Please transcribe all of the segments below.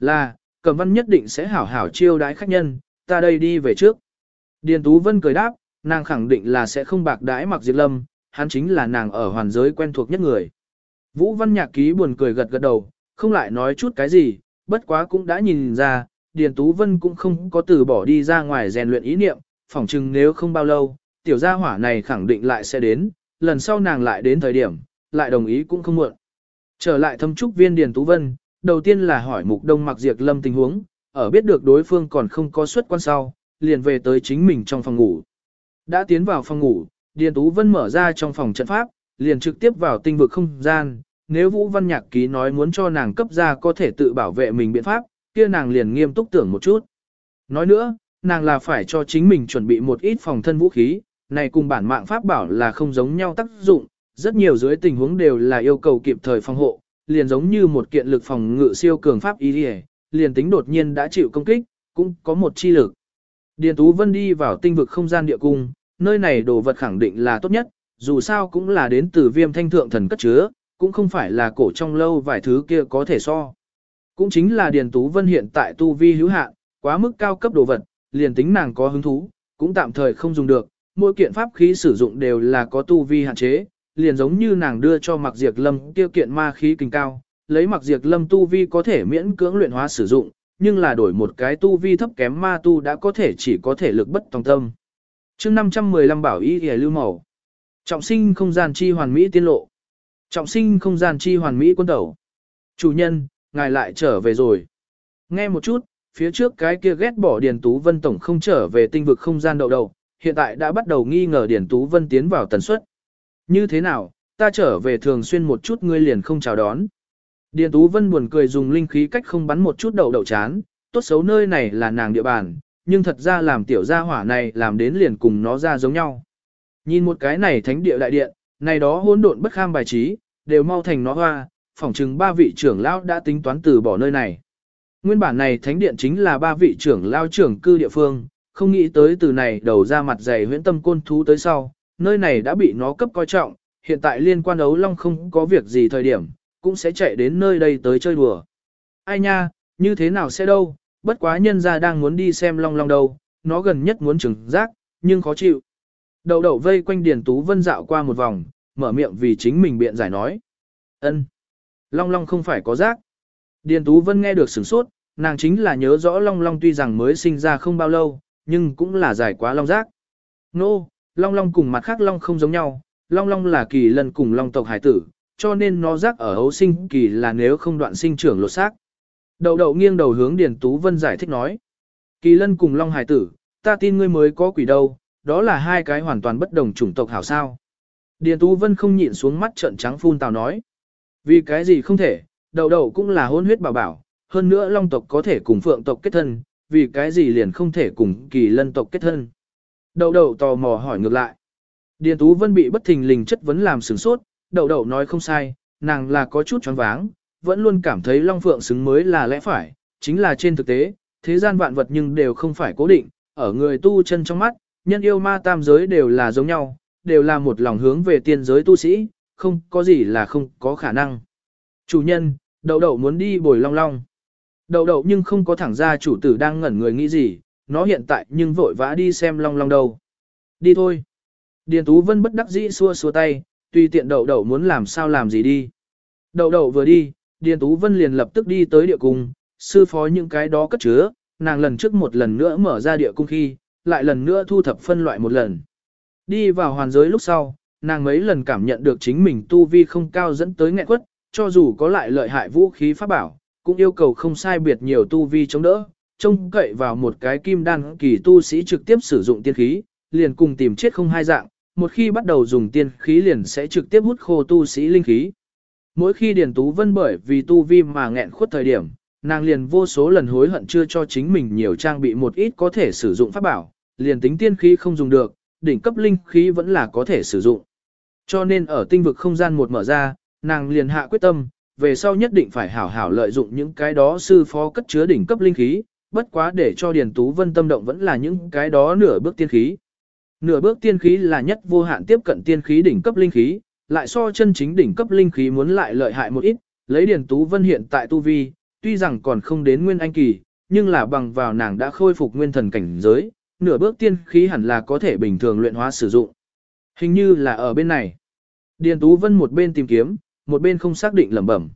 Là, Cẩm Văn nhất định sẽ hảo hảo chiêu đái khách nhân, ta đây đi về trước. Điền Tú Vân cười đáp, nàng khẳng định là sẽ không bạc đãi mặc diệt lâm, hắn chính là nàng ở hoàn giới quen thuộc nhất người. Vũ Văn Nhạc Ký buồn cười gật gật đầu, không lại nói chút cái gì, bất quá cũng đã nhìn ra, Điền Tú Vân cũng không có từ bỏ đi ra ngoài rèn luyện ý niệm, phỏng chừng nếu không bao lâu, tiểu gia hỏa này khẳng định lại sẽ đến, lần sau nàng lại đến thời điểm, lại đồng ý cũng không muộn. Trở lại thâm trúc viên Điền Tú Vân, đầu tiên là hỏi mục đông mặc diệt lâm tình huống, ở biết được đối phương còn không có xuất quan sau, liền về tới chính mình trong phòng ngủ. Đã tiến vào phòng ngủ, Điền Tú Vân mở ra trong phòng trận pháp, liền trực tiếp vào tinh vực không gian. Nếu Vũ Văn Nhạc Ký nói muốn cho nàng cấp ra có thể tự bảo vệ mình biện pháp, kia nàng liền nghiêm túc tưởng một chút. Nói nữa, nàng là phải cho chính mình chuẩn bị một ít phòng thân vũ khí, này cùng bản mạng pháp bảo là không giống nhau tác dụng, rất nhiều dưới tình huống đều là yêu cầu kịp thời phòng hộ, liền giống như một kiện lực phòng ngự siêu cường pháp y liền tính đột nhiên đã chịu công kích, cũng có một chi lực. Điền Tú Vân đi vào tinh vực không gian địa cung, nơi này đồ vật khẳng định là tốt nhất, dù sao cũng là đến từ viêm thanh thượng thần cất chứa, cũng không phải là cổ trong lâu vài thứ kia có thể so. Cũng chính là Điền Tú Vân hiện tại tu vi hữu hạn, quá mức cao cấp đồ vật, liền tính nàng có hứng thú, cũng tạm thời không dùng được, mỗi kiện pháp khí sử dụng đều là có tu vi hạn chế, liền giống như nàng đưa cho Mặc Diệp Lâm tiêu kiện ma khí kinh cao, lấy Mặc Diệp Lâm tu vi có thể miễn cưỡng luyện hóa sử dụng, nhưng là đổi một cái tu vi thấp kém ma tu đã có thể chỉ có thể lực bất tòng tâm. chương 515 bảo y lưu màu. Trọng sinh không gian chi hoàn mỹ tiên lộ. Trọng sinh không gian chi hoàn mỹ quân tẩu. Chủ nhân, ngài lại trở về rồi. Nghe một chút, phía trước cái kia ghét bỏ Điền Tú Vân Tổng không trở về tinh vực không gian đầu đầu, hiện tại đã bắt đầu nghi ngờ Điền Tú Vân tiến vào tần suất. Như thế nào, ta trở về thường xuyên một chút ngươi liền không chào đón. Điền Tú Vân buồn cười dùng linh khí cách không bắn một chút đầu đậu chán, tốt xấu nơi này là nàng địa bàn, nhưng thật ra làm tiểu gia hỏa này làm đến liền cùng nó ra giống nhau. Nhìn một cái này thánh địa đại điện, này đó hỗn độn bất kham bài trí, đều mau thành nó hoa, phỏng chừng ba vị trưởng lão đã tính toán từ bỏ nơi này. Nguyên bản này thánh điện chính là ba vị trưởng lão trưởng cư địa phương, không nghĩ tới từ này đầu ra mặt dày huyễn tâm côn thú tới sau, nơi này đã bị nó cấp coi trọng, hiện tại liên quan ấu long không có việc gì thời điểm, cũng sẽ chạy đến nơi đây tới chơi đùa. Ai nha, như thế nào sẽ đâu, bất quá nhân ra đang muốn đi xem long long đâu, nó gần nhất muốn trừng giác nhưng khó chịu. Đầu đầu vây quanh Điền Tú Vân dạo qua một vòng, mở miệng vì chính mình biện giải nói. ân Long long không phải có giác. Điền Tú Vân nghe được sửng sốt, nàng chính là nhớ rõ long long tuy rằng mới sinh ra không bao lâu, nhưng cũng là giải quá long giác. Nô, no, long long cùng mặt khác long không giống nhau, long long là kỳ lân cùng long tộc hải tử, cho nên nó rác ở hấu sinh kỳ là nếu không đoạn sinh trưởng lột xác. Đầu đầu nghiêng đầu hướng Điền Tú Vân giải thích nói. Kỳ lân cùng long hải tử, ta tin ngươi mới có quỷ đâu, đó là hai cái hoàn toàn bất đồng chủng tộc hảo sao. Điền Tú Vân không nhịn xuống mắt trợn trắng phun tào nói. Vì cái gì không thể, đầu đầu cũng là hôn huyết bảo bảo, hơn nữa long tộc có thể cùng phượng tộc kết thân, vì cái gì liền không thể cùng kỳ lân tộc kết thân. Đậu đậu tò mò hỏi ngược lại. Điền Tú Vân bị bất thình lình chất vấn làm sửng sốt, đậu đậu nói không sai, nàng là có chút choáng váng, vẫn luôn cảm thấy long phượng xứng mới là lẽ phải, chính là trên thực tế, thế gian vạn vật nhưng đều không phải cố định, ở người tu chân trong mắt, nhân yêu ma tam giới đều là giống nhau, đều là một lòng hướng về tiên giới tu sĩ, không có gì là không có khả năng. Chủ nhân, đậu đậu muốn đi bồi long long. Đậu đậu nhưng không có thẳng ra chủ tử đang ngẩn người nghĩ gì, nó hiện tại nhưng vội vã đi xem long long đâu. Đi thôi. Điền Tú Vân bất đắc dĩ xua xua tay, tùy tiện đậu đậu muốn làm sao làm gì đi. Đậu đậu vừa đi, Điền Tú Vân liền lập tức đi tới địa cung, sư phó những cái đó cất chứa, nàng lần trước một lần nữa mở ra địa cung khi, lại lần nữa thu thập phân loại một lần. Đi vào hoàn giới lúc sau, nàng mấy lần cảm nhận được chính mình tu vi không cao dẫn tới nghẹn quất, cho dù có lại lợi hại vũ khí pháp bảo, cũng yêu cầu không sai biệt nhiều tu vi chống đỡ, trông cậy vào một cái kim đan kỳ tu sĩ trực tiếp sử dụng tiên khí, liền cùng tìm chết không hai dạng, một khi bắt đầu dùng tiên khí liền sẽ trực tiếp hút khô tu sĩ linh khí. Mỗi khi Điền Tú Vân bởi vì tu vi mà nghẹn khuất thời điểm, nàng liền vô số lần hối hận chưa cho chính mình nhiều trang bị một ít có thể sử dụng pháp bảo, liền tính tiên khí không dùng được, đỉnh cấp linh khí vẫn là có thể sử dụng. Cho nên ở tinh vực không gian một mở ra, nàng liền hạ quyết tâm, về sau nhất định phải hảo hảo lợi dụng những cái đó sư phó cất chứa đỉnh cấp linh khí, bất quá để cho Điền Tú Vân tâm động vẫn là những cái đó nửa bước tiên khí. Nửa bước tiên khí là nhất vô hạn tiếp cận tiên khí đỉnh cấp linh khí, lại so chân chính đỉnh cấp linh khí muốn lại lợi hại một ít, lấy Điền Tú Vân hiện tại tu vi, tuy rằng còn không đến nguyên anh kỳ, nhưng là bằng vào nàng đã khôi phục nguyên thần cảnh giới, nửa bước tiên khí hẳn là có thể bình thường luyện hóa sử dụng. Hình như là ở bên này. Điền Tú Vân một bên tìm kiếm, một bên không xác định lẩm bẩm.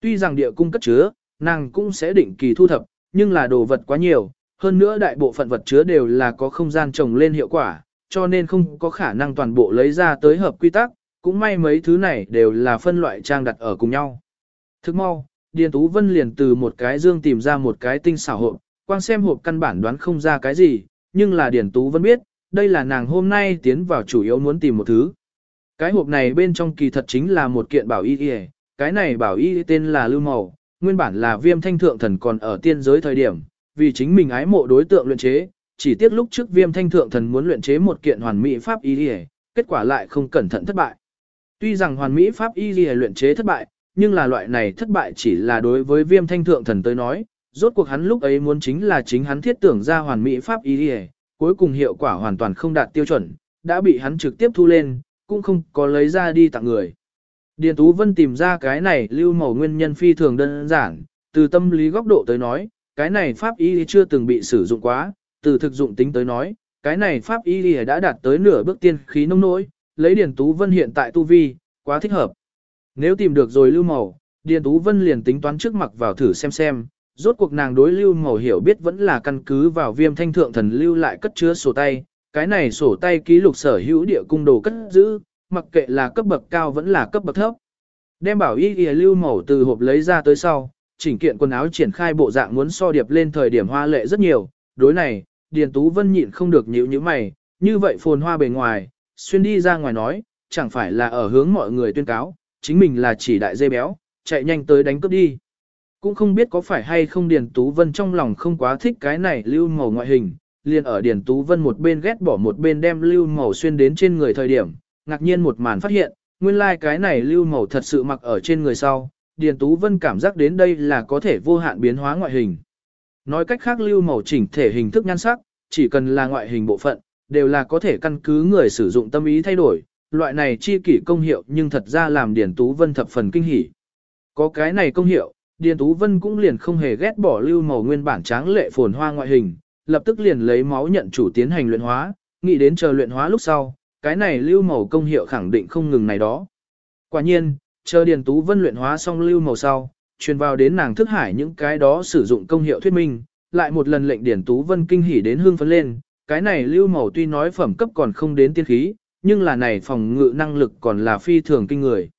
Tuy rằng địa cung cất chứa, nàng cũng sẽ định kỳ thu thập, nhưng là đồ vật quá nhiều, hơn nữa đại bộ phận vật chứa đều là có không gian trồng lên hiệu quả, cho nên không có khả năng toàn bộ lấy ra tới hợp quy tắc, cũng may mấy thứ này đều là phân loại trang đặt ở cùng nhau. Thức mau, Điền Tú Vân liền từ một cái dương tìm ra một cái tinh xảo hộp, quang xem hộp căn bản đoán không ra cái gì, nhưng là Điền Tú Vân biết, đây là nàng hôm nay tiến vào chủ yếu muốn tìm một thứ. Cái hộp này bên trong kỳ thật chính là một kiện bảo y y, cái này bảo y tên là Lưu Màu, nguyên bản là viêm thanh thượng thần còn ở tiên giới thời điểm, vì chính mình ái mộ đối tượng luyện chế, chỉ tiếc lúc trước viêm thanh thượng thần muốn luyện chế một kiện hoàn mỹ pháp y lìa, kết quả lại không cẩn thận thất bại. Tuy rằng hoàn mỹ pháp y lìa luyện chế thất bại, nhưng là loại này thất bại chỉ là đối với viêm thanh thượng thần tới nói, rốt cuộc hắn lúc ấy muốn chính là chính hắn thiết tưởng ra hoàn mỹ pháp y lìa, cuối cùng hiệu quả hoàn toàn không đạt tiêu chuẩn, đã bị hắn trực tiếp thu lên, cũng không có lấy ra đi tặng người. Điền Tú Vân tìm ra cái này lưu màu nguyên nhân phi thường đơn giản, từ tâm lý góc độ tới nói, cái này pháp y chưa từng bị sử dụng quá, từ thực dụng tính tới nói, cái này pháp y đã đạt tới nửa bước tiên khí nông nỗi, lấy Điền Tú Vân hiện tại tu vi, quá thích hợp. Nếu tìm được rồi lưu màu, Điền Tú Vân liền tính toán trước mặt vào thử xem xem, rốt cuộc nàng đối lưu màu hiểu biết vẫn là căn cứ vào viêm thanh thượng thần lưu lại cất chứa sổ tay, cái này sổ tay ký lục sở hữu địa cung đồ cất giữ, mặc kệ là cấp bậc cao vẫn là cấp bậc thấp. Đem bảo y y lưu mẫu từ hộp lấy ra tới sau, chỉnh kiện quần áo triển khai bộ dạng muốn so điệp lên thời điểm hoa lệ rất nhiều, đối này, Điền Tú Vân nhịn không được nhíu nhíu mày, như vậy phồn hoa bề ngoài, xuyên đi ra ngoài nói, chẳng phải là ở hướng mọi người tuyên cáo, chính mình là chỉ đại dê béo, chạy nhanh tới đánh cướp đi. Cũng không biết có phải hay không Điền Tú Vân trong lòng không quá thích cái này lưu màu ngoại hình, liền ở Điền Tú Vân một bên ghét bỏ một bên đem lưu màu xuyên đến trên người thời điểm, ngạc nhiên một màn phát hiện, nguyên lai like cái này lưu màu thật sự mặc ở trên người sau, Điền Tú Vân cảm giác đến đây là có thể vô hạn biến hóa ngoại hình. Nói cách khác lưu màu chỉnh thể hình thức nhan sắc, chỉ cần là ngoại hình bộ phận, đều là có thể căn cứ người sử dụng tâm ý thay đổi, loại này chi kỷ công hiệu nhưng thật ra làm Điền Tú Vân thập phần kinh hỉ. Có cái này công hiệu, Điền Tú Vân cũng liền không hề ghét bỏ lưu màu nguyên bản tráng lệ phồn hoa ngoại hình, lập tức liền lấy máu nhận chủ tiến hành luyện hóa, nghĩ đến chờ luyện hóa lúc sau, cái này lưu màu công hiệu khẳng định không ngừng này đó. Quả nhiên, chờ Điền Tú Vân luyện hóa xong lưu màu sau, truyền vào đến nàng thức hải những cái đó sử dụng công hiệu thuyết minh, lại một lần lệnh Điền Tú Vân kinh hỉ đến hương phấn lên, cái này lưu màu tuy nói phẩm cấp còn không đến tiên khí, nhưng là này phòng ngự năng lực còn là phi thường kinh người.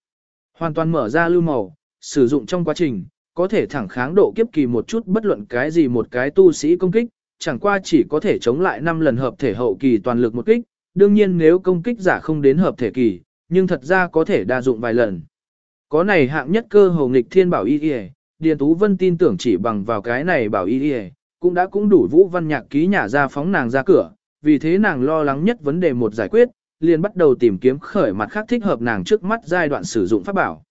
Hoàn toàn mở ra lưu màu, sử dụng trong quá trình, có thể thẳng kháng độ kiếp kỳ một chút bất luận cái gì một cái tu sĩ công kích, chẳng qua chỉ có thể chống lại 5 lần hợp thể hậu kỳ toàn lực một kích, đương nhiên nếu công kích giả không đến hợp thể kỳ, nhưng thật ra có thể đa dụng vài lần. Có này hạng nhất cơ hồ nghịch thiên bảo y y, Điền Tú Vân tin tưởng chỉ bằng vào cái này bảo y y, cũng đã cũng đủ vũ văn nhạc ký nhà ra phóng nàng ra cửa, vì thế nàng lo lắng nhất vấn đề một giải quyết, liền bắt đầu tìm kiếm khởi mặt khác thích hợp nàng trước mắt giai đoạn sử dụng pháp bảo.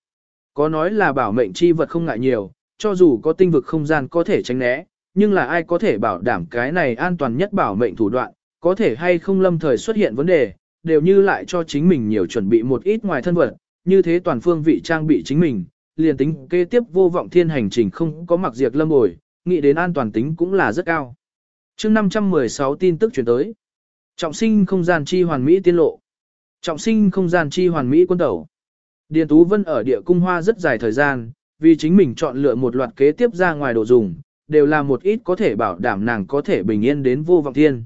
Có nói là bảo mệnh chi vật không ngại nhiều, cho dù có tinh vực không gian có thể tránh né, nhưng là ai có thể bảo đảm cái này an toàn nhất bảo mệnh thủ đoạn, có thể hay không lâm thời xuất hiện vấn đề, đều như lại cho chính mình nhiều chuẩn bị một ít ngoài thân vật, như thế toàn phương vị trang bị chính mình, liền tính kế tiếp vô vọng thiên hành trình không có mặc diệt lâm bồi, nghĩ đến an toàn tính cũng là rất cao. chương 516 tin tức chuyển tới. Trọng sinh không gian chi hoàn mỹ tiên lộ. Trọng sinh không gian chi hoàn mỹ quân tẩu. Điền Tú Vân ở địa cung hoa rất dài thời gian, vì chính mình chọn lựa một loạt kế tiếp ra ngoài đồ dùng, đều là một ít có thể bảo đảm nàng có thể bình yên đến vô vọng thiên.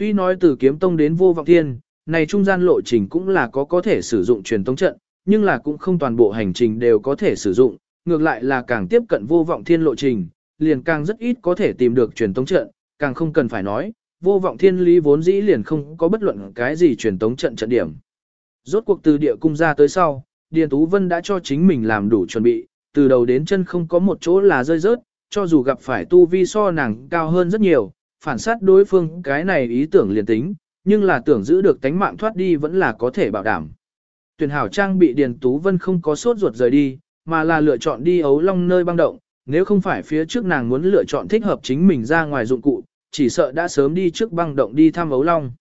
Tuy nói từ kiếm tông đến vô vọng thiên, này trung gian lộ trình cũng là có có thể sử dụng truyền tống trận, nhưng là cũng không toàn bộ hành trình đều có thể sử dụng, ngược lại là càng tiếp cận vô vọng thiên lộ trình, liền càng rất ít có thể tìm được truyền tống trận, càng không cần phải nói, vô vọng thiên lý vốn dĩ liền không có bất luận cái gì truyền tống trận trận điểm. Rốt cuộc từ địa cung ra tới sau, Điền Tú Vân đã cho chính mình làm đủ chuẩn bị, từ đầu đến chân không có một chỗ là rơi rớt, cho dù gặp phải tu vi so nàng cao hơn rất nhiều, phản sát đối phương cái này ý tưởng liền tính, nhưng là tưởng giữ được tánh mạng thoát đi vẫn là có thể bảo đảm. Tuyển hảo trang bị Điền Tú Vân không có sốt ruột rời đi, mà là lựa chọn đi ấu long nơi băng động, nếu không phải phía trước nàng muốn lựa chọn thích hợp chính mình ra ngoài dụng cụ, chỉ sợ đã sớm đi trước băng động đi thăm ấu long.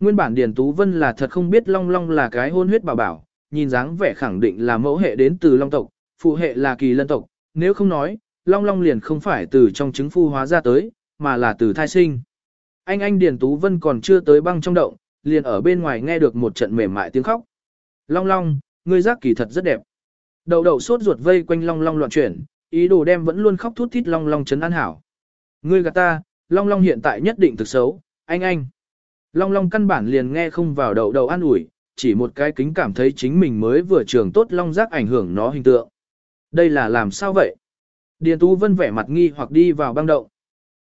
Nguyên bản Điền Tú Vân là thật không biết long long là cái hôn huyết bảo bảo, nhìn dáng vẻ khẳng định là mẫu hệ đến từ long tộc, phụ hệ là kỳ lân tộc, nếu không nói, long long liền không phải từ trong trứng phu hóa ra tới, mà là từ thai sinh. Anh anh Điền Tú Vân còn chưa tới băng trong động, liền ở bên ngoài nghe được một trận mềm mại tiếng khóc. Long long, ngươi giác kỳ thật rất đẹp. Đầu đầu sốt ruột vây quanh long long loạn chuyển, ý đồ đem vẫn luôn khóc thút thít long long chấn an hảo. Ngươi gạt ta, long long hiện tại nhất định thực xấu, anh anh. Long long căn bản liền nghe không vào đầu đầu an ủi, chỉ một cái kính cảm thấy chính mình mới vừa trường tốt long giác ảnh hưởng nó hình tượng. Đây là làm sao vậy? Điền Tú Vân vẻ mặt nghi hoặc đi vào băng động.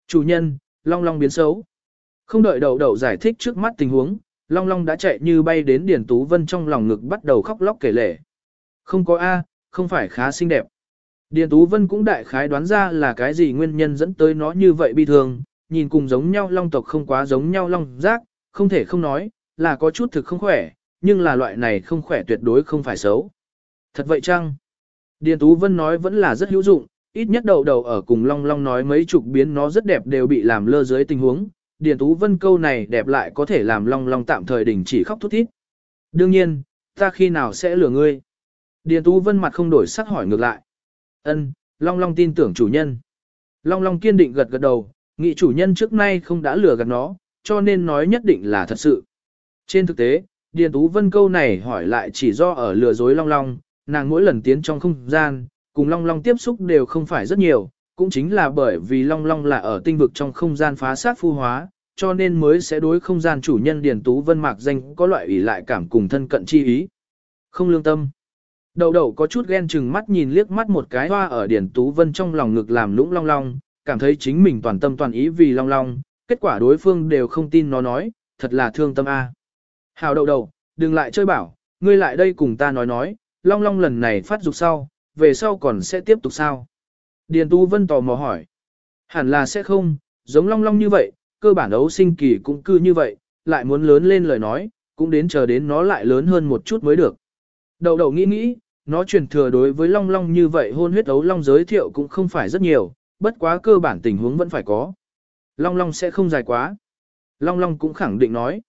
Chủ nhân, long long biến xấu. Không đợi đầu đầu giải thích trước mắt tình huống, long long đã chạy như bay đến Điền Tú Vân trong lòng ngực bắt đầu khóc lóc kể lể. Không có A, không phải khá xinh đẹp. Điền Tú Vân cũng đại khái đoán ra là cái gì nguyên nhân dẫn tới nó như vậy bi thường, nhìn cùng giống nhau long tộc không quá giống nhau long giác, không thể không nói, là có chút thực không khỏe, nhưng là loại này không khỏe tuyệt đối không phải xấu. Thật vậy chăng? Điền Tú Vân nói vẫn là rất hữu dụng, ít nhất đầu đầu ở cùng long long nói mấy chục biến nó rất đẹp đều bị làm lơ dưới tình huống. Điền Tú Vân câu này đẹp lại có thể làm long long tạm thời đình chỉ khóc thút thít. Đương nhiên, ta khi nào sẽ lừa ngươi? Điền Tú Vân mặt không đổi sắc hỏi ngược lại. Ân, Long Long tin tưởng chủ nhân. Long Long kiên định gật gật đầu, nghĩ chủ nhân trước nay không đã lừa gạt nó, cho nên nói nhất định là thật sự. Trên thực tế, Điền Tú Vân câu này hỏi lại chỉ do ở lừa dối Long Long, nàng mỗi lần tiến trong không gian, cùng Long Long tiếp xúc đều không phải rất nhiều, cũng chính là bởi vì Long Long là ở tinh vực trong không gian phá sát phu hóa, cho nên mới sẽ đối không gian chủ nhân Điền Tú Vân mạc danh có loại ủy lại cảm cùng thân cận chi ý. Không lương tâm. Đầu đầu có chút ghen chừng mắt nhìn liếc mắt một cái hoa ở Điền Tú Vân trong lòng ngực làm lũng long long, cảm thấy chính mình toàn tâm toàn ý vì long long, kết quả đối phương đều không tin nó nói, thật là thương tâm a. Hào đầu đầu, đừng lại chơi bảo, ngươi lại đây cùng ta nói nói, long long lần này phát dục sau, về sau còn sẽ tiếp tục sao? Điền Tú Vân tò mò hỏi. Hẳn là sẽ không, giống long long như vậy, cơ bản ấu sinh kỳ cũng cư như vậy, lại muốn lớn lên lời nói, cũng đến chờ đến nó lại lớn hơn một chút mới được. Đầu đầu nghĩ nghĩ, nó truyền thừa đối với long long như vậy hôn huyết ấu long giới thiệu cũng không phải rất nhiều, bất quá cơ bản tình huống vẫn phải có. Long long sẽ không dài quá. Long long cũng khẳng định nói.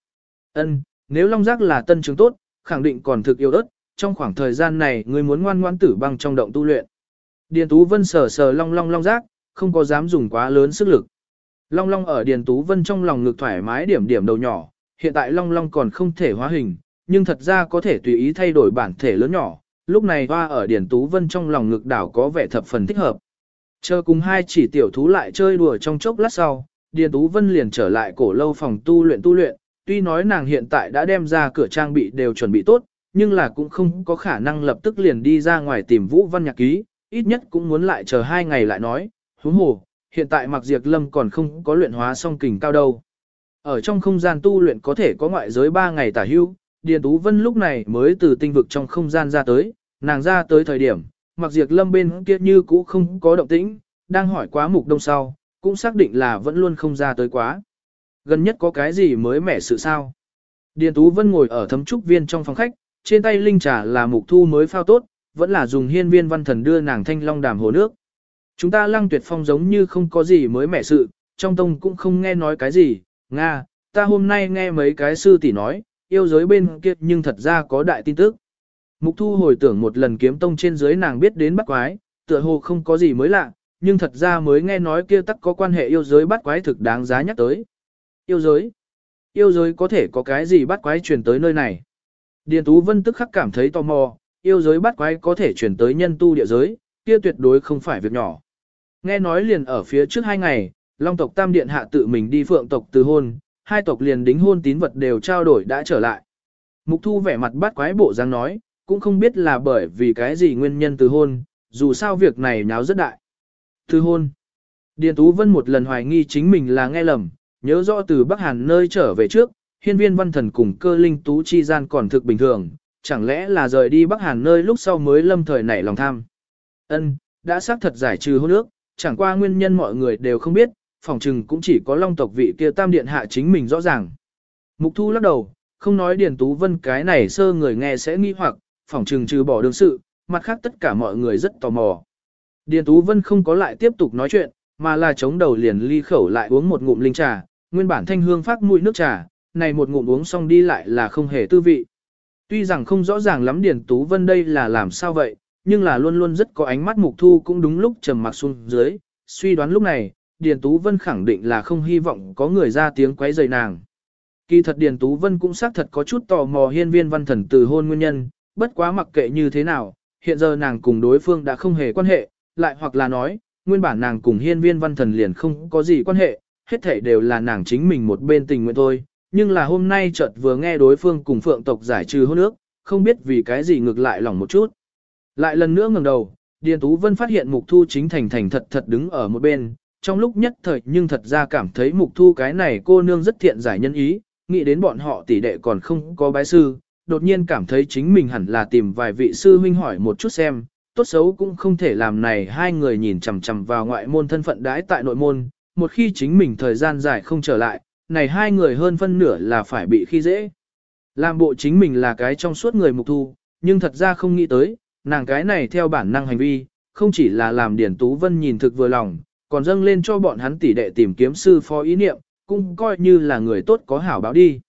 ân nếu long giác là tân trường tốt, khẳng định còn thực yêu đất, trong khoảng thời gian này người muốn ngoan ngoan tử băng trong động tu luyện. Điền Tú Vân sờ sờ long long long giác, không có dám dùng quá lớn sức lực. Long long ở Điền Tú Vân trong lòng ngực thoải mái điểm điểm đầu nhỏ, hiện tại long long còn không thể hóa hình, nhưng thật ra có thể tùy ý thay đổi bản thể lớn nhỏ, lúc này hoa ở Điền Tú Vân trong lòng ngực đảo có vẻ thập phần thích hợp. Chờ cùng hai chỉ tiểu thú lại chơi đùa trong chốc lát sau, Điền Tú Vân liền trở lại cổ lâu phòng tu luyện tu luyện, tuy nói nàng hiện tại đã đem ra cửa trang bị đều chuẩn bị tốt, nhưng là cũng không có khả năng lập tức liền đi ra ngoài tìm Vũ Văn Nhạc Ký, ít nhất cũng muốn lại chờ hai ngày lại nói, huống hồ, hiện tại Mạc Diệp Lâm còn không có luyện hóa song kình cao đâu. Ở trong không gian tu luyện có thể có ngoại giới 3 ngày tả hưu, Điền Tú Vân lúc này mới từ tinh vực trong không gian ra tới, nàng ra tới thời điểm, mặc diệt lâm bên kia như cũ không có động tĩnh, đang hỏi quá mục đông sau, cũng xác định là vẫn luôn không ra tới quá. Gần nhất có cái gì mới mẻ sự sao? Điền Tú Vân ngồi ở thấm trúc viên trong phòng khách, trên tay linh trà là mục thu mới phao tốt, vẫn là dùng hiên viên văn thần đưa nàng thanh long đàm hồ nước. Chúng ta lăng tuyệt phong giống như không có gì mới mẻ sự, trong tông cũng không nghe nói cái gì, Nga, ta hôm nay nghe mấy cái sư tỷ nói, yêu giới bên kia nhưng thật ra có đại tin tức. Mục thu hồi tưởng một lần kiếm tông trên dưới nàng biết đến bắt quái, tựa hồ không có gì mới lạ, nhưng thật ra mới nghe nói kia tắc có quan hệ yêu giới bắt quái thực đáng giá nhắc tới. Yêu giới? Yêu giới có thể có cái gì bắt quái truyền tới nơi này? Điền Tú Vân tức khắc cảm thấy tò mò, yêu giới bắt quái có thể chuyển tới nhân tu địa giới, kia tuyệt đối không phải việc nhỏ. Nghe nói liền ở phía trước hai ngày, Long tộc Tam Điện hạ tự mình đi phượng tộc từ hôn, hai tộc liền đính hôn tín vật đều trao đổi đã trở lại. Mục thu vẻ mặt bắt quái bộ dáng nói, cũng không biết là bởi vì cái gì nguyên nhân từ hôn, dù sao việc này nháo rất đại. Từ hôn. Điền Tú Vân một lần hoài nghi chính mình là nghe lầm, nhớ rõ từ Bắc Hàn nơi trở về trước, hiên viên văn thần cùng cơ linh tú chi gian còn thực bình thường, chẳng lẽ là rời đi Bắc Hàn nơi lúc sau mới lâm thời nảy lòng tham. Ân, đã xác thật giải trừ hôn ước, chẳng qua nguyên nhân mọi người đều không biết, phòng trừng cũng chỉ có long tộc vị kia tam điện hạ chính mình rõ ràng. Mục thu lắc đầu, không nói Điền Tú Vân cái này sơ người nghe sẽ nghi hoặc, phòng trừng trừ bỏ đương sự, mặt khác tất cả mọi người rất tò mò. Điền Tú Vân không có lại tiếp tục nói chuyện, mà là chống đầu liền ly khẩu lại uống một ngụm linh trà, nguyên bản thanh hương phát mũi nước trà, này một ngụm uống xong đi lại là không hề tư vị. Tuy rằng không rõ ràng lắm Điền Tú Vân đây là làm sao vậy, nhưng là luôn luôn rất có ánh mắt mục thu cũng đúng lúc trầm mặc xuống dưới, suy đoán lúc này, Điền Tú Vân khẳng định là không hy vọng có người ra tiếng quấy rầy nàng. Kỳ thật Điền Tú Vân cũng xác thật có chút tò mò hiên viên văn thần từ hôn nguyên nhân, bất quá mặc kệ như thế nào, hiện giờ nàng cùng đối phương đã không hề quan hệ, lại hoặc là nói, nguyên bản nàng cùng hiên viên văn thần liền không có gì quan hệ, hết thảy đều là nàng chính mình một bên tình nguyện thôi, nhưng là hôm nay chợt vừa nghe đối phương cùng phượng tộc giải trừ hôn ước, không biết vì cái gì ngược lại lòng một chút. Lại lần nữa ngẩng đầu, Điền Tú Vân phát hiện Mục Thu chính thành thành thật thật đứng ở một bên, trong lúc nhất thời nhưng thật ra cảm thấy Mục Thu cái này cô nương rất thiện giải nhân ý, nghĩ đến bọn họ tỷ đệ còn không có bái sư, đột nhiên cảm thấy chính mình hẳn là tìm vài vị sư huynh hỏi một chút xem, tốt xấu cũng không thể làm này hai người nhìn chằm chằm vào ngoại môn thân phận đãi tại nội môn, một khi chính mình thời gian dài không trở lại, này hai người hơn phân nửa là phải bị khi dễ. Làm bộ chính mình là cái trong suốt người mục thu, nhưng thật ra không nghĩ tới, nàng cái này theo bản năng hành vi, không chỉ là làm Điển Tú Vân nhìn thực vừa lòng, còn dâng lên cho bọn hắn tỷ đệ tìm kiếm sư phó ý niệm, cũng coi như là người tốt có hảo báo đi.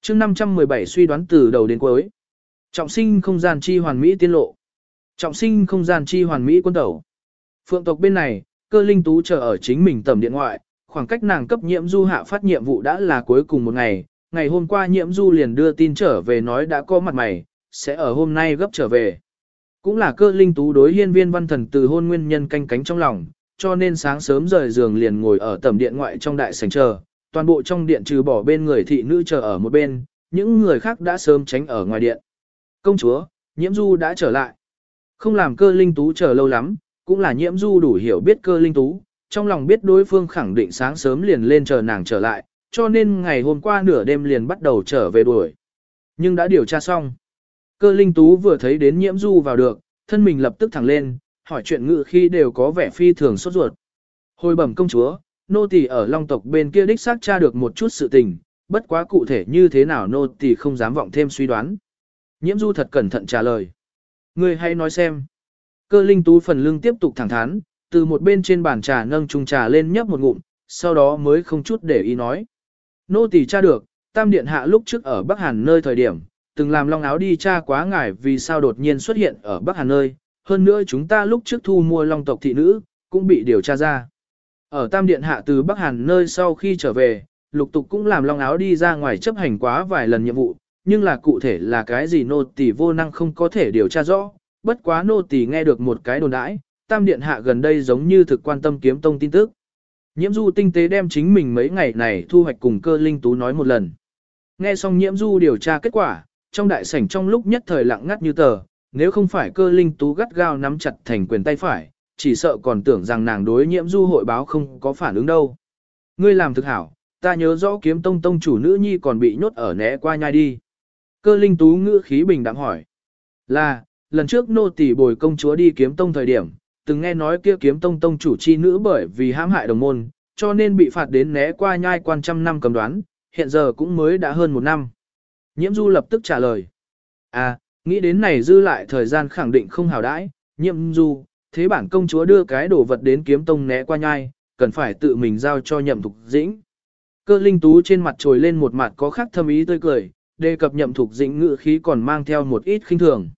chương 517 suy đoán từ đầu đến cuối. Trọng sinh không gian chi hoàn mỹ tiên lộ. Trọng sinh không gian chi hoàn mỹ quân tẩu. Phượng tộc bên này, cơ linh tú chờ ở chính mình tầm điện ngoại, khoảng cách nàng cấp nhiễm du hạ phát nhiệm vụ đã là cuối cùng một ngày. Ngày hôm qua nhiễm du liền đưa tin trở về nói đã có mặt mày, sẽ ở hôm nay gấp trở về. Cũng là cơ linh tú đối hiên viên văn thần từ hôn nguyên nhân canh cánh trong lòng, cho nên sáng sớm rời giường liền ngồi ở tầm điện ngoại trong đại sảnh chờ, toàn bộ trong điện trừ bỏ bên người thị nữ chờ ở một bên, những người khác đã sớm tránh ở ngoài điện. Công chúa, nhiễm du đã trở lại. Không làm cơ linh tú chờ lâu lắm, cũng là nhiễm du đủ hiểu biết cơ linh tú, trong lòng biết đối phương khẳng định sáng sớm liền lên chờ nàng trở lại, cho nên ngày hôm qua nửa đêm liền bắt đầu trở về đuổi. Nhưng đã điều tra xong. Cơ linh tú vừa thấy đến nhiễm du vào được, thân mình lập tức thẳng lên, hỏi chuyện ngự khi đều có vẻ phi thường sốt ruột. Hồi bẩm công chúa, nô tỳ ở long tộc bên kia đích xác tra được một chút sự tình, bất quá cụ thể như thế nào nô tỳ không dám vọng thêm suy đoán. Nhiễm du thật cẩn thận trả lời. Ngươi hãy nói xem. Cơ linh tú phần lưng tiếp tục thẳng thắn, từ một bên trên bàn trà nâng chung trà lên nhấp một ngụm, sau đó mới không chút để ý nói. Nô tỳ tra được, tam điện hạ lúc trước ở Bắc Hàn nơi thời điểm, từng làm long áo đi tra quá ngài vì sao đột nhiên xuất hiện ở Bắc Hàn nơi, hơn nữa chúng ta lúc trước thu mua long tộc thị nữ, cũng bị điều tra ra. Ở tam điện hạ từ Bắc Hàn nơi sau khi trở về, lục tục cũng làm long áo đi ra ngoài chấp hành quá vài lần nhiệm vụ, nhưng là cụ thể là cái gì nô tỳ vô năng không có thể điều tra rõ, bất quá nô tỳ nghe được một cái đồn đãi, tam điện hạ gần đây giống như thực quan tâm kiếm tông tin tức. Nhiễm du tinh tế đem chính mình mấy ngày này thu hoạch cùng cơ linh tú nói một lần. Nghe xong nhiễm du điều tra kết quả, trong đại sảnh trong lúc nhất thời lặng ngắt như tờ, nếu không phải cơ linh tú gắt gao nắm chặt thành quyền tay phải, chỉ sợ còn tưởng rằng nàng đối nhiễm du hội báo không có phản ứng đâu. Ngươi làm thực hảo, ta nhớ rõ kiếm tông tông chủ nữ nhi còn bị nhốt ở né qua nhai đi. Cơ linh tú ngữ khí bình đạm hỏi. Là, lần trước nô tỳ bồi công chúa đi kiếm tông thời điểm, từng nghe nói kia kiếm tông tông chủ chi nữ bởi vì hãm hại đồng môn, cho nên bị phạt đến né qua nhai quan trăm năm cầm đoán, hiện giờ cũng mới đã hơn một năm. Nhiễm du lập tức trả lời. À, nghĩ đến này dư lại thời gian khẳng định không hào đãi, nhiễm du, thế bản công chúa đưa cái đồ vật đến kiếm tông né qua nhai, cần phải tự mình giao cho nhậm thục dĩnh. Cơ linh tú trên mặt trồi lên một mặt có khác thâm ý tươi cười, đề cập nhậm thục dĩnh ngự khí còn mang theo một ít khinh thường.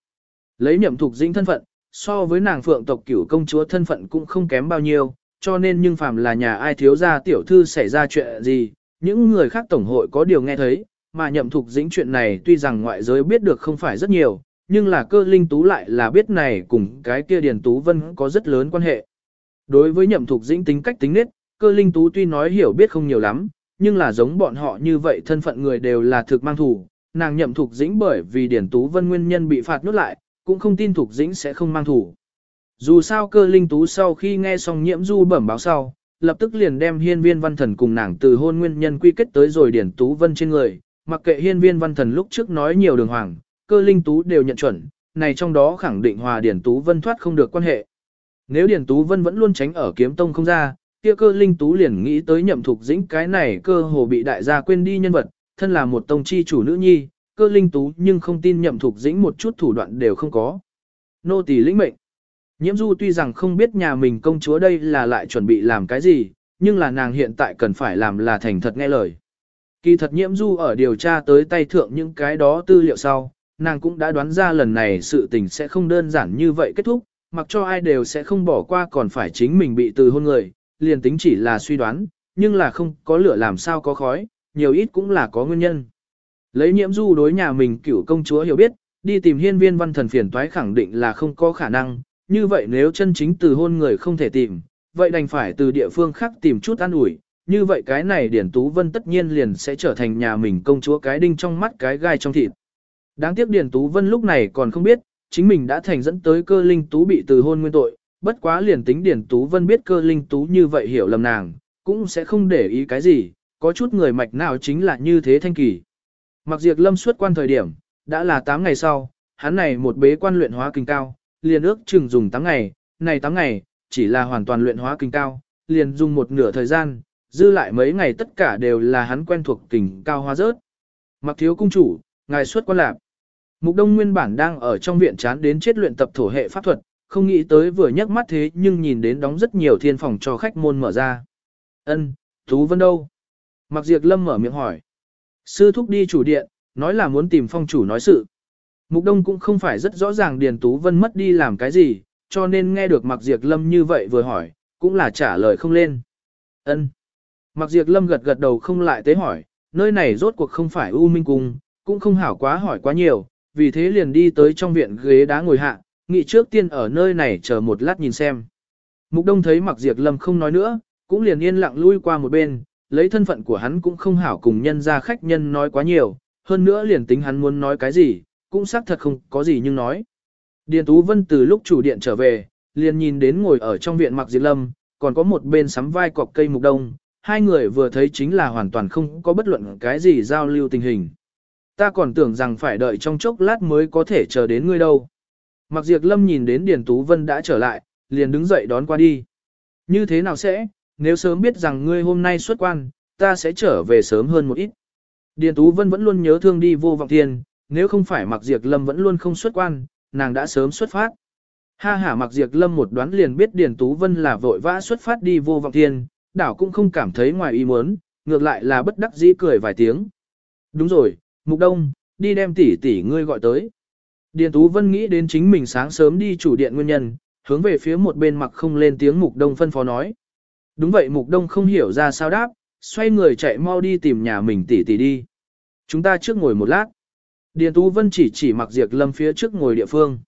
Lấy nhậm thục dĩnh thân phận, so với nàng phượng tộc cửu công chúa thân phận cũng không kém bao nhiêu, cho nên nhưng phàm là nhà ai thiếu gia tiểu thư xảy ra chuyện gì, những người khác tổng hội có điều nghe thấy, mà nhậm thục dĩnh chuyện này tuy rằng ngoại giới biết được không phải rất nhiều, nhưng là cơ linh tú lại là biết này cùng cái kia điền tú vân có rất lớn quan hệ. Đối với nhậm thục dĩnh tính cách tính nết, cơ linh tú tuy nói hiểu biết không nhiều lắm, nhưng là giống bọn họ như vậy thân phận người đều là thực mang thủ, nàng nhậm thục dĩnh bởi vì điển tú vân nguyên nhân bị phạt nhốt lại, cũng không tin thục dĩnh sẽ không mang thủ. Dù sao cơ linh tú sau khi nghe xong nhiễm du bẩm báo sau, lập tức liền đem hiên viên văn thần cùng nàng từ hôn nguyên nhân quy kết tới rồi điển tú vân trên người, mặc kệ hiên viên văn thần lúc trước nói nhiều đường hoàng, cơ linh tú đều nhận chuẩn, này trong đó khẳng định hòa điển tú vân thoát không được quan hệ. Nếu điển tú vân vẫn luôn tránh ở kiếm tông không ra, kia cơ linh tú liền nghĩ tới nhậm thục dĩnh cái này cơ hồ bị đại gia quên đi nhân vật, thân là một tông chi chủ nữ nhi, cơ linh tú nhưng không tin nhậm thục dĩnh một chút thủ đoạn đều không có. Nô tỳ lĩnh mệnh. Nhiễm du tuy rằng không biết nhà mình công chúa đây là lại chuẩn bị làm cái gì, nhưng là nàng hiện tại cần phải làm là thành thật nghe lời. Kỳ thật nhiễm du ở điều tra tới tay thượng những cái đó tư liệu sau, nàng cũng đã đoán ra lần này sự tình sẽ không đơn giản như vậy kết thúc, mặc cho ai đều sẽ không bỏ qua còn phải chính mình bị từ hôn người, liền tính chỉ là suy đoán, nhưng là không có lửa làm sao có khói, nhiều ít cũng là có nguyên nhân. Lấy nhiễm du đối nhà mình cửu công chúa hiểu biết, đi tìm hiên viên văn thần phiền toái khẳng định là không có khả năng, như vậy nếu chân chính từ hôn người không thể tìm, vậy đành phải từ địa phương khác tìm chút an ủi, như vậy cái này Điển Tú Vân tất nhiên liền sẽ trở thành nhà mình công chúa cái đinh trong mắt cái gai trong thịt. Đáng tiếc Điển Tú Vân lúc này còn không biết, chính mình đã thành dẫn tới cơ linh tú bị từ hôn nguyên tội, bất quá liền tính Điển Tú Vân biết cơ linh tú như vậy hiểu lầm nàng, cũng sẽ không để ý cái gì, có chút người mạch nào chính là như thế thanh kỳ. Mặc diệt lâm xuất quan thời điểm, đã là 8 ngày sau, hắn này một bế quan luyện hóa kinh cao, liền ước chừng dùng 8 ngày, này 8 ngày, chỉ là hoàn toàn luyện hóa kinh cao, liền dùng một nửa thời gian, dư lại mấy ngày tất cả đều là hắn quen thuộc kinh cao hóa rớt. Mặc thiếu cung chủ, ngài xuất quan lạc. Mục Đông nguyên bản đang ở trong viện chán đến chết luyện tập thổ hệ pháp thuật, không nghĩ tới vừa nhấc mắt thế nhưng nhìn đến đóng rất nhiều thiên phòng cho khách môn mở ra. Ân, Tú Vân đâu? Mặc Diệp Lâm mở miệng hỏi. Sư thúc đi chủ điện, nói là muốn tìm phong chủ nói sự. Mục Đông cũng không phải rất rõ ràng Điền Tú Vân mất đi làm cái gì, cho nên nghe được Mặc Diệp Lâm như vậy vừa hỏi, cũng là trả lời không lên. Ân. Mặc Diệp Lâm gật gật đầu không lại tế hỏi, nơi này rốt cuộc không phải U Minh Cung, cũng không hảo quá hỏi quá nhiều, vì thế liền đi tới trong viện ghế đá ngồi hạ, nghị trước tiên ở nơi này chờ một lát nhìn xem. Mục Đông thấy Mặc Diệp Lâm không nói nữa, cũng liền yên lặng lui qua một bên, lấy thân phận của hắn cũng không hảo cùng nhân ra khách nhân nói quá nhiều, hơn nữa liền tính hắn muốn nói cái gì, cũng xác thật không có gì nhưng nói. Điền Tú Vân từ lúc chủ điện trở về, liền nhìn đến ngồi ở trong viện Mặc diệt Lâm, còn có một bên sắm vai cọc cây mục đông, hai người vừa thấy chính là hoàn toàn không có bất luận cái gì giao lưu tình hình. Ta còn tưởng rằng phải đợi trong chốc lát mới có thể chờ đến ngươi đâu. Mặc diệt lâm nhìn đến Điền Tú Vân đã trở lại, liền đứng dậy đón qua đi. Như thế nào sẽ, nếu sớm biết rằng ngươi hôm nay xuất quan, ta sẽ trở về sớm hơn một ít. Điền Tú Vân vẫn luôn nhớ thương đi vô vọng thiên, nếu không phải mặc diệt lâm vẫn luôn không xuất quan, nàng đã sớm xuất phát. Ha ha mặc diệt lâm một đoán liền biết Điền Tú Vân là vội vã xuất phát đi vô vọng thiên, đảo cũng không cảm thấy ngoài ý muốn, ngược lại là bất đắc dĩ cười vài tiếng. Đúng rồi, Mục Đông, đi đem tỷ tỷ ngươi gọi tới. Điền Tú Vân nghĩ đến chính mình sáng sớm đi chủ điện nguyên nhân, hướng về phía một bên mặc không lên tiếng Mục Đông phân phó nói. Đúng vậy Mục Đông không hiểu ra sao đáp, xoay người chạy mau đi tìm nhà mình tỷ tỷ đi. Chúng ta trước ngồi một lát. Điền Tú Vân chỉ chỉ mặc diệt lâm phía trước ngồi địa phương.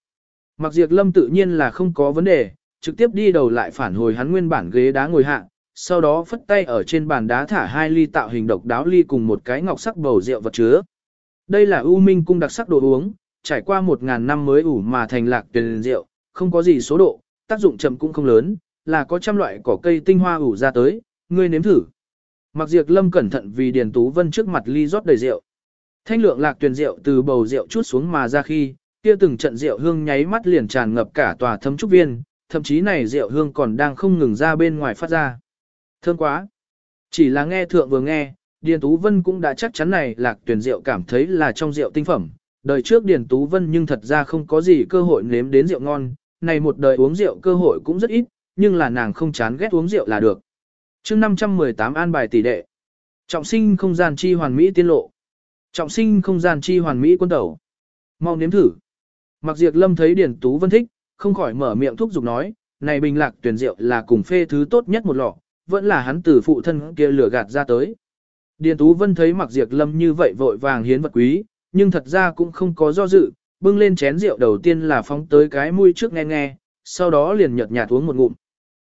Mặc diệt lâm tự nhiên là không có vấn đề, trực tiếp đi đầu lại phản hồi hắn nguyên bản ghế đá ngồi hạ, sau đó phất tay ở trên bàn đá thả hai ly tạo hình độc đáo ly cùng một cái ngọc sắc bầu rượu vật chứa. Đây là U Minh cung đặc sắc đồ uống, trải qua một ngàn năm mới ủ mà thành lạc tuyển rượu, không có gì số độ, tác dụng chậm cũng không lớn, là có trăm loại cỏ cây tinh hoa ủ ra tới, ngươi nếm thử. Mặc diệt lâm cẩn thận vì Điền Tú Vân trước mặt ly rót đầy rượu. Thanh lượng lạc tuyền rượu từ bầu rượu chút xuống mà ra khi, kia từng trận rượu hương nháy mắt liền tràn ngập cả tòa thấm trúc viên, thậm chí này rượu hương còn đang không ngừng ra bên ngoài phát ra. Thơm quá. Chỉ là nghe thượng vừa nghe, Điền Tú Vân cũng đã chắc chắn này lạc tuyển rượu cảm thấy là trong rượu tinh phẩm. Đời trước Điền Tú Vân nhưng thật ra không có gì cơ hội nếm đến rượu ngon, này một đời uống rượu cơ hội cũng rất ít, nhưng là nàng không chán ghét uống rượu là được. chương 518 an bài tỷ đệ. Trọng sinh không gian chi hoàn mỹ tiên lộ. Trọng sinh không gian chi hoàn mỹ quân tẩu. Mau nếm thử. Mặc diệt lâm thấy điển Tú Vân thích, không khỏi mở miệng thúc giục nói, này bình lạc tuyển rượu là cùng phê thứ tốt nhất một lọ, vẫn là hắn từ phụ thân kia lửa gạt ra tới. Điền Tú Vân thấy Mặc Diệp Lâm như vậy vội vàng hiến vật quý, nhưng thật ra cũng không có do dự, bưng lên chén rượu đầu tiên là phóng tới cái mũi trước nghe nghe, sau đó liền nhợt nhạt uống một ngụm.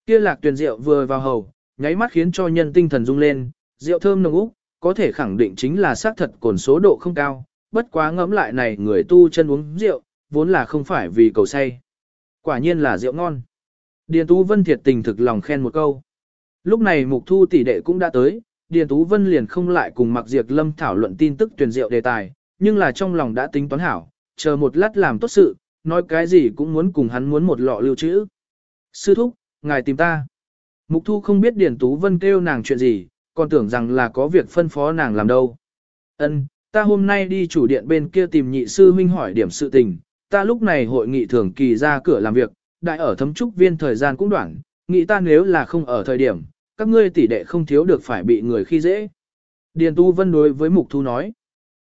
Kia lạc tuyền rượu vừa vào hầu, nháy mắt khiến cho nhân tinh thần rung lên, rượu thơm nồng úc, có thể khẳng định chính là xác thật cồn số độ không cao, bất quá ngẫm lại này người tu chân uống rượu, vốn là không phải vì cầu say. Quả nhiên là rượu ngon. Điền Tú Vân thiệt tình thực lòng khen một câu. Lúc này Mục Thu tỷ đệ cũng đã tới, Điền Tú Vân liền không lại cùng Mạc Diệp Lâm thảo luận tin tức tuyển diệu đề tài, nhưng là trong lòng đã tính toán hảo, chờ một lát làm tốt sự, nói cái gì cũng muốn cùng hắn muốn một lọ lưu trữ. Sư thúc, ngài tìm ta. Mục Thu không biết Điền Tú Vân kêu nàng chuyện gì, còn tưởng rằng là có việc phân phó nàng làm đâu. Ân, ta hôm nay đi chủ điện bên kia tìm nhị sư huynh hỏi điểm sự tình, ta lúc này hội nghị thường kỳ ra cửa làm việc, đại ở thấm trúc viên thời gian cũng đoạn, nghĩ ta nếu là không ở thời điểm, các ngươi tỷ đệ không thiếu được phải bị người khi dễ. Điền tú Vân đối với Mục Thu nói.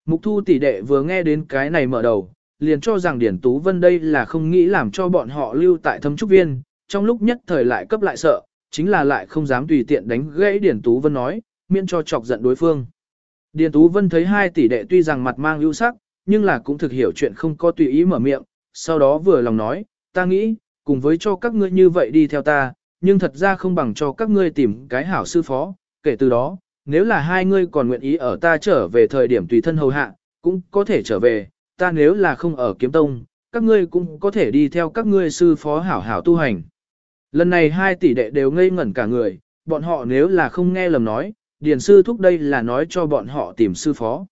Mục Thu tỷ đệ vừa nghe đến cái này mở đầu, liền cho rằng Điển Tú Vân đây là không nghĩ làm cho bọn họ lưu tại thâm trúc viên, trong lúc nhất thời lại cấp lại sợ, chính là lại không dám tùy tiện đánh gãy Điền Tú Vân nói, miễn cho chọc giận đối phương. Điền Tú Vân thấy hai tỷ đệ tuy rằng mặt mang ưu sắc, nhưng là cũng thực hiểu chuyện không có tùy ý mở miệng, sau đó vừa lòng nói, ta nghĩ, cùng với cho các ngươi như vậy đi theo ta, nhưng thật ra không bằng cho các ngươi tìm cái hảo sư phó, kể từ đó, nếu là hai ngươi còn nguyện ý ở ta trở về thời điểm tùy thân hầu hạ, cũng có thể trở về, ta nếu là không ở kiếm tông, các ngươi cũng có thể đi theo các ngươi sư phó hảo hảo tu hành. Lần này hai tỷ đệ đều ngây ngẩn cả người, bọn họ nếu là không nghe lầm nói, điền sư thúc đây là nói cho bọn họ tìm sư phó.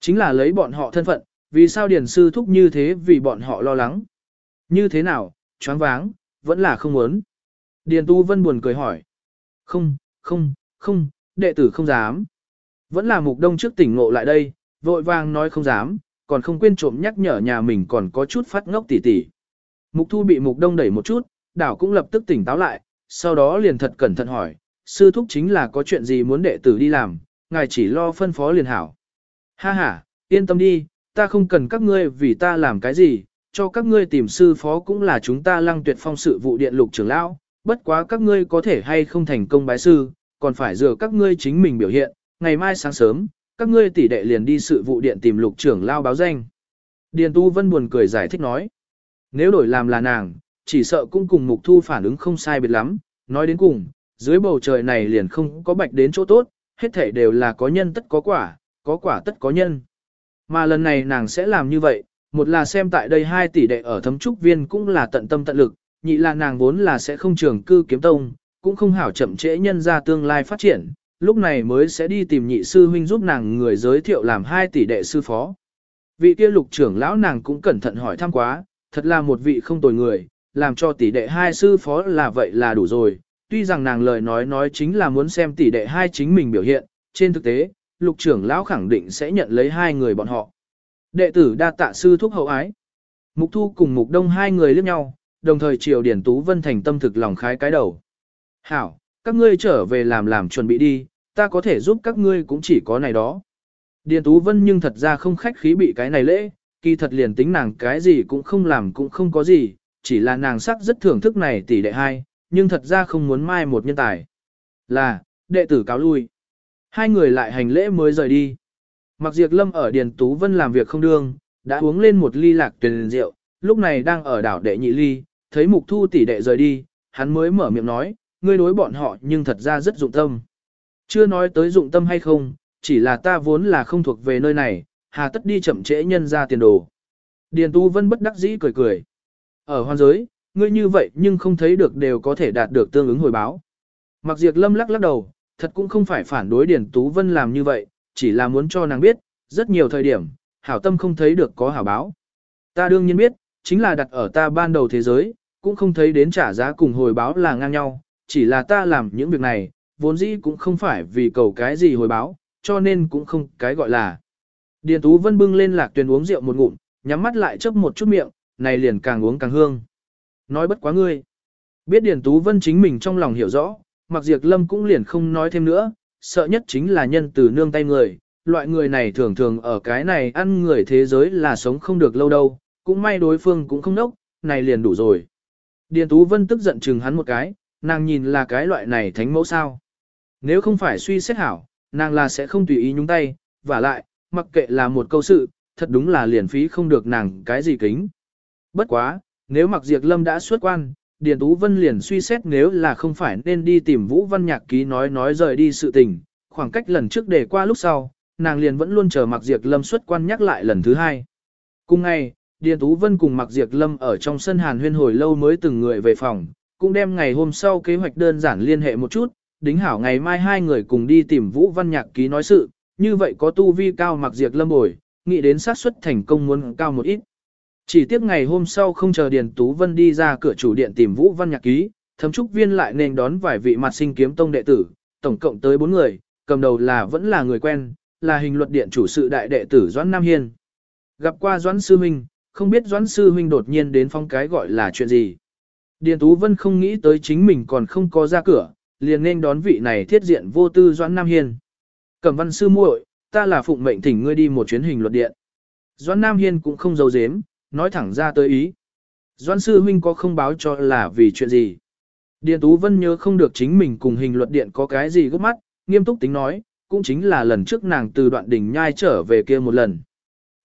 Chính là lấy bọn họ thân phận, vì sao điền sư thúc như thế vì bọn họ lo lắng. Như thế nào, choáng váng, vẫn là không muốn. Điền Tu Vân buồn cười hỏi. Không, không, không, đệ tử không dám. Vẫn là mục đông trước tỉnh ngộ lại đây, vội vàng nói không dám, còn không quên trộm nhắc nhở nhà mình còn có chút phát ngốc tỉ tỉ. Mục thu bị mục đông đẩy một chút, đảo cũng lập tức tỉnh táo lại, sau đó liền thật cẩn thận hỏi, sư thúc chính là có chuyện gì muốn đệ tử đi làm, ngài chỉ lo phân phó liền hảo. Ha ha, yên tâm đi, ta không cần các ngươi vì ta làm cái gì, cho các ngươi tìm sư phó cũng là chúng ta lăng tuyệt phong sự vụ điện lục trưởng lão, bất quá các ngươi có thể hay không thành công bái sư, còn phải dựa các ngươi chính mình biểu hiện, ngày mai sáng sớm, các ngươi tỷ đệ liền đi sự vụ điện tìm lục trưởng lao báo danh. Điền Tu Vân buồn cười giải thích nói, nếu đổi làm là nàng, chỉ sợ cũng cùng mục thu phản ứng không sai biệt lắm, nói đến cùng, dưới bầu trời này liền không có bạch đến chỗ tốt, hết thể đều là có nhân tất có quả, có quả tất có nhân. Mà lần này nàng sẽ làm như vậy, một là xem tại đây hai tỷ đệ ở thấm trúc viên cũng là tận tâm tận lực, nhị là nàng vốn là sẽ không trường cư kiếm tông, cũng không hảo chậm trễ nhân ra tương lai phát triển, lúc này mới sẽ đi tìm nhị sư huynh giúp nàng người giới thiệu làm hai tỷ đệ sư phó. Vị kia lục trưởng lão nàng cũng cẩn thận hỏi thăm quá, thật là một vị không tồi người, làm cho tỷ đệ hai sư phó là vậy là đủ rồi, tuy rằng nàng lời nói nói chính là muốn xem tỷ đệ hai chính mình biểu hiện, trên thực tế, lục trưởng lão khẳng định sẽ nhận lấy hai người bọn họ. Đệ tử đa tạ sư thúc hậu ái. Mục thu cùng mục đông hai người liếc nhau, đồng thời triều điển tú vân thành tâm thực lòng khái cái đầu. Hảo, các ngươi trở về làm làm chuẩn bị đi, ta có thể giúp các ngươi cũng chỉ có này đó. Điền Tú Vân nhưng thật ra không khách khí bị cái này lễ, kỳ thật liền tính nàng cái gì cũng không làm cũng không có gì, chỉ là nàng sắc rất thưởng thức này tỷ đệ hai, nhưng thật ra không muốn mai một nhân tài. Là, đệ tử cáo lui. Hai người lại hành lễ mới rời đi. Mặc diệt lâm ở Điền Tú Vân làm việc không đương, đã uống lên một ly lạc tuyền rượu, lúc này đang ở đảo đệ nhị ly, thấy mục thu tỷ đệ rời đi, hắn mới mở miệng nói, ngươi đối bọn họ nhưng thật ra rất dụng tâm. Chưa nói tới dụng tâm hay không, chỉ là ta vốn là không thuộc về nơi này, hà tất đi chậm trễ nhân ra tiền đồ. Điền tú Vân bất đắc dĩ cười cười. Ở hoan giới, ngươi như vậy nhưng không thấy được đều có thể đạt được tương ứng hồi báo. Mặc diệt lâm lắc lắc đầu, thật cũng không phải phản đối Điền Tú Vân làm như vậy, chỉ là muốn cho nàng biết, rất nhiều thời điểm, hảo tâm không thấy được có hảo báo. Ta đương nhiên biết, chính là đặt ở ta ban đầu thế giới, cũng không thấy đến trả giá cùng hồi báo là ngang nhau, chỉ là ta làm những việc này, vốn dĩ cũng không phải vì cầu cái gì hồi báo, cho nên cũng không cái gọi là. Điền Tú Vân bưng lên lạc tuyền uống rượu một ngụm, nhắm mắt lại chớp một chút miệng, này liền càng uống càng hương. Nói bất quá ngươi. Biết Điền Tú Vân chính mình trong lòng hiểu rõ, mặc diệt lâm cũng liền không nói thêm nữa, sợ nhất chính là nhân từ nương tay người. Loại người này thường thường ở cái này ăn người thế giới là sống không được lâu đâu, cũng may đối phương cũng không nốc, này liền đủ rồi. Điền Tú Vân tức giận chừng hắn một cái, nàng nhìn là cái loại này thánh mẫu sao. Nếu không phải suy xét hảo, nàng là sẽ không tùy ý nhúng tay, và lại, mặc kệ là một câu sự, thật đúng là liền phí không được nàng cái gì kính. Bất quá, nếu mặc diệt lâm đã xuất quan, Điền Tú Vân liền suy xét nếu là không phải nên đi tìm Vũ Văn Nhạc ký nói nói rời đi sự tình, khoảng cách lần trước để qua lúc sau, nàng liền vẫn luôn chờ mặc diệt lâm xuất quan nhắc lại lần thứ hai. Cùng ngày, Điền Tú Vân cùng mặc diệt lâm ở trong sân hàn huyên hồi lâu mới từng người về phòng, cũng đem ngày hôm sau kế hoạch đơn giản liên hệ một chút, đính hảo ngày mai hai người cùng đi tìm Vũ Văn Nhạc ký nói sự, như vậy có tu vi cao mặc diệt lâm bồi, nghĩ đến xác suất thành công muốn cao một ít. Chỉ tiếc ngày hôm sau không chờ Điền Tú Vân đi ra cửa chủ điện tìm Vũ Văn Nhạc ký, thấm trúc viên lại nên đón vài vị mặt sinh kiếm tông đệ tử, tổng cộng tới bốn người, cầm đầu là vẫn là người quen, là hình luật điện chủ sự đại đệ tử Doãn Nam Hiên. Gặp qua Doãn Sư Huynh, không biết Doãn Sư Huynh đột nhiên đến phong cái gọi là chuyện gì. Điền Tú Vân không nghĩ tới chính mình còn không có ra cửa, liền nên đón vị này thiết diện vô tư Doãn Nam Hiên. Cẩm văn sư muội, ta là phụng mệnh thỉnh ngươi đi một chuyến hình luật điện. Doãn Nam Hiên cũng không giấu giếm, nói thẳng ra tới ý. Doan sư huynh có không báo cho là vì chuyện gì. Điền Tú Vân nhớ không được chính mình cùng hình luật điện có cái gì gấp mắt, nghiêm túc tính nói, cũng chính là lần trước nàng từ đoạn đỉnh nhai trở về kia một lần.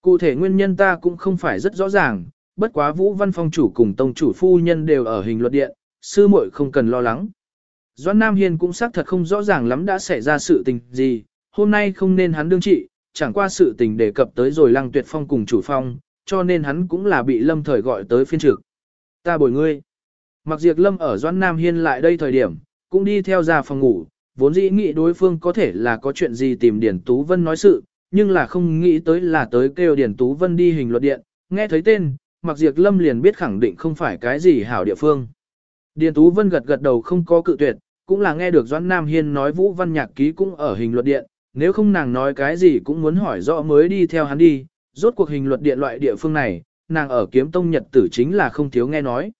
Cụ thể nguyên nhân ta cũng không phải rất rõ ràng, bất quá Vũ Văn Phong chủ cùng tông chủ phu nhân đều ở hình luật điện, sư muội không cần lo lắng. Doan Nam Hiên cũng xác thật không rõ ràng lắm đã xảy ra sự tình gì, hôm nay không nên hắn đương trị, chẳng qua sự tình đề cập tới rồi lăng tuyệt phong cùng chủ phong, cho nên hắn cũng là bị lâm thời gọi tới phiên trực. Ta bồi ngươi. Mặc diệt lâm ở Doãn Nam Hiên lại đây thời điểm, cũng đi theo ra phòng ngủ, vốn dĩ nghĩ đối phương có thể là có chuyện gì tìm Điển Tú Vân nói sự, nhưng là không nghĩ tới là tới kêu Điển Tú Vân đi hình luật điện, nghe thấy tên, Mặc diệt lâm liền biết khẳng định không phải cái gì hảo địa phương. Điền Tú Vân gật gật đầu không có cự tuyệt, cũng là nghe được Doãn Nam Hiên nói Vũ Văn Nhạc Ký cũng ở hình luật điện, nếu không nàng nói cái gì cũng muốn hỏi rõ mới đi theo hắn đi, rốt cuộc hình luật điện loại địa phương này, nàng ở kiếm tông nhật tử chính là không thiếu nghe nói.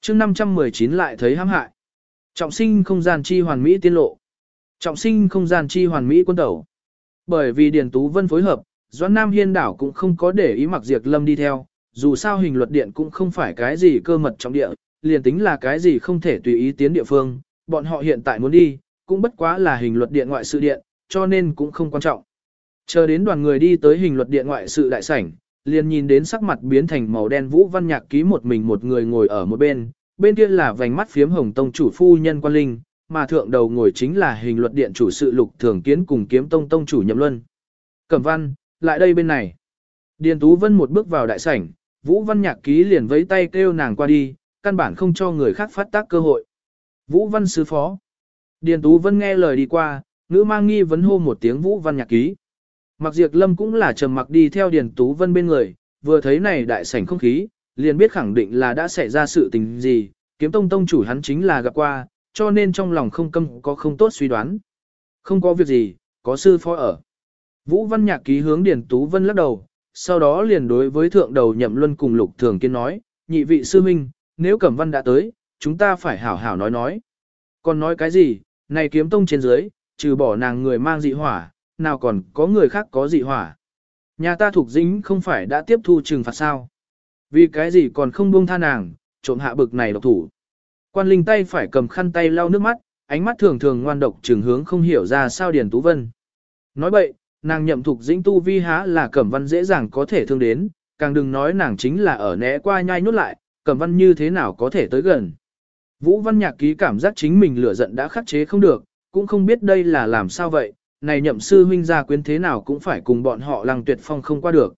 chương 519 lại thấy hãm hại. Trọng sinh không gian chi hoàn mỹ tiên lộ. Trọng sinh không gian chi hoàn mỹ quân tẩu. Bởi vì Điền Tú Vân phối hợp, Doãn Nam Hiên đảo cũng không có để ý mặc diệt lâm đi theo, dù sao hình luật điện cũng không phải cái gì cơ mật trọng địa, liền tính là cái gì không thể tùy ý tiến địa phương, bọn họ hiện tại muốn đi, cũng bất quá là hình luật điện ngoại sự điện, cho nên cũng không quan trọng. Chờ đến đoàn người đi tới hình luật điện ngoại sự đại sảnh, liền nhìn đến sắc mặt biến thành màu đen Vũ Văn Nhạc ký một mình một người ngồi ở một bên, bên kia là vành mắt phiếm hồng tông chủ phu nhân quan linh, mà thượng đầu ngồi chính là hình luật điện chủ sự lục thường kiến cùng kiếm tông tông chủ nhậm luân. Cẩm văn, lại đây bên này. Điền Tú Vân một bước vào đại sảnh, Vũ Văn Nhạc ký liền vẫy tay kêu nàng qua đi, căn bản không cho người khác phát tác cơ hội. Vũ Văn Sứ Phó. Điền Tú Vân nghe lời đi qua, ngữ mang nghi vấn hô một tiếng Vũ Văn nhạc ký. Mặc diệt lâm cũng là trầm mặc đi theo Điền Tú Vân bên người, vừa thấy này đại sảnh không khí, liền biết khẳng định là đã xảy ra sự tình gì, kiếm tông tông chủ hắn chính là gặp qua, cho nên trong lòng không câm có không tốt suy đoán. Không có việc gì, có sư phó ở. Vũ Văn nhạc ký hướng Điền Tú Vân lắc đầu, sau đó liền đối với thượng đầu nhậm luân cùng lục thường kiên nói, nhị vị sư minh, nếu Cẩm Văn đã tới, chúng ta phải hảo hảo nói nói. Còn nói cái gì, này kiếm tông trên dưới, trừ bỏ nàng người mang dị hỏa, nào còn có người khác có dị hỏa. Nhà ta thuộc dính không phải đã tiếp thu trừng phạt sao. Vì cái gì còn không buông tha nàng, trộm hạ bực này độc thủ. Quan linh tay phải cầm khăn tay lau nước mắt, ánh mắt thường thường ngoan độc trường hướng không hiểu ra sao Điền Tú Vân. Nói bậy, nàng nhậm thuộc dĩnh tu vi há là cẩm văn dễ dàng có thể thương đến, càng đừng nói nàng chính là ở né qua nhai nhốt lại, cẩm văn như thế nào có thể tới gần. Vũ văn nhạc ký cảm giác chính mình lửa giận đã khắc chế không được, cũng không biết đây là làm sao vậy, này nhậm sư huynh gia quyến thế nào cũng phải cùng bọn họ lăng tuyệt phong không qua được.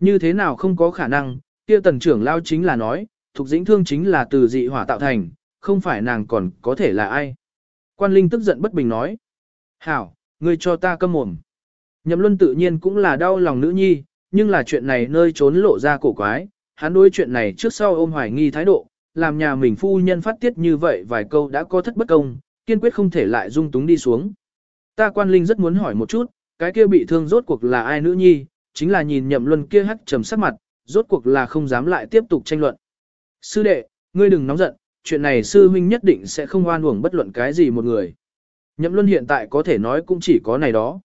Như thế nào không có khả năng, kia tần trưởng lao chính là nói, thuộc dĩnh thương chính là từ dị hỏa tạo thành, không phải nàng còn có thể là ai. Quan Linh tức giận bất bình nói. Hảo, ngươi cho ta câm mồm. Nhậm luân tự nhiên cũng là đau lòng nữ nhi, nhưng là chuyện này nơi trốn lộ ra cổ quái, hắn đối chuyện này trước sau ôm hoài nghi thái độ, làm nhà mình phu nhân phát tiết như vậy vài câu đã có thất bất công, kiên quyết không thể lại dung túng đi xuống. Ta quan linh rất muốn hỏi một chút, cái kia bị thương rốt cuộc là ai nữ nhi, chính là nhìn nhậm luân kia hắt trầm sắc mặt, rốt cuộc là không dám lại tiếp tục tranh luận. Sư đệ, ngươi đừng nóng giận, chuyện này sư huynh nhất định sẽ không oan uổng bất luận cái gì một người. Nhậm luân hiện tại có thể nói cũng chỉ có này đó.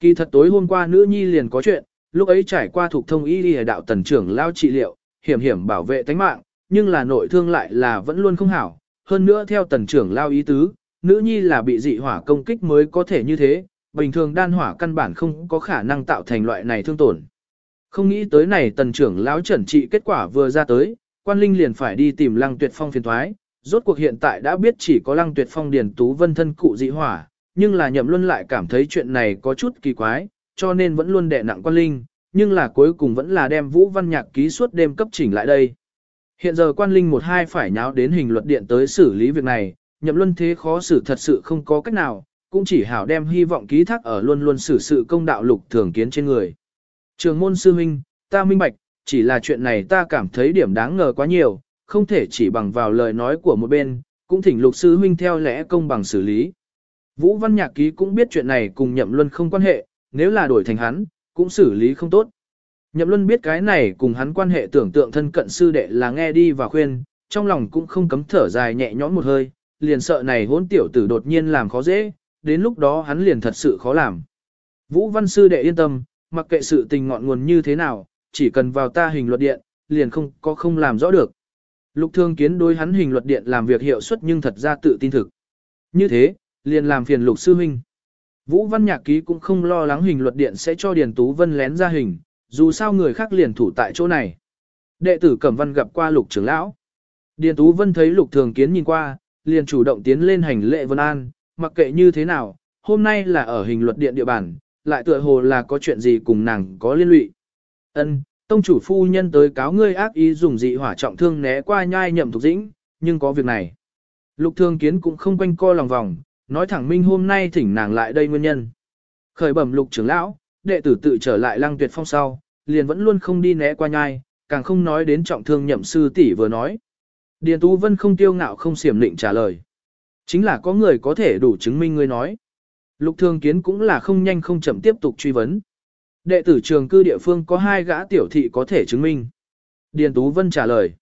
Kỳ thật tối hôm qua nữ nhi liền có chuyện, lúc ấy trải qua thuộc thông y y đạo tần trưởng lao trị liệu, hiểm hiểm bảo vệ tánh mạng, nhưng là nội thương lại là vẫn luôn không hảo. Hơn nữa theo tần trưởng lao ý tứ, nữ nhi là bị dị hỏa công kích mới có thể như thế, bình thường đan hỏa căn bản không có khả năng tạo thành loại này thương tổn. Không nghĩ tới này tần trưởng lão chuẩn trị kết quả vừa ra tới, quan linh liền phải đi tìm lăng tuyệt phong phiền thoái, rốt cuộc hiện tại đã biết chỉ có lăng tuyệt phong điền tú vân thân cụ dị hỏa, nhưng là nhậm luân lại cảm thấy chuyện này có chút kỳ quái, cho nên vẫn luôn đè nặng quan linh, nhưng là cuối cùng vẫn là đem vũ văn nhạc ký suốt đêm cấp chỉnh lại đây. Hiện giờ quan linh một hai phải nháo đến hình luật điện tới xử lý việc này, nhậm luân thế khó xử thật sự không có cách nào, cũng chỉ hảo đem hy vọng ký thác ở luôn luôn xử sự công đạo lục thường kiến trên người. Trường môn sư minh, ta minh bạch, chỉ là chuyện này ta cảm thấy điểm đáng ngờ quá nhiều, không thể chỉ bằng vào lời nói của một bên, cũng thỉnh lục sư huynh theo lẽ công bằng xử lý. Vũ Văn Nhạc Ký cũng biết chuyện này cùng Nhậm Luân không quan hệ, nếu là đổi thành hắn, cũng xử lý không tốt. Nhậm Luân biết cái này cùng hắn quan hệ tưởng tượng thân cận sư đệ là nghe đi và khuyên, trong lòng cũng không cấm thở dài nhẹ nhõm một hơi, liền sợ này hỗn tiểu tử đột nhiên làm khó dễ, đến lúc đó hắn liền thật sự khó làm. Vũ Văn sư đệ yên tâm, mặc kệ sự tình ngọn nguồn như thế nào, chỉ cần vào ta hình luật điện, liền không có không làm rõ được. Lục Thương Kiến đối hắn hình luật điện làm việc hiệu suất nhưng thật ra tự tin thực. Như thế, liền làm phiền Lục Sư Minh. Vũ Văn Nhạc Ký cũng không lo lắng hình luật điện sẽ cho Điền Tú Vân lén ra hình, dù sao người khác liền thủ tại chỗ này. Đệ tử Cẩm Văn gặp qua Lục trưởng lão. Điền Tú Vân thấy Lục Thường Kiến nhìn qua, liền chủ động tiến lên hành lễ Vân An, mặc kệ như thế nào, hôm nay là ở hình luật điện địa bàn, lại tựa hồ là có chuyện gì cùng nàng có liên lụy. Ân, tông chủ phu nhân tới cáo ngươi ác ý dùng dị hỏa trọng thương né qua nhai nhậm thuộc dĩnh, nhưng có việc này. Lục thương Kiến cũng không quanh co lòng vòng, nói thẳng minh hôm nay thỉnh nàng lại đây nguyên nhân. Khởi bẩm lục trưởng lão, đệ tử tự trở lại lăng tuyệt phong sau, liền vẫn luôn không đi né qua nhai, càng không nói đến trọng thương nhậm sư tỷ vừa nói. Điền Tú Vân không tiêu ngạo không xiểm định trả lời. Chính là có người có thể đủ chứng minh ngươi nói. Lục Thường Kiến cũng là không nhanh không chậm tiếp tục truy vấn. Đệ tử trường cư địa phương có hai gã tiểu thị có thể chứng minh. Điền Tú Vân trả lời.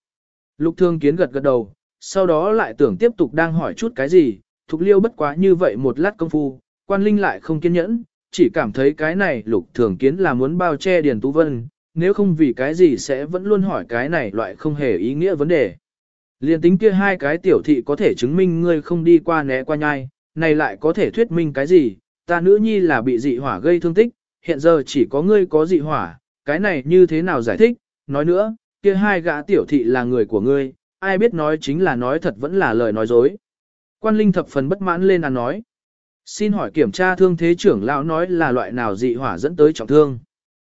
Lục Thường Kiến gật gật đầu, sau đó lại tưởng tiếp tục đang hỏi chút cái gì, thục liêu bất quá như vậy một lát công phu, quan linh lại không kiên nhẫn, chỉ cảm thấy cái này Lục Thường Kiến là muốn bao che Điền Tú Vân, nếu không vì cái gì sẽ vẫn luôn hỏi cái này loại không hề ý nghĩa vấn đề. Liên tính kia hai cái tiểu thị có thể chứng minh ngươi không đi qua né qua nhai, này lại có thể thuyết minh cái gì, ta nữ nhi là bị dị hỏa gây thương tích, hiện giờ chỉ có ngươi có dị hỏa, cái này như thế nào giải thích, nói nữa, kia hai gã tiểu thị là người của ngươi, ai biết nói chính là nói thật vẫn là lời nói dối. Quan linh thập phần bất mãn lên ăn nói. Xin hỏi kiểm tra thương thế trưởng lão nói là loại nào dị hỏa dẫn tới trọng thương.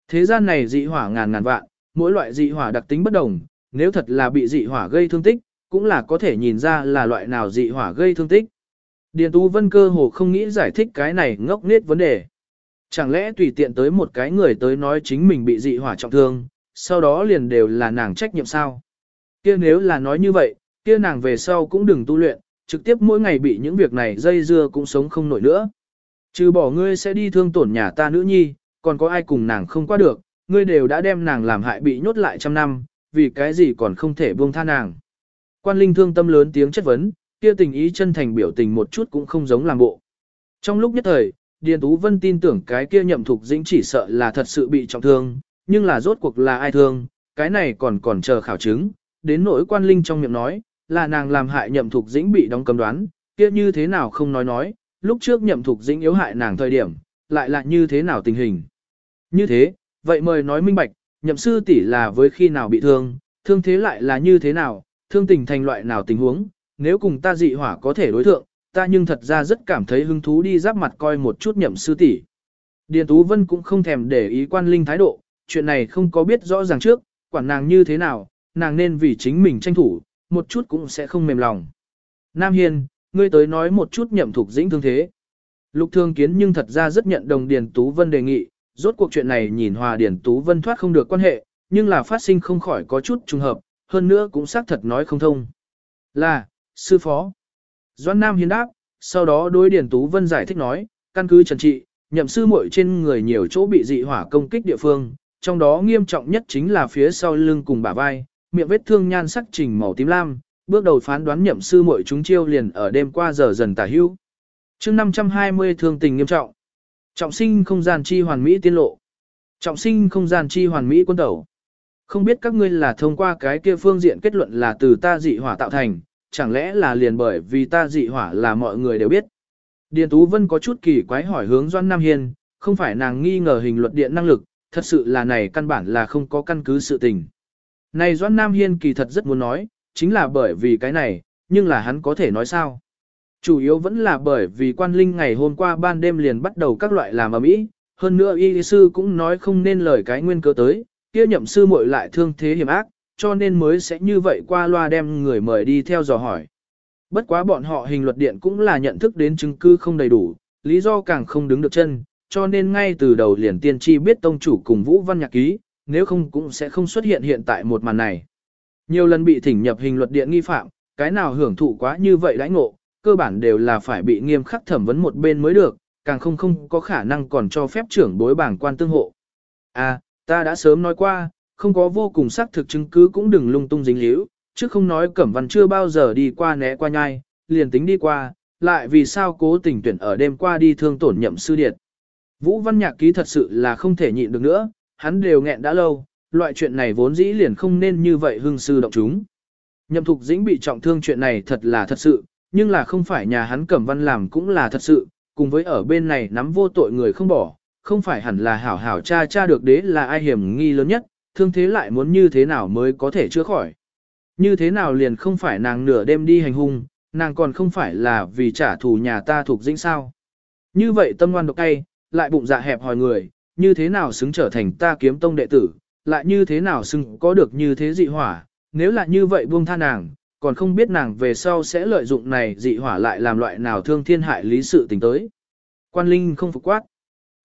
Thế gian này dị hỏa ngàn ngàn vạn, mỗi loại dị hỏa đặc tính bất đồng, nếu thật là bị dị hỏa gây thương tích, cũng là có thể nhìn ra là loại nào dị hỏa gây thương tích. Điền Tú Vân cơ hồ không nghĩ giải thích cái này ngốc nghếch vấn đề. Chẳng lẽ tùy tiện tới một cái người tới nói chính mình bị dị hỏa trọng thương, sau đó liền đều là nàng trách nhiệm sao? Kia nếu là nói như vậy, kia nàng về sau cũng đừng tu luyện, trực tiếp mỗi ngày bị những việc này dây dưa cũng sống không nổi nữa. Trừ bỏ ngươi sẽ đi thương tổn nhà ta nữ nhi, còn có ai cùng nàng không qua được, ngươi đều đã đem nàng làm hại bị nhốt lại trăm năm, vì cái gì còn không thể buông tha nàng. Quan linh thương tâm lớn tiếng chất vấn, kia tình ý chân thành biểu tình một chút cũng không giống làm bộ. Trong lúc nhất thời, Điền Tú Vân tin tưởng cái kia nhậm thục dĩnh chỉ sợ là thật sự bị trọng thương, nhưng là rốt cuộc là ai thương, cái này còn còn chờ khảo chứng, đến nỗi quan linh trong miệng nói, là nàng làm hại nhậm thục dĩnh bị đóng cầm đoán, kia như thế nào không nói nói, lúc trước nhậm thục dĩnh yếu hại nàng thời điểm, lại là như thế nào tình hình. Như thế, vậy mời nói minh bạch, nhậm sư tỷ là với khi nào bị thương, thương thế lại là như thế nào, thương tình thành loại nào tình huống, nếu cùng ta dị hỏa có thể đối thượng, ta nhưng thật ra rất cảm thấy hứng thú đi giáp mặt coi một chút nhậm sư tỷ. Điền Tú Vân cũng không thèm để ý quan linh thái độ, chuyện này không có biết rõ ràng trước, quản nàng như thế nào, nàng nên vì chính mình tranh thủ, một chút cũng sẽ không mềm lòng. Nam Hiên, ngươi tới nói một chút nhậm thuộc dĩnh thương thế. Lục Thương Kiến nhưng thật ra rất nhận đồng Điền Tú Vân đề nghị, rốt cuộc chuyện này nhìn Hòa Điền Tú Vân thoát không được quan hệ, nhưng là phát sinh không khỏi có chút trùng hợp, hơn nữa cũng xác thật nói không thông. Là, sư phó. Doãn Nam hiến đáp, sau đó đối Điền Tú Vân giải thích nói, căn cứ trần trị, nhậm sư muội trên người nhiều chỗ bị dị hỏa công kích địa phương, trong đó nghiêm trọng nhất chính là phía sau lưng cùng bả vai, miệng vết thương nhan sắc trình màu tím lam, bước đầu phán đoán nhậm sư muội chúng chiêu liền ở đêm qua giờ dần tả hữu. chương 520 thương tình nghiêm trọng. Trọng sinh không gian chi hoàn mỹ tiên lộ. Trọng sinh không gian chi hoàn mỹ quân tẩu. Không biết các ngươi là thông qua cái kia phương diện kết luận là từ ta dị hỏa tạo thành, chẳng lẽ là liền bởi vì ta dị hỏa là mọi người đều biết. Điền Tú Vân có chút kỳ quái hỏi hướng Doan Nam Hiên, không phải nàng nghi ngờ hình luật điện năng lực, thật sự là này căn bản là không có căn cứ sự tình. Này Doan Nam Hiên kỳ thật rất muốn nói, chính là bởi vì cái này, nhưng là hắn có thể nói sao. Chủ yếu vẫn là bởi vì quan linh ngày hôm qua ban đêm liền bắt đầu các loại làm ở mỹ, hơn nữa y sư cũng nói không nên lời cái nguyên cơ tới, kia nhậm sư muội lại thương thế hiểm ác, cho nên mới sẽ như vậy qua loa đem người mời đi theo dò hỏi. Bất quá bọn họ hình luật điện cũng là nhận thức đến chứng cứ không đầy đủ, lý do càng không đứng được chân, cho nên ngay từ đầu liền tiên tri biết tông chủ cùng Vũ Văn Nhạc Ký, nếu không cũng sẽ không xuất hiện hiện tại một màn này. Nhiều lần bị thỉnh nhập hình luật điện nghi phạm, cái nào hưởng thụ quá như vậy đãi ngộ, cơ bản đều là phải bị nghiêm khắc thẩm vấn một bên mới được, càng không không có khả năng còn cho phép trưởng bối bảng quan tương hộ. À, ta đã sớm nói qua, không có vô cùng xác thực chứng cứ cũng đừng lung tung dính líu, chứ không nói Cẩm Văn chưa bao giờ đi qua né qua nhai, liền tính đi qua, lại vì sao cố tình tuyển ở đêm qua đi thương tổn nhậm sư điệt. Vũ Văn Nhạc ký thật sự là không thể nhịn được nữa, hắn đều nghẹn đã lâu, loại chuyện này vốn dĩ liền không nên như vậy hưng sư động chúng. Nhậm Thục Dĩnh bị trọng thương chuyện này thật là thật sự, nhưng là không phải nhà hắn Cẩm Văn làm cũng là thật sự, cùng với ở bên này nắm vô tội người không bỏ, không phải hẳn là hảo hảo cha cha được đế là ai hiểm nghi lớn nhất, thương thế lại muốn như thế nào mới có thể chữa khỏi. Như thế nào liền không phải nàng nửa đêm đi hành hung, nàng còn không phải là vì trả thù nhà ta thuộc dĩnh sao. Như vậy tâm ngoan độc cay, lại bụng dạ hẹp hỏi người, như thế nào xứng trở thành ta kiếm tông đệ tử, lại như thế nào xứng có được như thế dị hỏa, nếu là như vậy buông tha nàng, còn không biết nàng về sau sẽ lợi dụng này dị hỏa lại làm loại nào thương thiên hại lý sự tình tới. Quan Linh không phục quát.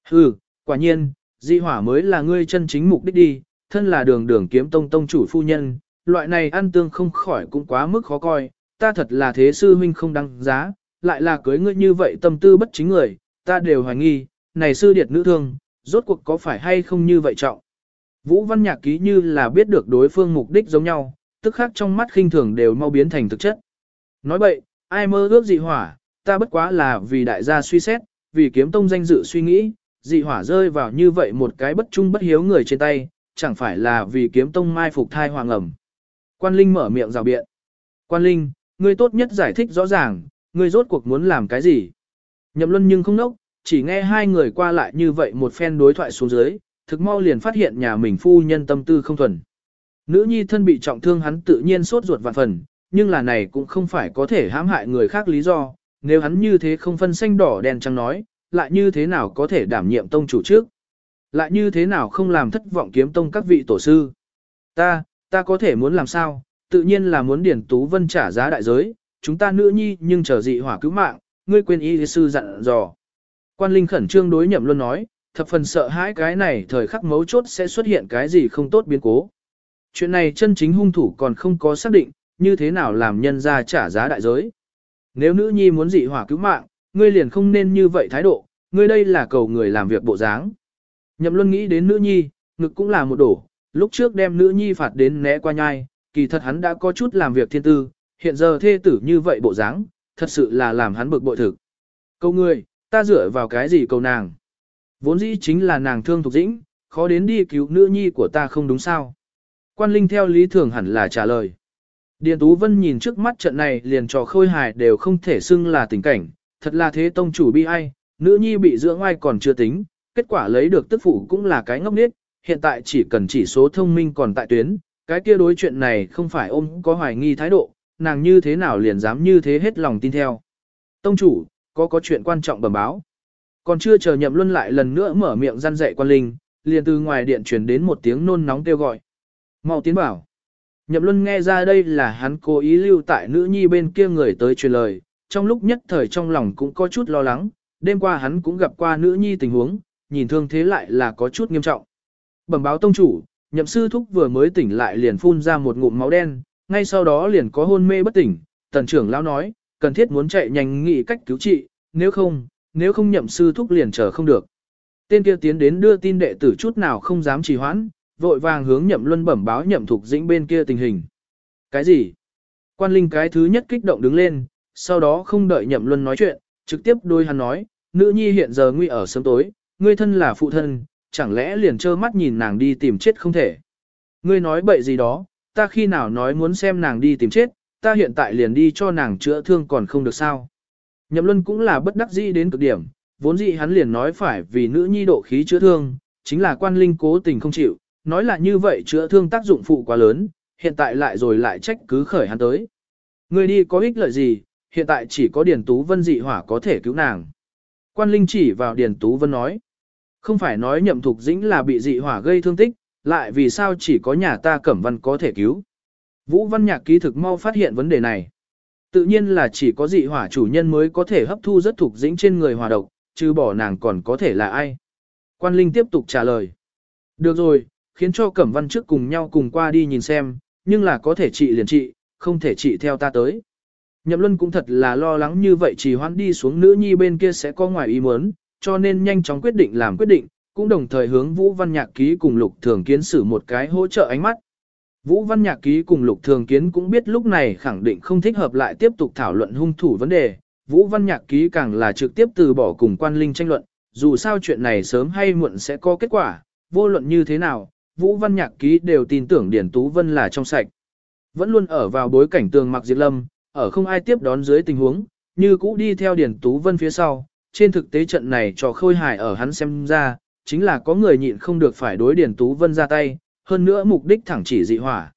Hừ, quả nhiên, Di hỏa mới là ngươi chân chính mục đích đi, thân là đường đường kiếm tông tông chủ phu nhân, loại này ăn tương không khỏi cũng quá mức khó coi, ta thật là thế sư huynh không đăng giá, lại là cưới ngươi như vậy tâm tư bất chính người, ta đều hoài nghi, này sư điệt nữ thương, rốt cuộc có phải hay không như vậy trọng. Vũ Văn Nhạc ký như là biết được đối phương mục đích giống nhau, tức khác trong mắt khinh thường đều mau biến thành thực chất. Nói vậy, ai mơ ước dị hỏa, ta bất quá là vì đại gia suy xét, vì kiếm tông danh dự suy nghĩ, dị hỏa rơi vào như vậy một cái bất trung bất hiếu người trên tay, chẳng phải là vì kiếm tông mai phục thai hoàng ẩm. Quan Linh mở miệng rào biện. Quan Linh, ngươi tốt nhất giải thích rõ ràng, ngươi rốt cuộc muốn làm cái gì. Nhậm luân nhưng không nốc, chỉ nghe hai người qua lại như vậy một phen đối thoại xuống dưới, thực mau liền phát hiện nhà mình phu nhân tâm tư không thuần. Nữ nhi thân bị trọng thương hắn tự nhiên sốt ruột vạn phần, nhưng là này cũng không phải có thể hãm hại người khác lý do, nếu hắn như thế không phân xanh đỏ đen trắng nói, lại như thế nào có thể đảm nhiệm tông chủ trước. Lại như thế nào không làm thất vọng kiếm tông các vị tổ sư. Ta, ta có thể muốn làm sao, tự nhiên là muốn Điển Tú Vân trả giá đại giới, chúng ta nữ nhi nhưng chờ dị hỏa cứu mạng, ngươi quên y sư dặn dò. Quan Linh khẩn trương đối nhậm luôn nói, thập phần sợ hãi cái này thời khắc mấu chốt sẽ xuất hiện cái gì không tốt biến cố. Chuyện này chân chính hung thủ còn không có xác định, như thế nào làm nhân ra trả giá đại giới. Nếu nữ nhi muốn dị hỏa cứu mạng, ngươi liền không nên như vậy thái độ, ngươi đây là cầu người làm việc bộ dáng. Nhậm Luân nghĩ đến nữ nhi, ngực cũng là một đổ, lúc trước đem nữ nhi phạt đến né qua nhai, kỳ thật hắn đã có chút làm việc thiên tư, hiện giờ thê tử như vậy bộ dáng, thật sự là làm hắn bực bội thực. Câu ngươi, ta dựa vào cái gì cầu nàng? Vốn dĩ chính là nàng thương thuộc dĩnh, khó đến đi cứu nữ nhi của ta không đúng sao? Quan Linh theo lý thường hẳn là trả lời. Điền Tú Vân nhìn trước mắt trận này liền trò khôi hài đều không thể xưng là tình cảnh, thật là thế tông chủ bi ai, nữ nhi bị dưỡng ai còn chưa tính, kết quả lấy được tức phụ cũng là cái ngốc nết, hiện tại chỉ cần chỉ số thông minh còn tại tuyến, cái kia đối chuyện này không phải ôm có hoài nghi thái độ, nàng như thế nào liền dám như thế hết lòng tin theo. Tông chủ, có có chuyện quan trọng bẩm báo. Còn chưa chờ nhậm luân lại lần nữa mở miệng răn dạy quan linh, liền từ ngoài điện truyền đến một tiếng nôn nóng kêu gọi. Mau tiến bảo. Nhậm luân nghe ra đây là hắn cố ý lưu tại nữ nhi bên kia người tới truyền lời, trong lúc nhất thời trong lòng cũng có chút lo lắng, đêm qua hắn cũng gặp qua nữ nhi tình huống, nhìn thương thế lại là có chút nghiêm trọng. Bẩm báo tông chủ, nhậm sư thúc vừa mới tỉnh lại liền phun ra một ngụm máu đen, ngay sau đó liền có hôn mê bất tỉnh, tần trưởng lão nói, cần thiết muốn chạy nhanh nghĩ cách cứu trị, nếu không, nếu không nhậm sư thúc liền chờ không được. Tên kia tiến đến đưa tin đệ tử chút nào không dám trì hoãn, vội vàng hướng nhậm luân bẩm báo nhậm thục dĩnh bên kia tình hình. Cái gì? Quan linh cái thứ nhất kích động đứng lên, sau đó không đợi nhậm luân nói chuyện, trực tiếp đôi hắn nói, nữ nhi hiện giờ nguy ở sớm tối, ngươi thân là phụ thân, chẳng lẽ liền trơ mắt nhìn nàng đi tìm chết không thể. Ngươi nói bậy gì đó, ta khi nào nói muốn xem nàng đi tìm chết, ta hiện tại liền đi cho nàng chữa thương còn không được sao. Nhậm luân cũng là bất đắc dĩ đến cực điểm, vốn dĩ hắn liền nói phải vì nữ nhi độ khí chữa thương, chính là quan linh cố tình không chịu, nói là như vậy chữa thương tác dụng phụ quá lớn, hiện tại lại rồi lại trách cứ khởi hắn tới. Ngươi đi có ích lợi gì, hiện tại chỉ có Điền Tú Vân dị hỏa có thể cứu nàng. Quan Linh chỉ vào Điền Tú Vân nói. Không phải nói nhậm thục dĩnh là bị dị hỏa gây thương tích, lại vì sao chỉ có nhà ta cẩm văn có thể cứu. Vũ Văn Nhạc ký thực mau phát hiện vấn đề này. Tự nhiên là chỉ có dị hỏa chủ nhân mới có thể hấp thu rất thục dĩnh trên người hòa độc, chứ bỏ nàng còn có thể là ai. Quan Linh tiếp tục trả lời. Được rồi, khiến cho Cẩm Văn trước cùng nhau cùng qua đi nhìn xem, nhưng là có thể trị liền trị, không thể trị theo ta tới. Nhậm Luân cũng thật là lo lắng như vậy chỉ hoãn đi xuống nữ nhi bên kia sẽ có ngoài ý muốn, cho nên nhanh chóng quyết định làm quyết định, cũng đồng thời hướng Vũ Văn Nhạc Ký cùng Lục Thường Kiến xử một cái hỗ trợ ánh mắt. Vũ Văn Nhạc Ký cùng Lục Thường Kiến cũng biết lúc này khẳng định không thích hợp lại tiếp tục thảo luận hung thủ vấn đề. Vũ Văn Nhạc Ký càng là trực tiếp từ bỏ cùng quan linh tranh luận, dù sao chuyện này sớm hay muộn sẽ có kết quả, vô luận như thế nào, Vũ Văn Nhạc Ký đều tin tưởng Điền Tú Vân là trong sạch. Vẫn luôn ở vào bối cảnh tường mặc diệt lâm, ở không ai tiếp đón dưới tình huống, như cũ đi theo Điền Tú Vân phía sau. Trên thực tế trận này cho khôi hài ở hắn xem ra, chính là có người nhịn không được phải đối Điền Tú Vân ra tay, hơn nữa mục đích thẳng chỉ dị hỏa.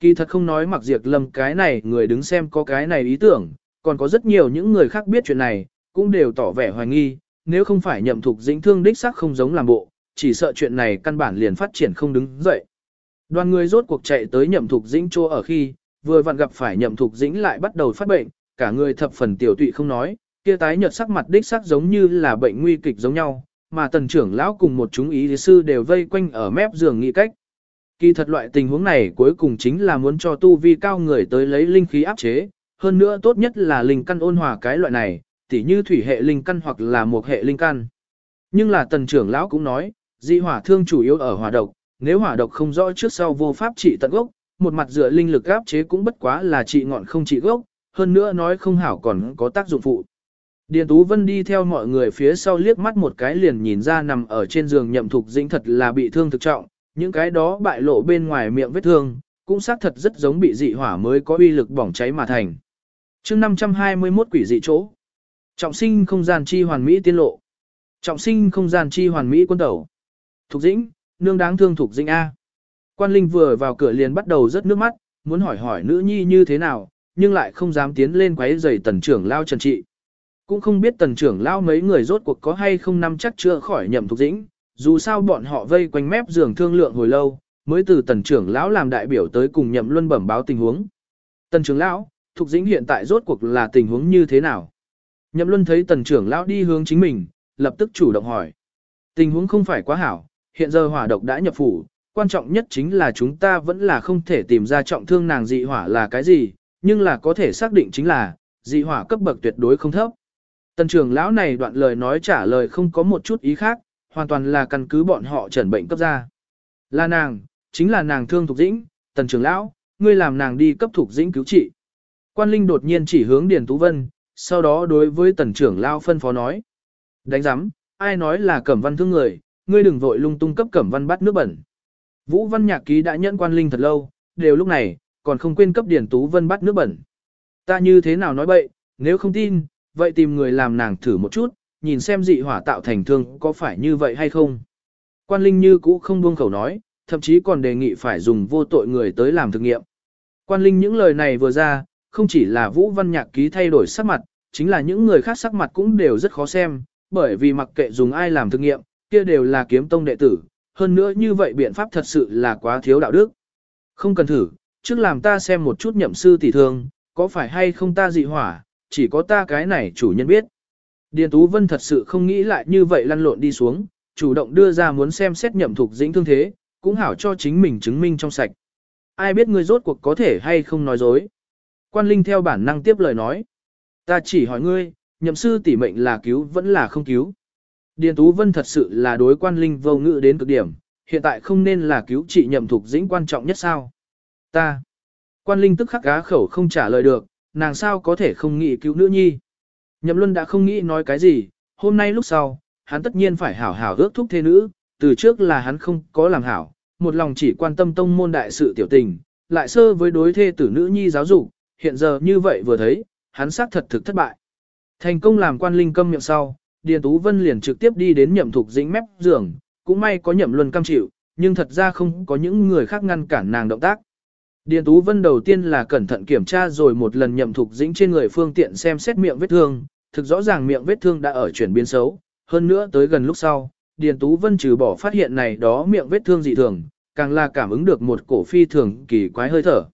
Kỳ thật không nói mặc diệt lâm cái này người đứng xem có cái này ý tưởng, còn có rất nhiều những người khác biết chuyện này, cũng đều tỏ vẻ hoài nghi, nếu không phải nhậm thục dĩnh thương đích sắc không giống làm bộ, chỉ sợ chuyện này căn bản liền phát triển không đứng dậy. Đoàn người rốt cuộc chạy tới nhậm thục dĩnh chỗ ở khi, vừa vặn gặp phải nhậm thục dĩnh lại bắt đầu phát bệnh, cả người thập phần tiểu tụy không nói, kia tái nhợt sắc mặt đích sắc giống như là bệnh nguy kịch giống nhau, mà tần trưởng lão cùng một chúng ý sư đều vây quanh ở mép giường nghĩ cách. Kỳ thật loại tình huống này cuối cùng chính là muốn cho tu vi cao người tới lấy linh khí áp chế, hơn nữa tốt nhất là linh căn ôn hòa cái loại này, tỉ như thủy hệ linh căn hoặc là một hệ linh căn. Nhưng là tần trưởng lão cũng nói, dị hỏa thương chủ yếu ở hỏa độc, nếu hỏa độc không rõ trước sau vô pháp trị tận gốc, một mặt dựa linh lực áp chế cũng bất quá là trị ngọn không trị gốc, hơn nữa nói không hảo còn có tác dụng phụ. Điền Tú Vân đi theo mọi người phía sau liếc mắt một cái liền nhìn ra nằm ở trên giường nhậm thục dĩnh thật là bị thương thực trọng, những cái đó bại lộ bên ngoài miệng vết thương, cũng xác thật rất giống bị dị hỏa mới có uy lực bỏng cháy mà thành. chương 521 quỷ dị chỗ. Trọng sinh không gian chi hoàn mỹ tiên lộ. Trọng sinh không gian chi hoàn mỹ quân tẩu. Thục dĩnh, nương đáng thương thục dĩnh A. Quan Linh vừa vào cửa liền bắt đầu rớt nước mắt, muốn hỏi hỏi nữ nhi như thế nào, nhưng lại không dám tiến lên quấy giày tần trưởng lao trần trị. Cũng không biết tần trưởng lao mấy người rốt cuộc có hay không nắm chắc chưa khỏi nhậm thục dĩnh, dù sao bọn họ vây quanh mép giường thương lượng hồi lâu, mới từ tần trưởng lão làm đại biểu tới cùng nhậm luân bẩm báo tình huống. Tần trưởng lão, thục dĩnh hiện tại rốt cuộc là tình huống như thế nào? Nhậm luân thấy tần trưởng lão đi hướng chính mình, lập tức chủ động hỏi. Tình huống không phải quá hảo, hiện giờ hỏa độc đã nhập phủ, quan trọng nhất chính là chúng ta vẫn là không thể tìm ra trọng thương nàng dị hỏa là cái gì, nhưng là có thể xác định chính là, dị hỏa cấp bậc tuyệt đối không thấp. Tần trưởng lão này đoạn lời nói trả lời không có một chút ý khác, hoàn toàn là căn cứ bọn họ chẩn bệnh cấp ra. Là nàng, chính là nàng thương thuộc Dĩnh, tần trưởng lão, ngươi làm nàng đi cấp thuộc Dĩnh cứu trị. Quan Linh đột nhiên chỉ hướng Điền Tú Vân, sau đó đối với tần trưởng lão phân phó nói. Đánh giám, ai nói là cẩm văn thương người, ngươi đừng vội lung tung cấp cẩm văn bắt nước bẩn. Vũ Văn Nhạc Ký đã nhận Quan Linh thật lâu, đều lúc này, còn không quên cấp Điền Tú Vân bắt nước bẩn. Ta như thế nào nói bậy, nếu không tin, vậy tìm người làm nàng thử một chút, nhìn xem dị hỏa tạo thành thương có phải như vậy hay không. Quan Linh như cũ không buông khẩu nói, thậm chí còn đề nghị phải dùng vô tội người tới làm thực nghiệm. Quan Linh những lời này vừa ra, không chỉ là Vũ Văn Nhạc ký thay đổi sắc mặt, chính là những người khác sắc mặt cũng đều rất khó xem, bởi vì mặc kệ dùng ai làm thực nghiệm, kia đều là kiếm tông đệ tử, hơn nữa như vậy biện pháp thật sự là quá thiếu đạo đức. Không cần thử, trước làm ta xem một chút nhậm sư tỷ thương, có phải hay không ta dị hỏa, chỉ có ta cái này chủ nhân biết. Điền Tú Vân thật sự không nghĩ lại như vậy lăn lộn đi xuống, chủ động đưa ra muốn xem xét nhậm thuộc dĩnh thương thế, cũng hảo cho chính mình chứng minh trong sạch. Ai biết ngươi rốt cuộc có thể hay không nói dối. Quan Linh theo bản năng tiếp lời nói. Ta chỉ hỏi ngươi, nhậm sư tỷ mệnh là cứu vẫn là không cứu. Điền Tú Vân thật sự là đối quan Linh vô ngữ đến cực điểm, hiện tại không nên là cứu trị nhậm thục dĩnh quan trọng nhất sao. Ta. Quan Linh tức khắc cá khẩu không trả lời được, nàng sao có thể không nghĩ cứu nữ nhi. Nhậm Luân đã không nghĩ nói cái gì, hôm nay lúc sau, hắn tất nhiên phải hảo hảo ước thúc thế nữ, từ trước là hắn không có làm hảo, một lòng chỉ quan tâm tông môn đại sự tiểu tình, lại sơ với đối thê tử nữ nhi giáo dục, hiện giờ như vậy vừa thấy, hắn xác thật thực thất bại. Thành công làm quan linh câm miệng sau, Điền Tú Vân liền trực tiếp đi đến nhậm thục dĩnh mép giường, cũng may có nhậm luân cam chịu, nhưng thật ra không có những người khác ngăn cản nàng động tác. Điền Tú Vân đầu tiên là cẩn thận kiểm tra rồi một lần nhậm thục dĩnh trên người phương tiện xem xét miệng vết thương, thực rõ ràng miệng vết thương đã ở chuyển biến xấu, hơn nữa tới gần lúc sau, Điền Tú Vân trừ bỏ phát hiện này đó miệng vết thương dị thường, càng là cảm ứng được một cổ phi thường kỳ quái hơi thở.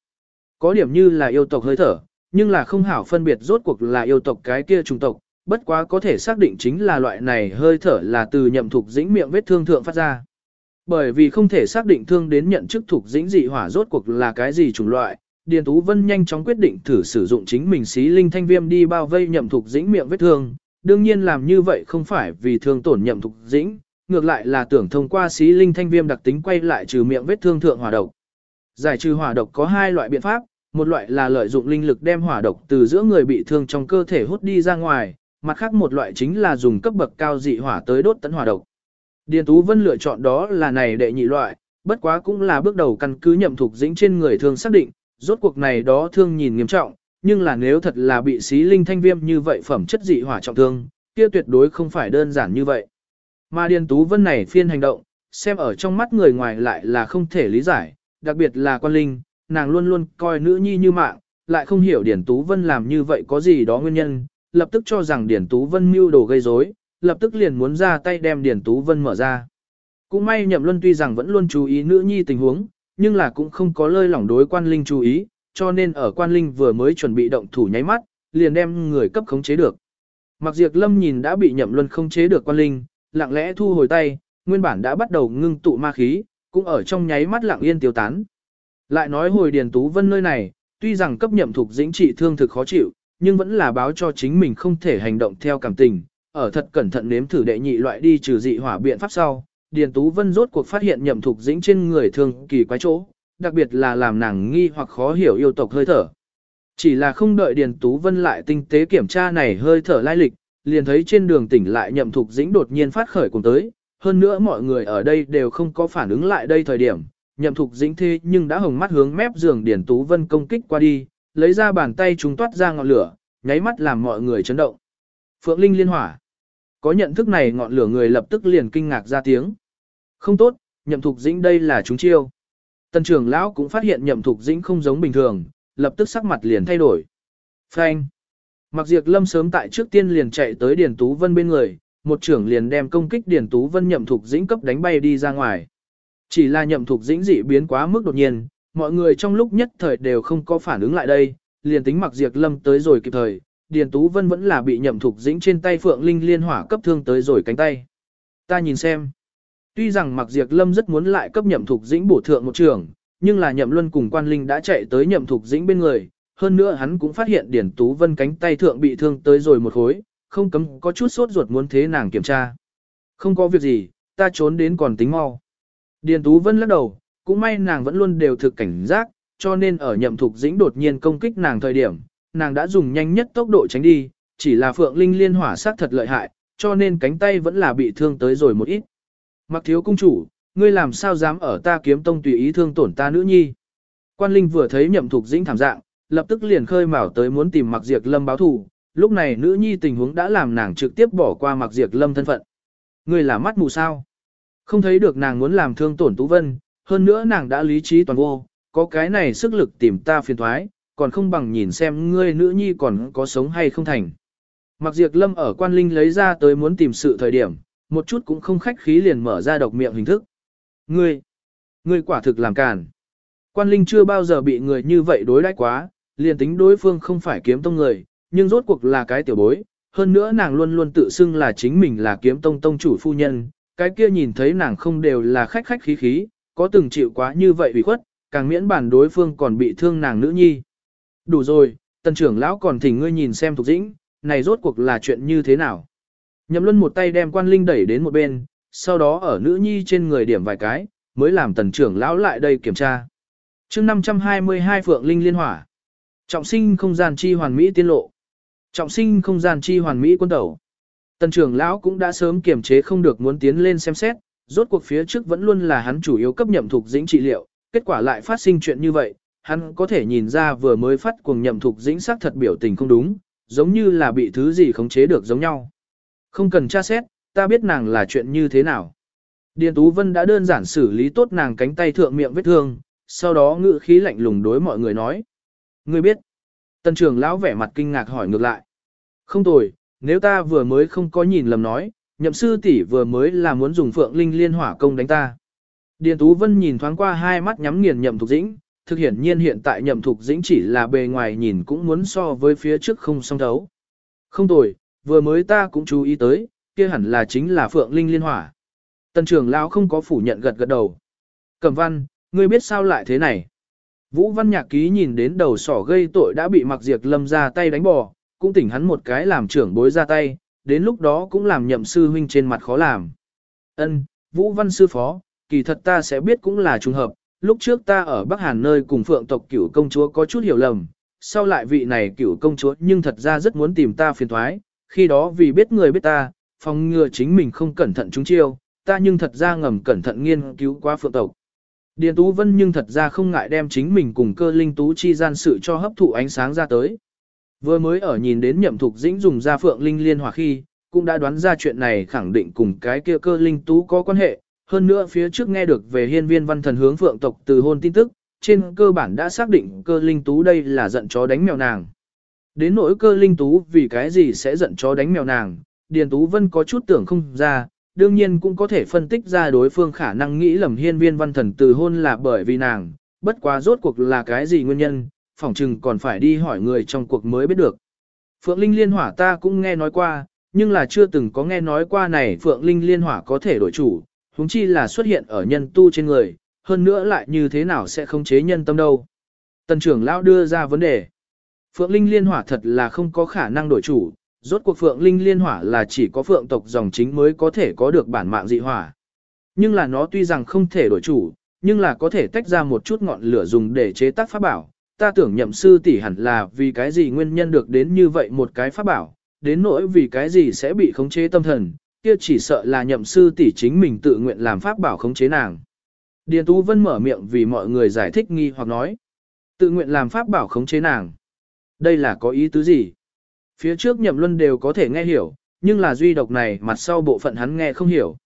Có điểm như là yêu tộc hơi thở, nhưng là không hảo phân biệt rốt cuộc là yêu tộc cái kia trùng tộc, bất quá có thể xác định chính là loại này hơi thở là từ nhậm thục dĩnh miệng vết thương thượng phát ra. Bởi vì không thể xác định thương đến nhận chức thuộc dĩnh dị hỏa rốt cuộc là cái gì chủng loại, Điền Tú Vân nhanh chóng quyết định thử sử dụng chính mình xí linh thanh viêm đi bao vây nhậm thuộc dĩnh miệng vết thương. Đương nhiên làm như vậy không phải vì thương tổn nhậm thuộc dĩnh, ngược lại là tưởng thông qua xí linh thanh viêm đặc tính quay lại trừ miệng vết thương thượng hỏa độc. Giải trừ hỏa độc có hai loại biện pháp, một loại là lợi dụng linh lực đem hỏa độc từ giữa người bị thương trong cơ thể hút đi ra ngoài, mặt khác một loại chính là dùng cấp bậc cao dị hỏa tới đốt tấn hỏa độc. Điền Tú Vân lựa chọn đó là này đệ nhị loại, bất quá cũng là bước đầu căn cứ nhậm thuộc dĩnh trên người thương xác định, rốt cuộc này đó thương nhìn nghiêm trọng, nhưng là nếu thật là bị xí linh thanh viêm như vậy phẩm chất dị hỏa trọng thương, kia tuyệt đối không phải đơn giản như vậy. Mà Điền Tú Vân này phiên hành động, xem ở trong mắt người ngoài lại là không thể lý giải, đặc biệt là quan linh, nàng luôn luôn coi nữ nhi như mạng, lại không hiểu Điền Tú Vân làm như vậy có gì đó nguyên nhân, lập tức cho rằng Điền Tú Vân mưu đồ gây rối, lập tức liền muốn ra tay đem Điền Tú Vân mở ra. Cũng may Nhậm Luân tuy rằng vẫn luôn chú ý nữ nhi tình huống, nhưng là cũng không có lơi lỏng đối quan linh chú ý, cho nên ở quan linh vừa mới chuẩn bị động thủ nháy mắt, liền đem người cấp khống chế được. Mặc diệt lâm nhìn đã bị Nhậm Luân khống chế được quan linh, lặng lẽ thu hồi tay, nguyên bản đã bắt đầu ngưng tụ ma khí, cũng ở trong nháy mắt lặng yên tiêu tán. Lại nói hồi Điền Tú Vân nơi này, tuy rằng cấp nhậm thuộc dĩnh trị thương thực khó chịu, nhưng vẫn là báo cho chính mình không thể hành động theo cảm tình, ở thật cẩn thận nếm thử đệ nhị loại đi trừ dị hỏa biện pháp sau, Điền Tú Vân rốt cuộc phát hiện nhậm thục dĩnh trên người thường kỳ quái chỗ, đặc biệt là làm nàng nghi hoặc khó hiểu yêu tộc hơi thở. Chỉ là không đợi Điền Tú Vân lại tinh tế kiểm tra này hơi thở lai lịch, liền thấy trên đường tỉnh lại nhậm thục dĩnh đột nhiên phát khởi cùng tới, hơn nữa mọi người ở đây đều không có phản ứng lại đây thời điểm, nhậm thục dĩnh thế nhưng đã hồng mắt hướng mép giường Điền Tú Vân công kích qua đi, lấy ra bàn tay chúng toát ra ngọn lửa, nháy mắt làm mọi người chấn động. Phượng Linh liên hỏa. Có nhận thức này ngọn lửa người lập tức liền kinh ngạc ra tiếng. Không tốt, nhậm thục dĩnh đây là chúng chiêu. Tần trưởng lão cũng phát hiện nhậm thục dĩnh không giống bình thường, lập tức sắc mặt liền thay đổi. Phanh. Mặc diệt lâm sớm tại trước tiên liền chạy tới Điền Tú Vân bên người, một trưởng liền đem công kích Điền Tú Vân nhậm thục dĩnh cấp đánh bay đi ra ngoài. Chỉ là nhậm thục dĩnh dị biến quá mức đột nhiên, mọi người trong lúc nhất thời đều không có phản ứng lại đây, liền tính mặc diệt lâm tới rồi kịp thời, Điền Tú Vân vẫn là bị nhậm thục dĩnh trên tay Phượng Linh liên hỏa cấp thương tới rồi cánh tay. Ta nhìn xem. Tuy rằng mặc diệt lâm rất muốn lại cấp nhậm thục dĩnh bổ thượng một trường, nhưng là nhậm luân cùng quan linh đã chạy tới nhậm thục dĩnh bên người, hơn nữa hắn cũng phát hiện Điền Tú Vân cánh tay thượng bị thương tới rồi một khối, không cấm có chút sốt ruột muốn thế nàng kiểm tra. Không có việc gì, ta trốn đến còn tính mau. Điền Tú Vân lắc đầu, cũng may nàng vẫn luôn đều thực cảnh giác, cho nên ở nhậm thục dĩnh đột nhiên công kích nàng thời điểm, nàng đã dùng nhanh nhất tốc độ tránh đi, chỉ là Phượng Linh liên hỏa sát thật lợi hại, cho nên cánh tay vẫn là bị thương tới rồi một ít. Mặc thiếu cung chủ, ngươi làm sao dám ở ta kiếm tông tùy ý thương tổn ta nữ nhi. Quan Linh vừa thấy nhậm thục dĩnh thảm dạng, lập tức liền khơi mào tới muốn tìm mặc diệt lâm báo thù, lúc này nữ nhi tình huống đã làm nàng trực tiếp bỏ qua mặc diệt lâm thân phận. Ngươi là mắt mù sao? Không thấy được nàng muốn làm thương tổn Tú Vân, hơn nữa nàng đã lý trí toàn vô, có cái này sức lực tìm ta phiền thoái, còn không bằng nhìn xem ngươi nữ nhi còn có sống hay không thành. Mặc diệt lâm ở quan linh lấy ra tới muốn tìm sự thời điểm, một chút cũng không khách khí liền mở ra độc miệng hình thức. Ngươi, ngươi quả thực làm càn. Quan linh chưa bao giờ bị người như vậy đối đãi quá, liền tính đối phương không phải kiếm tông người, nhưng rốt cuộc là cái tiểu bối, hơn nữa nàng luôn luôn tự xưng là chính mình là kiếm tông tông chủ phu nhân, cái kia nhìn thấy nàng không đều là khách khách khí khí, có từng chịu quá như vậy ủy khuất, càng miễn bản đối phương còn bị thương nàng nữ nhi. Đủ rồi, tần trưởng lão còn thỉnh ngươi nhìn xem thuộc dĩnh, này rốt cuộc là chuyện như thế nào. Nhậm luân một tay đem quan linh đẩy đến một bên, sau đó ở nữ nhi trên người điểm vài cái, mới làm tần trưởng lão lại đây kiểm tra. chương 522 Phượng Linh Liên Hỏa Trọng sinh không gian chi hoàn mỹ tiên lộ Trọng sinh không gian chi hoàn mỹ quân tẩu Tần trưởng lão cũng đã sớm kiềm chế không được muốn tiến lên xem xét, rốt cuộc phía trước vẫn luôn là hắn chủ yếu cấp nhậm thuộc dĩnh trị liệu, kết quả lại phát sinh chuyện như vậy, hắn có thể nhìn ra vừa mới phát cuồng nhậm thuộc dĩnh xác thật biểu tình không đúng, giống như là bị thứ gì khống chế được giống nhau. Không cần tra xét, ta biết nàng là chuyện như thế nào. Điền Tú Vân đã đơn giản xử lý tốt nàng cánh tay thượng miệng vết thương, sau đó ngự khí lạnh lùng đối mọi người nói. Ngươi biết. Tần trưởng lão vẻ mặt kinh ngạc hỏi ngược lại. Không tồi, nếu ta vừa mới không có nhìn lầm nói, nhậm sư tỷ vừa mới là muốn dùng phượng linh liên hỏa công đánh ta. Điền Tú Vân nhìn thoáng qua hai mắt nhắm nghiền nhậm thục dĩnh, thực hiển nhiên hiện tại nhậm thục dĩnh chỉ là bề ngoài nhìn cũng muốn so với phía trước không song thấu. Không tồi, vừa mới ta cũng chú ý tới, kia hẳn là chính là phượng linh liên hỏa. Tần trưởng lão không có phủ nhận gật gật đầu. Cẩm văn, ngươi biết sao lại thế này? Vũ văn nhạc ký nhìn đến đầu sỏ gây tội đã bị mặc diệt lâm ra tay đánh bò, cũng tỉnh hắn một cái làm trưởng bối ra tay, đến lúc đó cũng làm nhậm sư huynh trên mặt khó làm. Ân, Vũ Văn sư phó, kỳ thật ta sẽ biết cũng là trùng hợp, lúc trước ta ở Bắc Hàn nơi cùng phượng tộc cửu công chúa có chút hiểu lầm, sau lại vị này cửu công chúa nhưng thật ra rất muốn tìm ta phiền thoái, khi đó vì biết người biết ta, phòng ngừa chính mình không cẩn thận chúng chiêu, ta nhưng thật ra ngầm cẩn thận nghiên cứu qua phượng tộc. Điền Tú Vân nhưng thật ra không ngại đem chính mình cùng cơ linh tú chi gian sự cho hấp thụ ánh sáng ra tới. Vừa mới ở nhìn đến nhậm thục dĩnh dùng ra phượng linh liên hòa khi, cũng đã đoán ra chuyện này khẳng định cùng cái kia cơ linh tú có quan hệ. Hơn nữa phía trước nghe được về hiên viên văn thần hướng phượng tộc từ hôn tin tức, trên cơ bản đã xác định cơ linh tú đây là giận chó đánh mèo nàng. Đến nỗi cơ linh tú vì cái gì sẽ giận chó đánh mèo nàng, Điền Tú Vân có chút tưởng không ra, đương nhiên cũng có thể phân tích ra đối phương khả năng nghĩ lầm hiên viên văn thần từ hôn là bởi vì nàng, bất quá rốt cuộc là cái gì nguyên nhân, phỏng chừng còn phải đi hỏi người trong cuộc mới biết được. Phượng Linh Liên Hỏa ta cũng nghe nói qua, nhưng là chưa từng có nghe nói qua này Phượng Linh Liên Hỏa có thể đổi chủ, huống chi là xuất hiện ở nhân tu trên người, hơn nữa lại như thế nào sẽ không chế nhân tâm đâu. Tần trưởng lão đưa ra vấn đề. Phượng Linh Liên Hỏa thật là không có khả năng đổi chủ, rốt cuộc Phượng Linh Liên Hỏa là chỉ có Phượng tộc dòng chính mới có thể có được bản mạng dị hỏa. Nhưng là nó tuy rằng không thể đổi chủ, nhưng là có thể tách ra một chút ngọn lửa dùng để chế tác pháp bảo. Ta tưởng nhậm sư tỷ hẳn là vì cái gì nguyên nhân được đến như vậy một cái pháp bảo, đến nỗi vì cái gì sẽ bị khống chế tâm thần, kia chỉ sợ là nhậm sư tỷ chính mình tự nguyện làm pháp bảo khống chế nàng. Điền Tú Vân mở miệng vì mọi người giải thích nghi hoặc nói. Tự nguyện làm pháp bảo khống chế nàng. Đây là có ý tứ gì? Phía trước nhậm luân đều có thể nghe hiểu, nhưng là duy độc này mặt sau bộ phận hắn nghe không hiểu.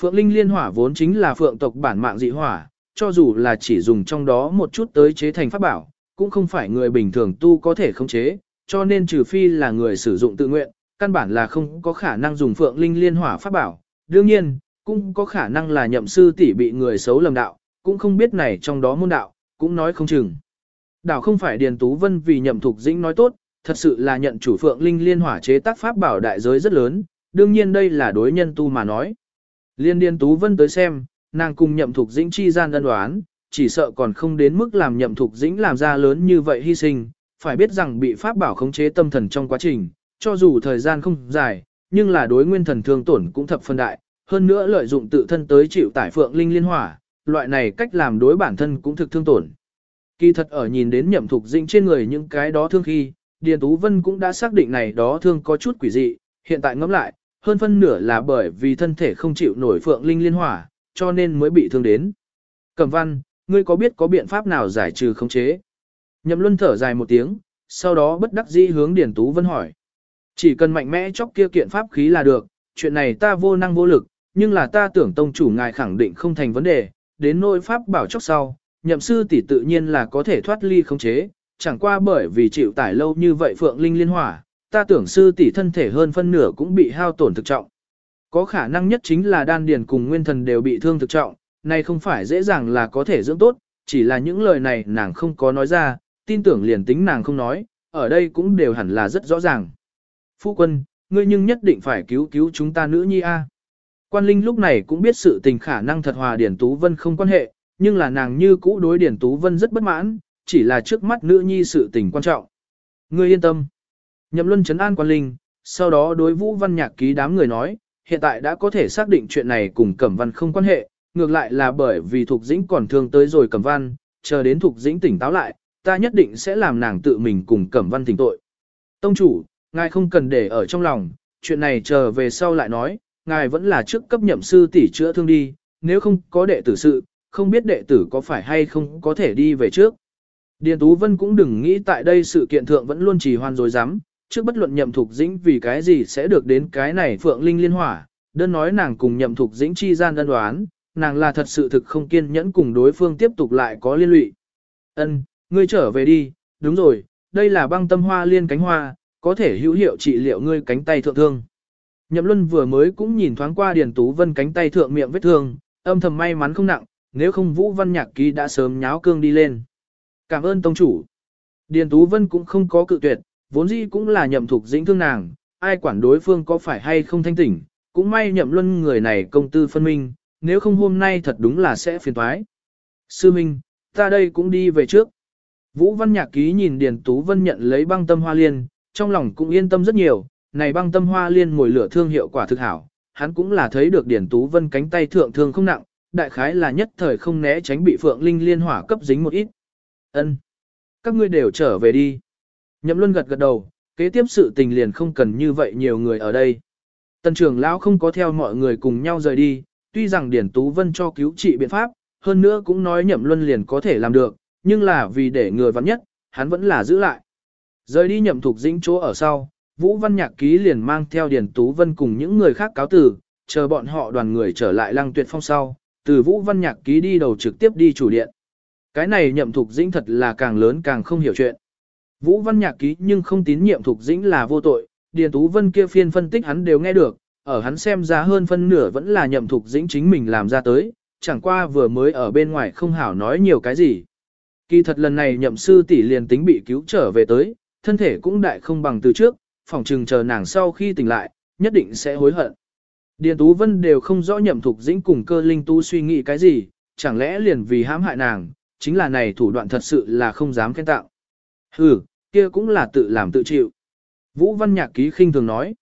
Phượng Linh Liên Hỏa vốn chính là phượng tộc bản mạng dị hỏa, cho dù là chỉ dùng trong đó một chút tới chế thành pháp bảo, cũng không phải người bình thường tu có thể khống chế, cho nên trừ phi là người sử dụng tự nguyện, căn bản là không có khả năng dùng Phượng Linh Liên Hỏa pháp bảo. Đương nhiên, cũng có khả năng là nhậm sư tỷ bị người xấu lầm đạo, cũng không biết này trong đó môn đạo, cũng nói không chừng. Đảo không phải Điền Tú Vân vì nhậm thục dĩnh nói tốt, thật sự là nhận chủ Phượng Linh Liên Hỏa chế tác pháp bảo đại giới rất lớn, đương nhiên đây là đối nhân tu mà nói. Liên Điền Tú Vân tới xem, nàng cùng nhậm thục dĩnh chi gian đơn đoán, chỉ sợ còn không đến mức làm nhậm thục dĩnh làm ra lớn như vậy hy sinh, phải biết rằng bị pháp bảo khống chế tâm thần trong quá trình, cho dù thời gian không dài, nhưng là đối nguyên thần thương tổn cũng thập phân đại, hơn nữa lợi dụng tự thân tới chịu tải phượng linh liên hỏa, loại này cách làm đối bản thân cũng thực thương tổn. Kỳ thật ở nhìn đến nhậm thục dĩnh trên người những cái đó thương khi, Điền Tú Vân cũng đã xác định này đó thương có chút quỷ dị, hiện tại ngẫm lại, hơn phân nửa là bởi vì thân thể không chịu nổi phượng linh liên hỏa, cho nên mới bị thương đến. Cẩm văn, ngươi có biết có biện pháp nào giải trừ khống chế? Nhậm luân thở dài một tiếng, sau đó bất đắc dĩ hướng Điền Tú Vân hỏi. Chỉ cần mạnh mẽ chóc kia kiện pháp khí là được, chuyện này ta vô năng vô lực, nhưng là ta tưởng tông chủ ngài khẳng định không thành vấn đề, đến nỗi pháp bảo chóc sau, nhậm sư tỷ tự nhiên là có thể thoát ly khống chế, chẳng qua bởi vì chịu tải lâu như vậy phượng linh liên hỏa, ta tưởng sư tỷ thân thể hơn phân nửa cũng bị hao tổn thực trọng. Có khả năng nhất chính là đan điền cùng nguyên thần đều bị thương thực trọng, này không phải dễ dàng là có thể dưỡng tốt, chỉ là những lời này nàng không có nói ra, tin tưởng liền tính nàng không nói, ở đây cũng đều hẳn là rất rõ ràng. Phu quân, ngươi nhưng nhất định phải cứu cứu chúng ta nữ nhi a. Quan Linh lúc này cũng biết sự tình khả năng thật hòa Điển Tú Vân không quan hệ, nhưng là nàng như cũ đối Điển Tú Vân rất bất mãn, chỉ là trước mắt nữ nhi sự tình quan trọng. Ngươi yên tâm. Nhậm Luân chấn an Quan Linh, sau đó đối Vũ Văn Nhạc ký đám người nói, hiện tại đã có thể xác định chuyện này cùng Cẩm Văn không quan hệ, ngược lại là bởi vì Thục Dĩnh còn thương tới rồi Cẩm Văn, chờ đến Thục Dĩnh tỉnh táo lại, ta nhất định sẽ làm nàng tự mình cùng Cẩm Văn tỉnh tội. Tông chủ, ngài không cần để ở trong lòng, chuyện này chờ về sau lại nói, ngài vẫn là trước cấp nhậm sư tỷ chữa thương đi, nếu không có đệ tử sự, không biết đệ tử có phải hay không có thể đi về trước. Điền Tú Vân cũng đừng nghĩ tại đây sự kiện thượng vẫn luôn trì hoan rồi dám, trước bất luận nhậm thục dĩnh vì cái gì sẽ được đến cái này phượng linh liên hỏa, đơn nói nàng cùng nhậm thục dĩnh chi gian đơn đoán, nàng là thật sự thực không kiên nhẫn cùng đối phương tiếp tục lại có liên lụy. Ân, ngươi trở về đi, đúng rồi, đây là băng tâm hoa liên cánh hoa, có thể hữu hiệu trị liệu ngươi cánh tay thượng thương. Nhậm Luân vừa mới cũng nhìn thoáng qua Điền Tú Vân cánh tay thượng miệng vết thương, âm thầm may mắn không nặng, nếu không Vũ Văn Nhạc Ký đã sớm nháo cương đi lên. Cảm ơn tông chủ. Điền Tú Vân cũng không có cự tuyệt, vốn dĩ cũng là nhậm thuộc dĩnh thương nàng, ai quản đối phương có phải hay không thanh tỉnh, cũng may nhậm luân người này công tư phân minh, nếu không hôm nay thật đúng là sẽ phiền toái. Sư Minh, ta đây cũng đi về trước. Vũ Văn Nhạc Ký nhìn Điền Tú Vân nhận lấy băng tâm hoa liên, trong lòng cũng yên tâm rất nhiều, này băng tâm hoa liên mồi lửa thương hiệu quả thực hảo, hắn cũng là thấy được Điền Tú Vân cánh tay thượng thương không nặng, đại khái là nhất thời không né tránh bị Phượng Linh liên hỏa cấp dính một ít. Ân, Các ngươi đều trở về đi. Nhậm Luân gật gật đầu, kế tiếp sự tình liền không cần như vậy nhiều người ở đây. Tần trưởng lão không có theo mọi người cùng nhau rời đi, tuy rằng Điển Tú Vân cho cứu trị biện pháp, hơn nữa cũng nói nhậm luân liền có thể làm được, nhưng là vì để người vắn nhất, hắn vẫn là giữ lại. Rời đi nhậm thuộc dĩnh chỗ ở sau, Vũ Văn Nhạc Ký liền mang theo Điền Tú Vân cùng những người khác cáo tử, chờ bọn họ đoàn người trở lại lăng tuyệt phong sau, từ Vũ Văn Nhạc Ký đi đầu trực tiếp đi chủ điện. Cái này nhậm thuộc dĩnh thật là càng lớn càng không hiểu chuyện. Vũ Văn Nhạc Ký nhưng không tín nhiệm thuộc dĩnh là vô tội, Điền Tú Vân kia phiên phân tích hắn đều nghe được, ở hắn xem ra hơn phân nửa vẫn là nhậm thục dĩnh chính mình làm ra tới, chẳng qua vừa mới ở bên ngoài không hảo nói nhiều cái gì. Kỳ thật lần này nhậm sư tỷ liền tính bị cứu trở về tới, thân thể cũng đại không bằng từ trước, phòng trừng chờ nàng sau khi tỉnh lại, nhất định sẽ hối hận. Điền Tú Vân đều không rõ nhậm thục dĩnh cùng cơ linh tu suy nghĩ cái gì, chẳng lẽ liền vì hãm hại nàng, chính là này thủ đoạn thật sự là không dám khen tạo. Ừ, kia cũng là tự làm tự chịu. Vũ Văn Nhạc Ký khinh thường nói.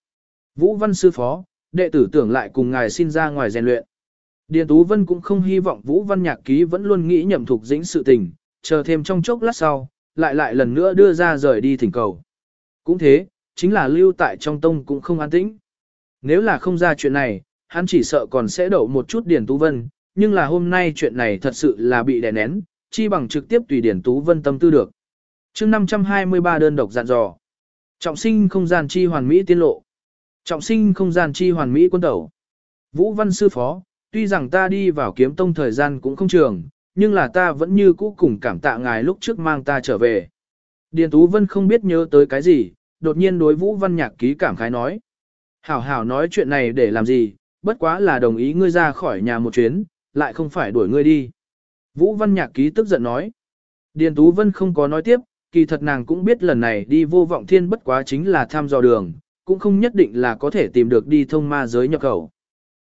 Vũ Văn Sư Phó, đệ tử tưởng lại cùng ngài xin ra ngoài rèn luyện. Điền Tú Vân cũng không hy vọng Vũ Văn Nhạc Ký vẫn luôn nghĩ nhậm thục dĩnh sự tình, chờ thêm trong chốc lát sau, lại lại lần nữa đưa ra rời đi thỉnh cầu. Cũng thế, chính là lưu tại trong tông cũng không an tĩnh. Nếu là không ra chuyện này, hắn chỉ sợ còn sẽ đậu một chút Điền Tú Vân, nhưng là hôm nay chuyện này thật sự là bị đè nén, chi bằng trực tiếp tùy Điền Tú Vân tâm tư được. chương 523 đơn độc dặn dò. Trọng sinh không gian chi hoàn mỹ tiên lộ. Trọng sinh không gian chi hoàn mỹ quân tẩu. Vũ Văn Sư Phó, tuy rằng ta đi vào kiếm tông thời gian cũng không trường, nhưng là ta vẫn như cũ cùng cảm tạ ngài lúc trước mang ta trở về. Điền Tú Vân không biết nhớ tới cái gì, đột nhiên đối Vũ Văn Nhạc ký cảm khái nói. Hảo hảo nói chuyện này để làm gì, bất quá là đồng ý ngươi ra khỏi nhà một chuyến, lại không phải đuổi ngươi đi. Vũ Văn Nhạc ký tức giận nói. Điền Tú Vân không có nói tiếp, kỳ thật nàng cũng biết lần này đi vô vọng thiên bất quá chính là tham dò đường, cũng không nhất định là có thể tìm được đi thông ma giới nhập khẩu.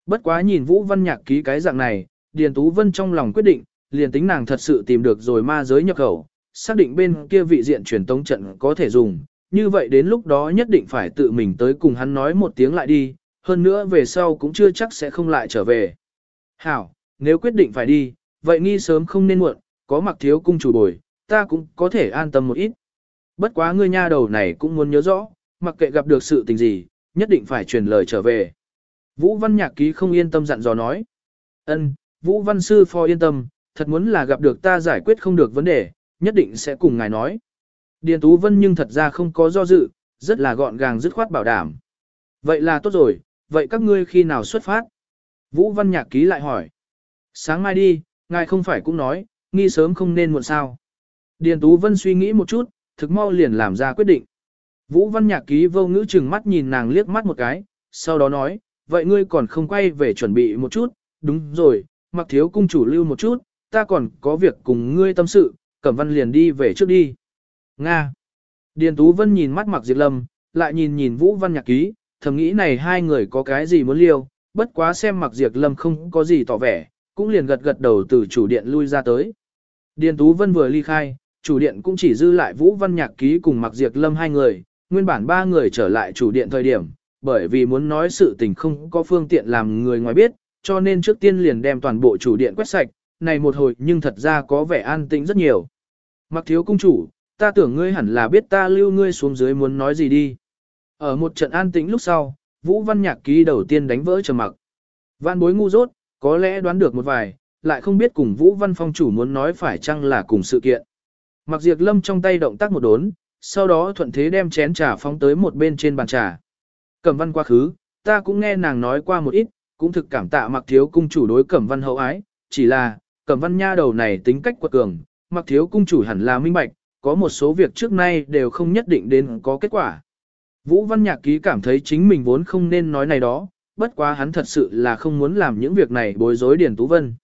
Bất quá nhìn Vũ Văn Nhạc ký cái dạng này, Điền Tú Vân trong lòng quyết định, liền tính nàng thật sự tìm được rồi ma giới nhập khẩu, xác định bên kia vị diện truyền tống trận có thể dùng, như vậy đến lúc đó nhất định phải tự mình tới cùng hắn nói một tiếng lại đi, hơn nữa về sau cũng chưa chắc sẽ không lại trở về. Hảo, nếu quyết định phải đi, vậy nghi sớm không nên muộn, có mặc thiếu cung chủ bồi, ta cũng có thể an tâm một ít. Bất quá ngươi nha đầu này cũng muốn nhớ rõ, mặc kệ gặp được sự tình gì, nhất định phải truyền lời trở về. Vũ Văn Nhạc Ký không yên tâm dặn dò nói. Ân, Vũ Văn Sư Phó yên tâm, thật muốn là gặp được ta giải quyết không được vấn đề, nhất định sẽ cùng ngài nói. Điền Tú Vân nhưng thật ra không có do dự, rất là gọn gàng dứt khoát bảo đảm. Vậy là tốt rồi, vậy các ngươi khi nào xuất phát? Vũ Văn Nhạc ký lại hỏi. Sáng mai đi, ngài không phải cũng nói, nghi sớm không nên muộn sao. Điền Tú Vân suy nghĩ một chút, thực mau liền làm ra quyết định. Vũ Văn Nhạc ký vô ngữ chừng mắt nhìn nàng liếc mắt một cái, sau đó nói, vậy ngươi còn không quay về chuẩn bị một chút, đúng rồi, mặc thiếu cung chủ lưu một chút, ta còn có việc cùng ngươi tâm sự, Cẩm Văn liền đi về trước đi. Nga. Điền Tú Vân nhìn mắt Mặc Diệp Lâm, lại nhìn nhìn Vũ Văn Nhạc Ký, thầm nghĩ này hai người có cái gì muốn liêu, bất quá xem Mặc Diệp Lâm không có gì tỏ vẻ, cũng liền gật gật đầu từ chủ điện lui ra tới. Điền Tú Vân vừa ly khai, chủ điện cũng chỉ dư lại Vũ Văn Nhạc Ký cùng Mặc Diệp Lâm hai người, nguyên bản ba người trở lại chủ điện thời điểm, bởi vì muốn nói sự tình không có phương tiện làm người ngoài biết, cho nên trước tiên liền đem toàn bộ chủ điện quét sạch, này một hồi nhưng thật ra có vẻ an tĩnh rất nhiều. Mặc thiếu cung chủ, ta tưởng ngươi hẳn là biết ta lưu ngươi xuống dưới muốn nói gì đi. Ở một trận an tĩnh lúc sau, Vũ Văn Nhạc ký đầu tiên đánh vỡ trầm mặc. Văn bối ngu dốt, có lẽ đoán được một vài, lại không biết cùng Vũ Văn Phong chủ muốn nói phải chăng là cùng sự kiện. Mặc diệt lâm trong tay động tác một đốn, sau đó thuận thế đem chén trà phóng tới một bên trên bàn trà. Cẩm văn quá khứ, ta cũng nghe nàng nói qua một ít, cũng thực cảm tạ mặc thiếu cung chủ đối cẩm văn hậu ái, chỉ là, cẩm văn nha đầu này tính cách quật cường, mặc thiếu cung chủ hẳn là minh bạch, có một số việc trước nay đều không nhất định đến có kết quả. Vũ Văn Nhạc Ký cảm thấy chính mình vốn không nên nói này đó, bất quá hắn thật sự là không muốn làm những việc này bối rối Điền Tú Vân.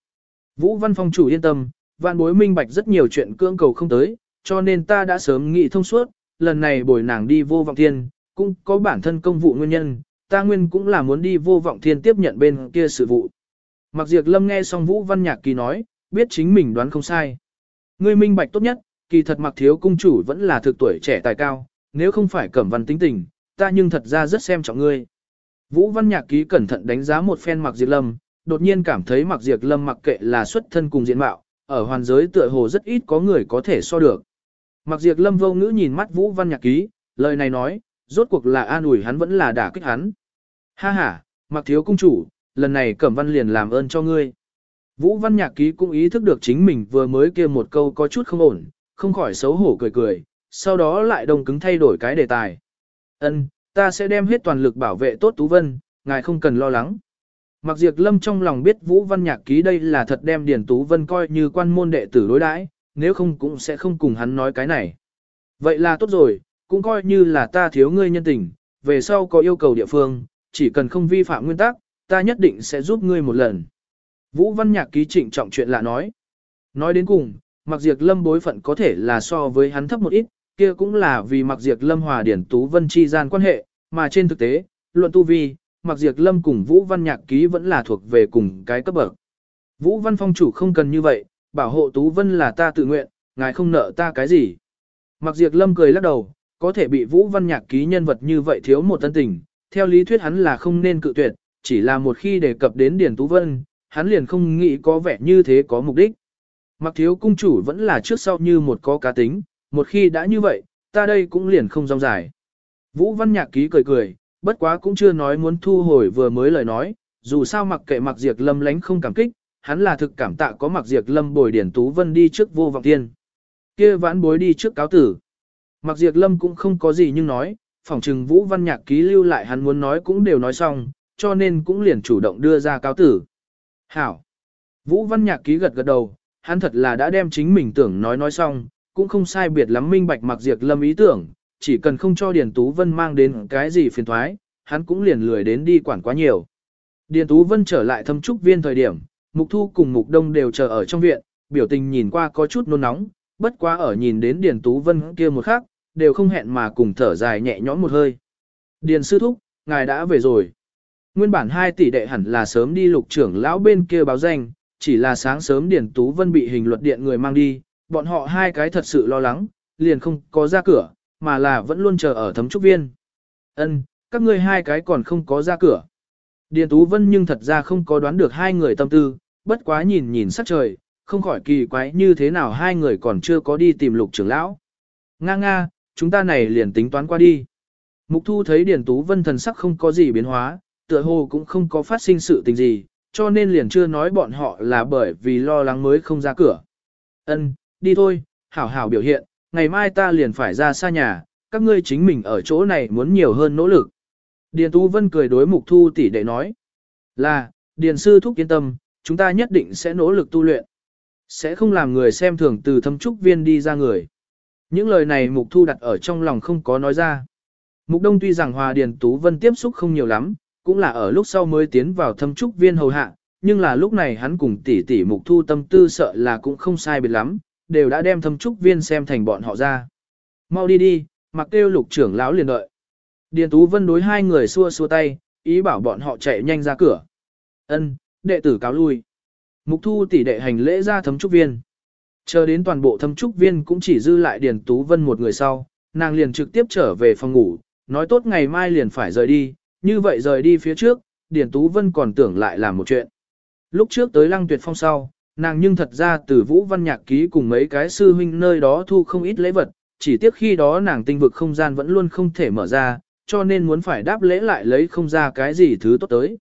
Vũ Văn Phong chủ yên tâm, vạn bối minh bạch rất nhiều chuyện cưỡng cầu không tới, cho nên ta đã sớm nghĩ thông suốt, lần này bồi nàng đi vô vọng thiên, cũng có bản thân công vụ nguyên nhân, ta nguyên cũng là muốn đi vô vọng thiên tiếp nhận bên kia sự vụ. Mặc diệt lâm nghe xong Vũ Văn Nhạc Kỳ nói, biết chính mình đoán không sai. Ngươi minh bạch tốt nhất, kỳ thật mặc thiếu cung chủ vẫn là thực tuổi trẻ tài cao, nếu không phải cẩm văn tính tình, ta nhưng thật ra rất xem trọng ngươi. Vũ Văn Nhạc Ký cẩn thận đánh giá một phen mặc Diệp lâm, đột nhiên cảm thấy mặc Diệp lâm mặc kệ là xuất thân cùng diện mạo, ở hoàn giới tựa hồ rất ít có người có thể so được. Mặc diệt lâm vô ngữ nhìn mắt Vũ Văn Nhạc Ký, lời này nói, rốt cuộc là an ủi hắn vẫn là đả kích hắn. Ha ha, mặc thiếu công chủ, lần này cẩm văn liền làm ơn cho ngươi. Vũ Văn Nhạc Ký cũng ý thức được chính mình vừa mới kia một câu có chút không ổn, không khỏi xấu hổ cười cười, sau đó lại đồng cứng thay đổi cái đề tài. Ân, ta sẽ đem hết toàn lực bảo vệ tốt Tú Vân, ngài không cần lo lắng. Mặc diệt lâm trong lòng biết Vũ Văn Nhạc Ký đây là thật đem Điền Tú Vân coi như quan môn đệ tử đối đãi, nếu không cũng sẽ không cùng hắn nói cái này. Vậy là tốt rồi, cũng coi như là ta thiếu ngươi nhân tình, về sau có yêu cầu địa phương, chỉ cần không vi phạm nguyên tắc, ta nhất định sẽ giúp ngươi một lần. Vũ Văn Nhạc ký trịnh trọng chuyện lạ nói. Nói đến cùng, Mặc Diệp Lâm bối phận có thể là so với hắn thấp một ít, kia cũng là vì Mặc Diệp Lâm hòa điển tú vân chi gian quan hệ, mà trên thực tế, luận tu vi, Mặc Diệp Lâm cùng Vũ Văn Nhạc ký vẫn là thuộc về cùng cái cấp bậc. Vũ Văn Phong chủ không cần như vậy, bảo hộ Tú Vân là ta tự nguyện, ngài không nợ ta cái gì. Mặc diệt Lâm cười lắc đầu, có thể bị Vũ Văn Nhạc ký nhân vật như vậy thiếu một tân tình, theo lý thuyết hắn là không nên cự tuyệt, chỉ là một khi đề cập đến Điền Tú Vân, hắn liền không nghĩ có vẻ như thế có mục đích. Mặc thiếu cung chủ vẫn là trước sau như một có cá tính, một khi đã như vậy, ta đây cũng liền không rong dài. Vũ Văn Nhạc ký cười cười, bất quá cũng chưa nói muốn thu hồi vừa mới lời nói, dù sao mặc kệ mặc diệt lâm lánh không cảm kích, hắn là thực cảm tạ có mặc diệt lâm bồi điển tú vân đi trước vô vọng tiên. kia vãn bối đi trước cáo tử. Mặc diệt lâm cũng không có gì nhưng nói, phỏng trừng Vũ Văn Nhạc ký lưu lại hắn muốn nói cũng đều nói xong, cho nên cũng liền chủ động đưa ra cáo tử. Hảo. Vũ Văn Nhạc ký gật gật đầu, hắn thật là đã đem chính mình tưởng nói nói xong, cũng không sai biệt lắm minh bạch mặc diệt lâm ý tưởng, chỉ cần không cho Điền Tú Vân mang đến cái gì phiền thoái, hắn cũng liền lười đến đi quản quá nhiều. Điền Tú Vân trở lại thâm trúc viên thời điểm, Mục Thu cùng Mục Đông đều chờ ở trong viện, biểu tình nhìn qua có chút nôn nóng, bất quá ở nhìn đến Điền Tú Vân kia một khắc, đều không hẹn mà cùng thở dài nhẹ nhõm một hơi. Điền sư thúc, ngài đã về rồi. Nguyên bản hai tỷ đệ hẳn là sớm đi lục trưởng lão bên kia báo danh, chỉ là sáng sớm Điền Tú Vân bị hình luật điện người mang đi, bọn họ hai cái thật sự lo lắng, liền không có ra cửa, mà là vẫn luôn chờ ở thấm trúc viên. Ân, các ngươi hai cái còn không có ra cửa. Điền Tú Vân nhưng thật ra không có đoán được hai người tâm tư, bất quá nhìn nhìn sắc trời, không khỏi kỳ quái như thế nào hai người còn chưa có đi tìm lục trưởng lão. Nga nga, chúng ta này liền tính toán qua đi. Mục Thu thấy Điền Tú Vân thần sắc không có gì biến hóa, tựa hồ cũng không có phát sinh sự tình gì, cho nên liền chưa nói bọn họ là bởi vì lo lắng mới không ra cửa. Ân, đi thôi, hảo hảo biểu hiện, ngày mai ta liền phải ra xa nhà, các ngươi chính mình ở chỗ này muốn nhiều hơn nỗ lực. Điền Tú Vân cười đối Mục Thu tỷ đệ nói, là, Điền Sư Thúc yên tâm, chúng ta nhất định sẽ nỗ lực tu luyện. Sẽ không làm người xem thường từ thâm trúc viên đi ra người. Những lời này Mục Thu đặt ở trong lòng không có nói ra. Mục Đông tuy rằng Hòa Điền Tú Vân tiếp xúc không nhiều lắm, cũng là ở lúc sau mới tiến vào thâm trúc viên hầu hạ, nhưng là lúc này hắn cùng tỷ tỷ Mục Thu tâm tư sợ là cũng không sai biệt lắm, đều đã đem thâm trúc viên xem thành bọn họ ra. Mau đi đi, mặc kêu lục trưởng lão liền đợi. Điền Tú Vân đối hai người xua xua tay, ý bảo bọn họ chạy nhanh ra cửa. Ân, đệ tử cáo lui. Mục Thu tỷ đệ hành lễ ra thâm trúc viên. Chờ đến toàn bộ thâm trúc viên cũng chỉ dư lại Điền Tú Vân một người sau, nàng liền trực tiếp trở về phòng ngủ, nói tốt ngày mai liền phải rời đi, như vậy rời đi phía trước, Điền Tú Vân còn tưởng lại làm một chuyện. Lúc trước tới Lăng Tuyệt Phong sau, nàng nhưng thật ra từ Vũ Văn Nhạc Ký cùng mấy cái sư huynh nơi đó thu không ít lễ vật, chỉ tiếc khi đó nàng tinh vực không gian vẫn luôn không thể mở ra, cho nên muốn phải đáp lễ lại lấy không ra cái gì thứ tốt tới.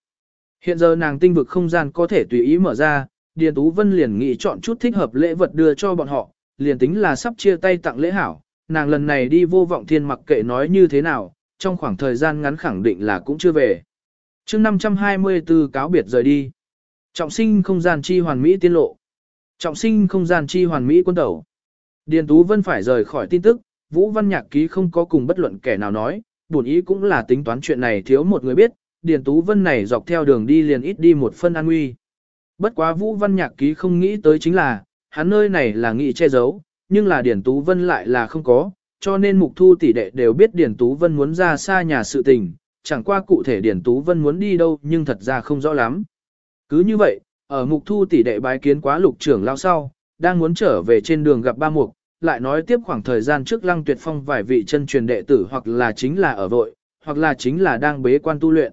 Hiện giờ nàng tinh vực không gian có thể tùy ý mở ra, Điền Tú Vân liền nghĩ chọn chút thích hợp lễ vật đưa cho bọn họ, liền tính là sắp chia tay tặng lễ hảo, nàng lần này đi vô vọng thiên mặc kệ nói như thế nào, trong khoảng thời gian ngắn khẳng định là cũng chưa về. chương 524 cáo biệt rời đi. Trọng sinh không gian chi hoàn mỹ tiên lộ. Trọng sinh không gian chi hoàn mỹ quân tẩu. Điền Tú Vân phải rời khỏi tin tức, Vũ Văn Nhạc Ký không có cùng bất luận kẻ nào nói, buồn ý cũng là tính toán chuyện này thiếu một người biết, Điền Tú Vân này dọc theo đường đi liền ít đi một phân an nguy. Bất quá Vũ Văn Nhạc Ký không nghĩ tới chính là, hắn nơi này là nghị che giấu, nhưng là Điền Tú Vân lại là không có, cho nên Mục Thu tỷ đệ đều biết Điền Tú Vân muốn ra xa nhà sự tình, chẳng qua cụ thể Điền Tú Vân muốn đi đâu nhưng thật ra không rõ lắm. Cứ như vậy, ở Mục Thu tỷ đệ bái kiến quá lục trưởng lao sau, đang muốn trở về trên đường gặp ba mục, lại nói tiếp khoảng thời gian trước Lăng Tuyệt Phong vài vị chân truyền đệ tử hoặc là chính là ở vội, hoặc là chính là đang bế quan tu luyện.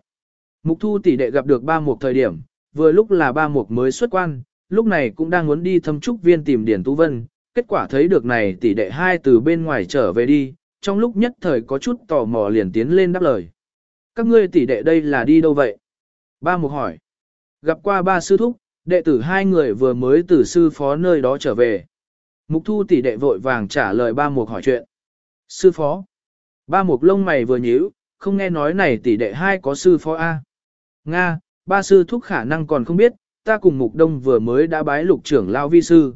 Mục Thu tỷ đệ gặp được ba mục thời điểm, vừa lúc là ba mục mới xuất quan, lúc này cũng đang muốn đi thâm trúc viên tìm điển Tú Vân, kết quả thấy được này tỷ đệ hai từ bên ngoài trở về đi, trong lúc nhất thời có chút tò mò liền tiến lên đáp lời. Các ngươi tỷ đệ đây là đi đâu vậy? Ba mục hỏi. Gặp qua ba sư thúc, đệ tử hai người vừa mới từ sư phó nơi đó trở về. Mục thu tỷ đệ vội vàng trả lời ba mục hỏi chuyện. Sư phó. Ba mục lông mày vừa nhíu, không nghe nói này tỷ đệ hai có sư phó A. Nga, ba sư thúc khả năng còn không biết, ta cùng mục đông vừa mới đã bái lục trưởng lao vi sư.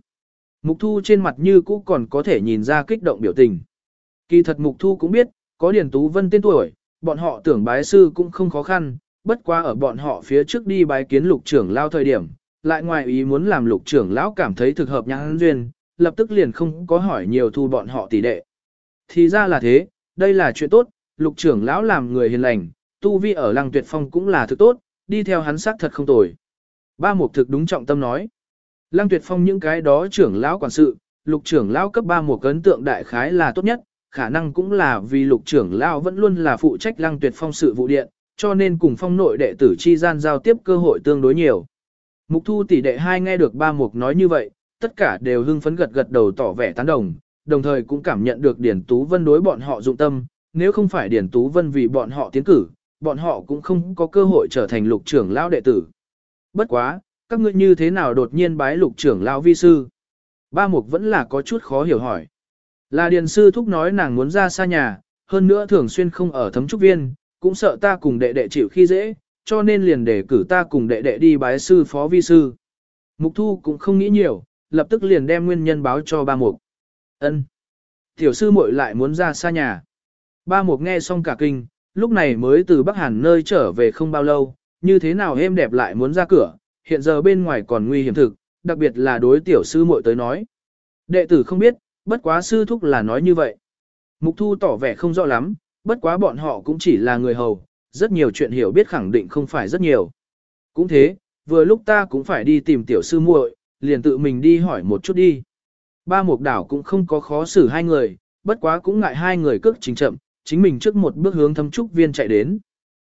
Mục thu trên mặt như cũ còn có thể nhìn ra kích động biểu tình. Kỳ thật mục thu cũng biết, có Điền Tú Vân tên tuổi, bọn họ tưởng bái sư cũng không khó khăn, bất quá ở bọn họ phía trước đi bái kiến lục trưởng lao thời điểm, lại ngoài ý muốn làm lục trưởng lão cảm thấy thực hợp nhãn duyên, lập tức liền không có hỏi nhiều thu bọn họ tỷ đệ. Thì ra là thế, đây là chuyện tốt, lục trưởng lão làm người hiền lành, tu vi ở lăng tuyệt phong cũng là thứ tốt, đi theo hắn xác thật không tồi. Ba mục thực đúng trọng tâm nói. Lăng tuyệt phong những cái đó trưởng lão quản sự, lục trưởng lão cấp ba Mục ấn tượng đại khái là tốt nhất, khả năng cũng là vì lục trưởng lão vẫn luôn là phụ trách lăng tuyệt phong sự vụ điện, cho nên cùng phong nội đệ tử chi gian giao tiếp cơ hội tương đối nhiều. Mục thu tỷ đệ hai nghe được ba mục nói như vậy, tất cả đều hưng phấn gật gật đầu tỏ vẻ tán đồng, đồng thời cũng cảm nhận được Điển Tú Vân đối bọn họ dụng tâm, nếu không phải Điển Tú Vân vì bọn họ tiến cử, bọn họ cũng không có cơ hội trở thành lục trưởng lão đệ tử. Bất quá, các ngươi như thế nào đột nhiên bái lục trưởng lão vi sư? Ba mục vẫn là có chút khó hiểu hỏi. Là điền sư thúc nói nàng muốn ra xa nhà, hơn nữa thường xuyên không ở thấm trúc viên, cũng sợ ta cùng đệ đệ chịu khi dễ, cho nên liền để cử ta cùng đệ đệ đi bái sư phó vi sư. Mục thu cũng không nghĩ nhiều, lập tức liền đem nguyên nhân báo cho ba mục. Ân, Tiểu sư muội lại muốn ra xa nhà. Ba mục nghe xong cả kinh, lúc này mới từ Bắc Hàn nơi trở về không bao lâu, như thế nào êm đẹp lại muốn ra cửa, hiện giờ bên ngoài còn nguy hiểm thực, đặc biệt là đối tiểu sư muội tới nói. Đệ tử không biết, bất quá sư thúc là nói như vậy. Mục thu tỏ vẻ không rõ lắm, bất quá bọn họ cũng chỉ là người hầu, rất nhiều chuyện hiểu biết khẳng định không phải rất nhiều. Cũng thế, vừa lúc ta cũng phải đi tìm tiểu sư muội, liền tự mình đi hỏi một chút đi. Ba mục đảo cũng không có khó xử hai người, bất quá cũng ngại hai người cước trình chậm, chính mình trước một bước hướng thâm trúc viên chạy đến.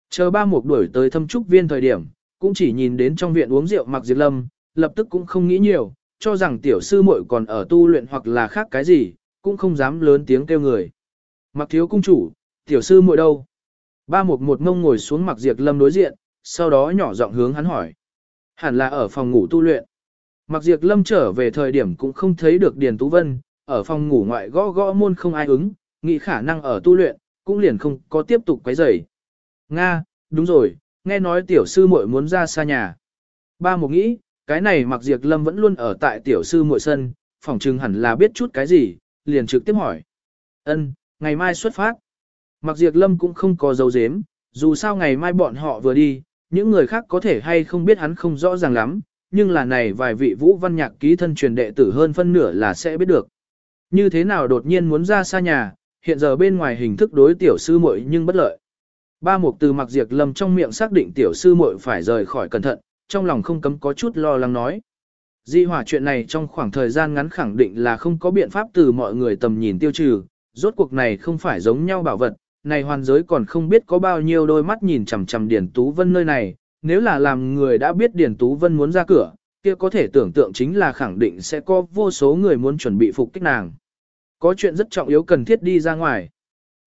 Chờ ba mục đuổi tới thâm trúc viên thời điểm, cũng chỉ nhìn đến trong viện uống rượu mặc diệt lâm, lập tức cũng không nghĩ nhiều, cho rằng tiểu sư muội còn ở tu luyện hoặc là khác cái gì, cũng không dám lớn tiếng kêu người. Mặc thiếu cung chủ, tiểu sư muội đâu? Ba mục một ngông ngồi xuống mặc diệt lâm đối diện, sau đó nhỏ giọng hướng hắn hỏi. Hẳn là ở phòng ngủ tu luyện. Mặc diệt lâm trở về thời điểm cũng không thấy được Điền Tú Vân, ở phòng ngủ ngoại gõ gõ môn không ai ứng, nghĩ khả năng ở tu luyện, cũng liền không có tiếp tục quấy rầy. Nga, đúng rồi, nghe nói tiểu sư muội muốn ra xa nhà. Ba một nghĩ, cái này mặc diệt lâm vẫn luôn ở tại tiểu sư muội sân, phỏng chừng hẳn là biết chút cái gì, liền trực tiếp hỏi. Ân, ngày mai xuất phát. Mặc diệt lâm cũng không có dấu dếm, dù sao ngày mai bọn họ vừa đi, những người khác có thể hay không biết hắn không rõ ràng lắm, nhưng là này vài vị vũ văn nhạc ký thân truyền đệ tử hơn phân nửa là sẽ biết được. Như thế nào đột nhiên muốn ra xa nhà, hiện giờ bên ngoài hình thức đối tiểu sư muội nhưng bất lợi. Ba mục từ mặc diệt lâm trong miệng xác định tiểu sư muội phải rời khỏi cẩn thận, trong lòng không cấm có chút lo lắng nói. Di hỏa chuyện này trong khoảng thời gian ngắn khẳng định là không có biện pháp từ mọi người tầm nhìn tiêu trừ, rốt cuộc này không phải giống nhau bảo vật, này hoàn giới còn không biết có bao nhiêu đôi mắt nhìn chằm chằm Điển Tú Vân nơi này, nếu là làm người đã biết Điển Tú Vân muốn ra cửa, kia có thể tưởng tượng chính là khẳng định sẽ có vô số người muốn chuẩn bị phục kích nàng. Có chuyện rất trọng yếu cần thiết đi ra ngoài.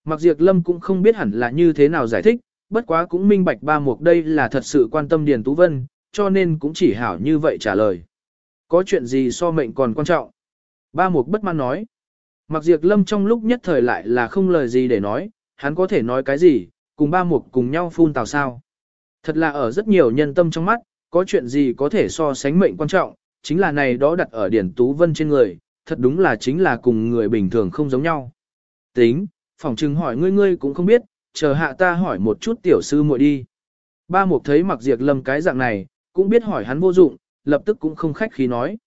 Mặc diệt lâm cũng không biết hẳn là như thế nào giải thích, bất quá cũng minh bạch ba mục đây là thật sự quan tâm Điền Tú Vân, cho nên cũng chỉ hảo như vậy trả lời. Có chuyện gì so mệnh còn quan trọng? Ba mục bất mãn nói. Mặc diệt lâm trong lúc nhất thời lại là không lời gì để nói, hắn có thể nói cái gì, cùng ba mục cùng nhau phun tào sao. Thật là ở rất nhiều nhân tâm trong mắt, có chuyện gì có thể so sánh mệnh quan trọng, chính là này đó đặt ở Điển Tú Vân trên người, thật đúng là chính là cùng người bình thường không giống nhau. Tính, phỏng chừng hỏi ngươi ngươi cũng không biết, chờ hạ ta hỏi một chút tiểu sư muội đi. Ba mục thấy mặc diệt lâm cái dạng này, cũng biết hỏi hắn vô dụng, lập tức cũng không khách khí nói.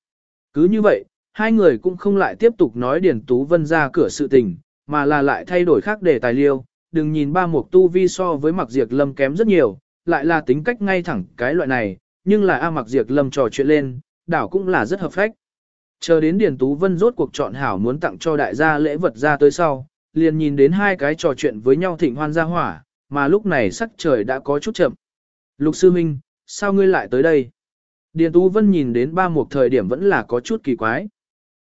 Cứ như vậy, hai người cũng không lại tiếp tục nói Điển Tú Vân ra cửa sự tình, mà là lại thay đổi khác để tài liêu, đừng nhìn ba mục tu vi so với mặc diệt lâm kém rất nhiều, lại là tính cách ngay thẳng cái loại này, nhưng là A mặc diệt lâm trò chuyện lên, đảo cũng là rất hợp phách. Chờ đến Điền Tú Vân rốt cuộc chọn hảo muốn tặng cho đại gia lễ vật ra tới sau, liền nhìn đến hai cái trò chuyện với nhau thịnh hoan ra hỏa, mà lúc này sắc trời đã có chút chậm. Lục sư minh, sao ngươi lại tới đây? Điền Tú Vân nhìn đến ba một thời điểm vẫn là có chút kỳ quái.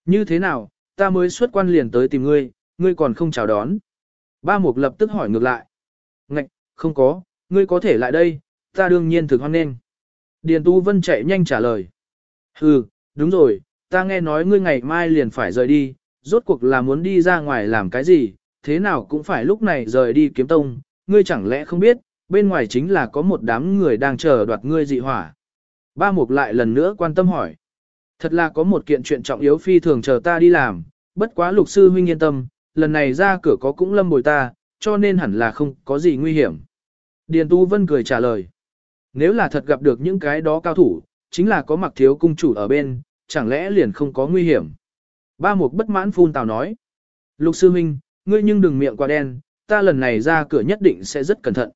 Như thế nào, ta mới xuất quan liền tới tìm ngươi, ngươi còn không chào đón. Ba mục lập tức hỏi ngược lại. Ngạch, không có, ngươi có thể lại đây, ta đương nhiên thực hoan nghênh. Điền Tú Vân chạy nhanh trả lời. Hừ, đúng rồi, ta nghe nói ngươi ngày mai liền phải rời đi, rốt cuộc là muốn đi ra ngoài làm cái gì, thế nào cũng phải lúc này rời đi kiếm tông, ngươi chẳng lẽ không biết, bên ngoài chính là có một đám người đang chờ đoạt ngươi dị hỏa. Ba mục lại lần nữa quan tâm hỏi. Thật là có một kiện chuyện trọng yếu phi thường chờ ta đi làm, bất quá lục sư huynh yên tâm, lần này ra cửa có cũng lâm bồi ta, cho nên hẳn là không có gì nguy hiểm. Điền Tu Vân cười trả lời. Nếu là thật gặp được những cái đó cao thủ, chính là có mặc thiếu cung chủ ở bên, chẳng lẽ liền không có nguy hiểm. Ba mục bất mãn phun tào nói. Lục sư huynh, ngươi nhưng đừng miệng quá đen, ta lần này ra cửa nhất định sẽ rất cẩn thận.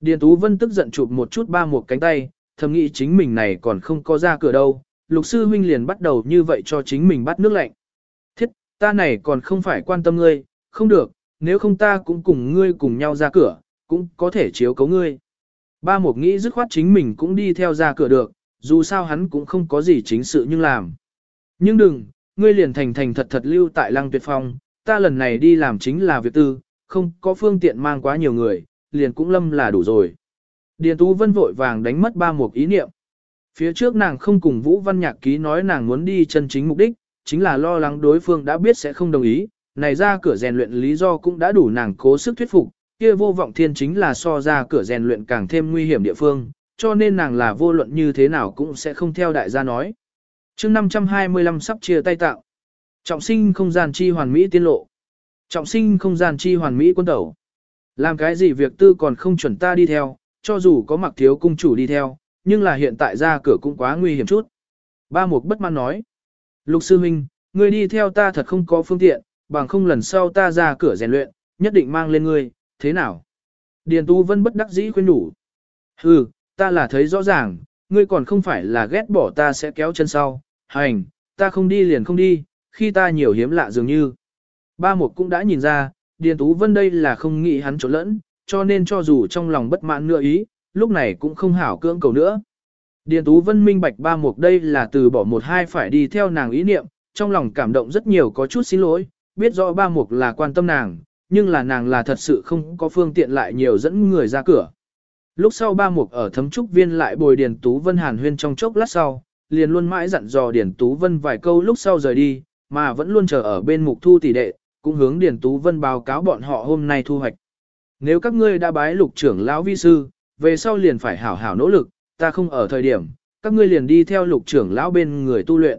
Điền Tú Vân tức giận chụp một chút ba mục cánh tay, thầm nghĩ chính mình này còn không có ra cửa đâu, lục sư huynh liền bắt đầu như vậy cho chính mình bắt nước lạnh. Thiết, ta này còn không phải quan tâm ngươi, không được, nếu không ta cũng cùng ngươi cùng nhau ra cửa, cũng có thể chiếu cấu ngươi. Ba mục nghĩ dứt khoát chính mình cũng đi theo ra cửa được, dù sao hắn cũng không có gì chính sự nhưng làm. Nhưng đừng, ngươi liền thành thành thật thật lưu tại lăng tuyệt phong, ta lần này đi làm chính là việc tư, không có phương tiện mang quá nhiều người, liền cũng lâm là đủ rồi. Điền Tú Vân vội vàng đánh mất ba mục ý niệm. Phía trước nàng không cùng Vũ Văn Nhạc Ký nói nàng muốn đi chân chính mục đích, chính là lo lắng đối phương đã biết sẽ không đồng ý, này ra cửa rèn luyện lý do cũng đã đủ nàng cố sức thuyết phục, kia vô vọng thiên chính là so ra cửa rèn luyện càng thêm nguy hiểm địa phương, cho nên nàng là vô luận như thế nào cũng sẽ không theo đại gia nói. chương 525 sắp chia tay tạo. Trọng sinh không gian chi hoàn mỹ tiên lộ. Trọng sinh không gian chi hoàn mỹ quân tẩu. Làm cái gì việc tư còn không chuẩn ta đi theo, cho dù có mặc thiếu cung chủ đi theo, nhưng là hiện tại ra cửa cũng quá nguy hiểm chút. Ba mục bất mãn nói. Lục sư huynh, ngươi đi theo ta thật không có phương tiện, bằng không lần sau ta ra cửa rèn luyện, nhất định mang lên ngươi, thế nào? Điền Tu Vân bất đắc dĩ khuyên đủ. Hừ, ta là thấy rõ ràng, ngươi còn không phải là ghét bỏ ta sẽ kéo chân sau, hành, ta không đi liền không đi, khi ta nhiều hiếm lạ dường như. Ba Mục cũng đã nhìn ra, Điền Tú Vân đây là không nghĩ hắn trốn lẫn, cho nên cho dù trong lòng bất mãn nữa ý, lúc này cũng không hảo cưỡng cầu nữa. Điền Tú Vân minh bạch ba mục đây là từ bỏ một hai phải đi theo nàng ý niệm, trong lòng cảm động rất nhiều có chút xin lỗi, biết rõ ba mục là quan tâm nàng, nhưng là nàng là thật sự không có phương tiện lại nhiều dẫn người ra cửa. Lúc sau ba mục ở thấm trúc viên lại bồi Điền Tú Vân hàn huyên trong chốc lát sau, liền luôn mãi dặn dò Điền Tú Vân vài câu lúc sau rời đi, mà vẫn luôn chờ ở bên mục thu tỷ đệ, cũng hướng Điền Tú Vân báo cáo bọn họ hôm nay thu hoạch. Nếu các ngươi đã bái lục trưởng lão vi sư, về sau liền phải hảo hảo nỗ lực, ta không ở thời điểm, các ngươi liền đi theo lục trưởng lão bên người tu luyện.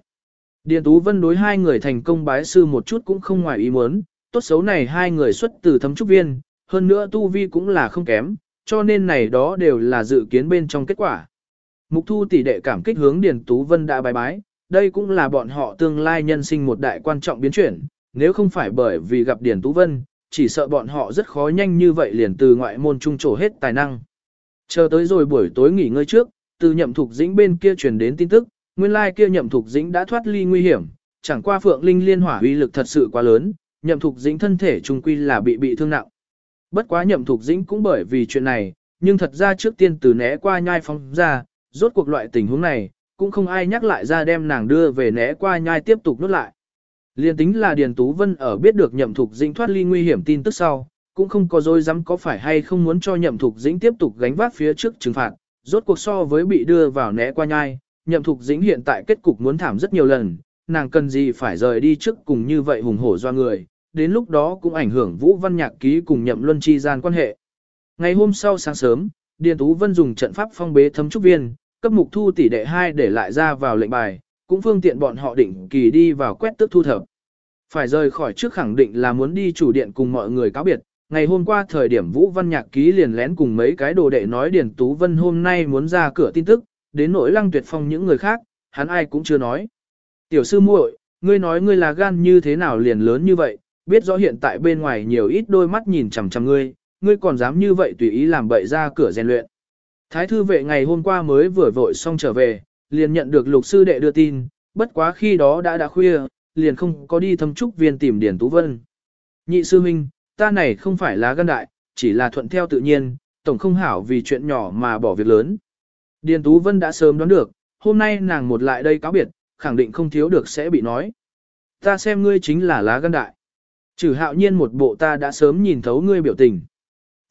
Điền Tú Vân đối hai người thành công bái sư một chút cũng không ngoài ý muốn, tốt xấu này hai người xuất từ thấm trúc viên, hơn nữa tu vi cũng là không kém, cho nên này đó đều là dự kiến bên trong kết quả. Mục thu tỷ đệ cảm kích hướng Điền Tú Vân đã bài bái, đây cũng là bọn họ tương lai nhân sinh một đại quan trọng biến chuyển, nếu không phải bởi vì gặp Điền Tú Vân, chỉ sợ bọn họ rất khó nhanh như vậy liền từ ngoại môn trung trổ hết tài năng. Chờ tới rồi buổi tối nghỉ ngơi trước, từ nhậm thục dĩnh bên kia truyền đến tin tức, nguyên lai kia nhậm thục dĩnh đã thoát ly nguy hiểm, chẳng qua phượng linh liên hỏa uy lực thật sự quá lớn, nhậm thục dĩnh thân thể trung quy là bị bị thương nặng. Bất quá nhậm thục dĩnh cũng bởi vì chuyện này, nhưng thật ra trước tiên từ né qua nhai phóng ra, rốt cuộc loại tình huống này, cũng không ai nhắc lại ra đem nàng đưa về né qua nhai tiếp tục nốt lại. Liên tính là Điền Tú Vân ở biết được nhậm thục dĩnh thoát ly nguy hiểm tin tức sau, cũng không có dối dám có phải hay không muốn cho nhậm thục dĩnh tiếp tục gánh vác phía trước trừng phạt, rốt cuộc so với bị đưa vào né qua nhai, nhậm thục dĩnh hiện tại kết cục muốn thảm rất nhiều lần, nàng cần gì phải rời đi trước cùng như vậy hùng hổ do người, đến lúc đó cũng ảnh hưởng Vũ Văn Nhạc ký cùng nhậm luân chi gian quan hệ. Ngày hôm sau sáng sớm, Điền Tú Vân dùng trận pháp phong bế thấm trúc viên, cấp mục thu tỷ đệ hai để lại ra vào lệnh bài, cũng phương tiện bọn họ định kỳ đi vào quét tước thu thập. Phải rời khỏi trước khẳng định là muốn đi chủ điện cùng mọi người cáo biệt, ngày hôm qua thời điểm Vũ Văn Nhạc ký liền lén cùng mấy cái đồ đệ nói Điền Tú Vân hôm nay muốn ra cửa tin tức, đến nỗi lăng tuyệt phong những người khác, hắn ai cũng chưa nói. Tiểu sư muội, ngươi nói ngươi là gan như thế nào liền lớn như vậy, biết rõ hiện tại bên ngoài nhiều ít đôi mắt nhìn chằm chằm ngươi, ngươi còn dám như vậy tùy ý làm bậy ra cửa rèn luyện. Thái thư vệ ngày hôm qua mới vừa vội xong trở về, liền nhận được lục sư đệ đưa tin, bất quá khi đó đã đã khuya, liền không có đi thâm trúc viên tìm Điền Tú Vân. Nhị sư huynh, ta này không phải là gan đại, chỉ là thuận theo tự nhiên, tổng không hảo vì chuyện nhỏ mà bỏ việc lớn. Điền Tú Vân đã sớm đoán được, hôm nay nàng một lại đây cáo biệt, khẳng định không thiếu được sẽ bị nói. Ta xem ngươi chính là lá gan đại. Trừ hạo nhiên một bộ ta đã sớm nhìn thấu ngươi biểu tình.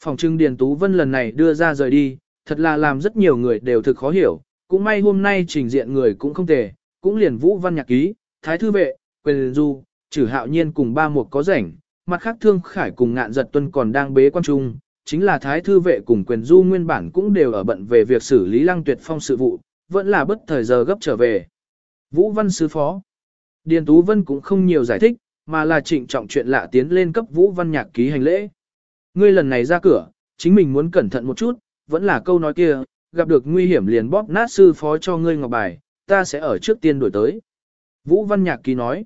Phòng trưng Điền Tú Vân lần này đưa ra rời đi, thật là làm rất nhiều người đều thực khó hiểu, cũng may hôm nay trình diện người cũng không tệ, cũng liền Vũ Văn Nhạc Ký, Thái Thư Vệ, Quyền Du, trừ Hạo Nhiên cùng ba một có rảnh, mặt khác Thương Khải cùng ngạn giật tuân còn đang bế quan trung, chính là Thái Thư Vệ cùng Quyền Du nguyên bản cũng đều ở bận về việc xử lý lăng tuyệt phong sự vụ, vẫn là bất thời giờ gấp trở về. Vũ Văn Sứ Phó Điền Tú Vân cũng không nhiều giải thích, mà là trịnh trọng chuyện lạ tiến lên cấp Vũ Văn Nhạc ký hành lễ. Ngươi lần này ra cửa, chính mình muốn cẩn thận một chút, vẫn là câu nói kia, gặp được nguy hiểm liền bóp nát sư phó cho ngươi ngọc bài, ta sẽ ở trước tiên đổi tới. Vũ Văn Nhạc ký nói,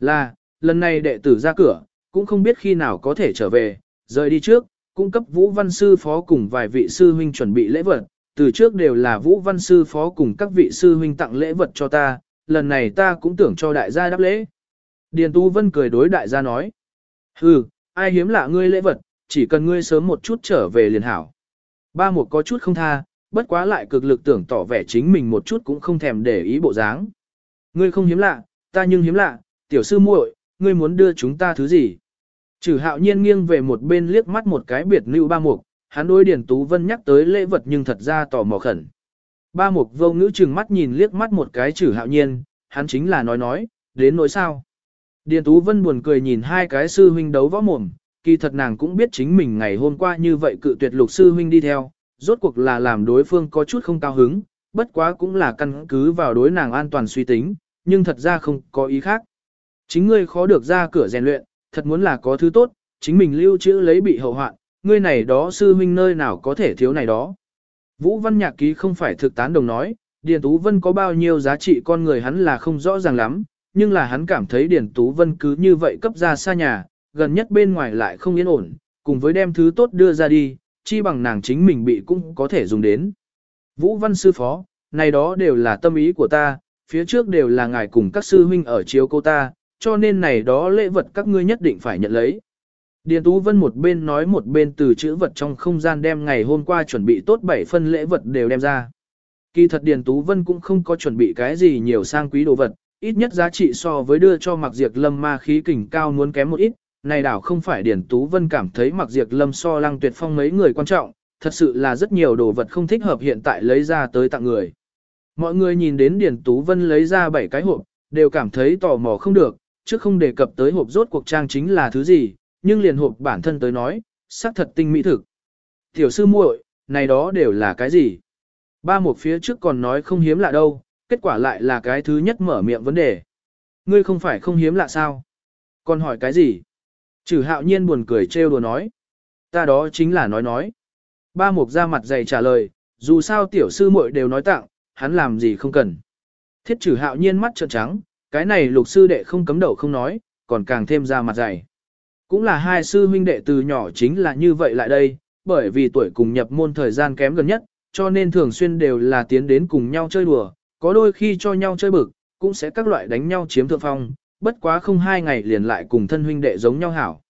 là, lần này đệ tử ra cửa, cũng không biết khi nào có thể trở về, rời đi trước, cung cấp Vũ Văn sư phó cùng vài vị sư huynh chuẩn bị lễ vật, từ trước đều là Vũ Văn sư phó cùng các vị sư huynh tặng lễ vật cho ta, lần này ta cũng tưởng cho đại gia đáp lễ. Điền Tú Vân cười đối đại gia nói. Hừ, ai hiếm lạ ngươi lễ vật, chỉ cần ngươi sớm một chút trở về liền hảo. Ba Mục có chút không tha, bất quá lại cực lực tưởng tỏ vẻ chính mình một chút cũng không thèm để ý bộ dáng. Ngươi không hiếm lạ, ta nhưng hiếm lạ, tiểu sư muội, ngươi muốn đưa chúng ta thứ gì? Trừ hạo nhiên nghiêng về một bên liếc mắt một cái biệt lưu ba mục, hắn đối Điền Tú Vân nhắc tới lễ vật nhưng thật ra tò mò khẩn. Ba mục vô ngữ chừng mắt nhìn liếc mắt một cái trừ hạo nhiên, hắn chính là nói nói, đến nỗi sao. Điền Tú Vân buồn cười nhìn hai cái sư huynh đấu võ mồm, kỳ thật nàng cũng biết chính mình ngày hôm qua như vậy cự tuyệt lục sư huynh đi theo, rốt cuộc là làm đối phương có chút không cao hứng, bất quá cũng là căn cứ vào đối nàng an toàn suy tính, nhưng thật ra không có ý khác. Chính ngươi khó được ra cửa rèn luyện, thật muốn là có thứ tốt, chính mình lưu trữ lấy bị hậu hoạn, ngươi này đó sư huynh nơi nào có thể thiếu này đó. Vũ Văn Nhạc Ký không phải thực tán đồng nói, Điền Tú Vân có bao nhiêu giá trị con người hắn là không rõ ràng lắm, nhưng là hắn cảm thấy Điền Tú Vân cứ như vậy cấp ra xa nhà, gần nhất bên ngoài lại không yên ổn, cùng với đem thứ tốt đưa ra đi, chi bằng nàng chính mình bị cũng có thể dùng đến. Vũ Văn Sư Phó, này đó đều là tâm ý của ta, phía trước đều là ngài cùng các sư huynh ở chiếu cô ta, cho nên này đó lễ vật các ngươi nhất định phải nhận lấy. Điền Tú Vân một bên nói một bên từ chữ vật trong không gian đem ngày hôm qua chuẩn bị tốt 7 phân lễ vật đều đem ra. Kỳ thật Điền Tú Vân cũng không có chuẩn bị cái gì nhiều sang quý đồ vật, ít nhất giá trị so với đưa cho Mạc Diệp Lâm ma khí kình cao muốn kém một ít, này đảo không phải điển Tú Vân cảm thấy Mạc Diệp Lâm so lăng tuyệt phong mấy người quan trọng, thật sự là rất nhiều đồ vật không thích hợp hiện tại lấy ra tới tặng người. Mọi người nhìn đến điển Tú Vân lấy ra 7 cái hộp, đều cảm thấy tò mò không được, chứ không đề cập tới hộp rốt cuộc trang chính là thứ gì, nhưng liền hộp bản thân tới nói, xác thật tinh mỹ thực. Tiểu sư muội, này đó đều là cái gì? Ba một phía trước còn nói không hiếm lạ đâu, kết quả lại là cái thứ nhất mở miệng vấn đề. Ngươi không phải không hiếm lạ sao? Còn hỏi cái gì? Trừ hạo nhiên buồn cười trêu đùa nói. Ta đó chính là nói nói. Ba mục ra mặt dày trả lời, dù sao tiểu sư muội đều nói tặng, hắn làm gì không cần. Thiết trừ hạo nhiên mắt trợn trắng, cái này lục sư đệ không cấm đầu không nói, còn càng thêm ra mặt dày. Cũng là hai sư huynh đệ từ nhỏ chính là như vậy lại đây, bởi vì tuổi cùng nhập môn thời gian kém gần nhất, cho nên thường xuyên đều là tiến đến cùng nhau chơi đùa, có đôi khi cho nhau chơi bực, cũng sẽ các loại đánh nhau chiếm thượng phong, bất quá không hai ngày liền lại cùng thân huynh đệ giống nhau hảo.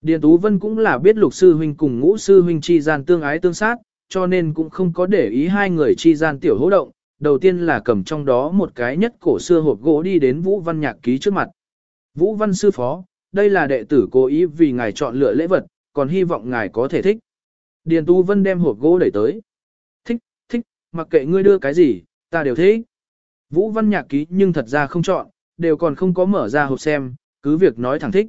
Điền Tú Vân cũng là biết lục sư huynh cùng ngũ sư huynh chi gian tương ái tương sát, cho nên cũng không có để ý hai người chi gian tiểu hỗ động, đầu tiên là cầm trong đó một cái nhất cổ xưa hộp gỗ đi đến Vũ Văn Nhạc ký trước mặt. Vũ Văn sư phó, đây là đệ tử cố ý vì ngài chọn lựa lễ vật, còn hy vọng ngài có thể thích. Điền tú Vân đem hộp gỗ đẩy tới. Thích, thích, mặc kệ ngươi đưa cái gì, ta đều thế. Vũ Văn Nhạc ký nhưng thật ra không chọn, đều còn không có mở ra hộp xem, cứ việc nói thẳng thích.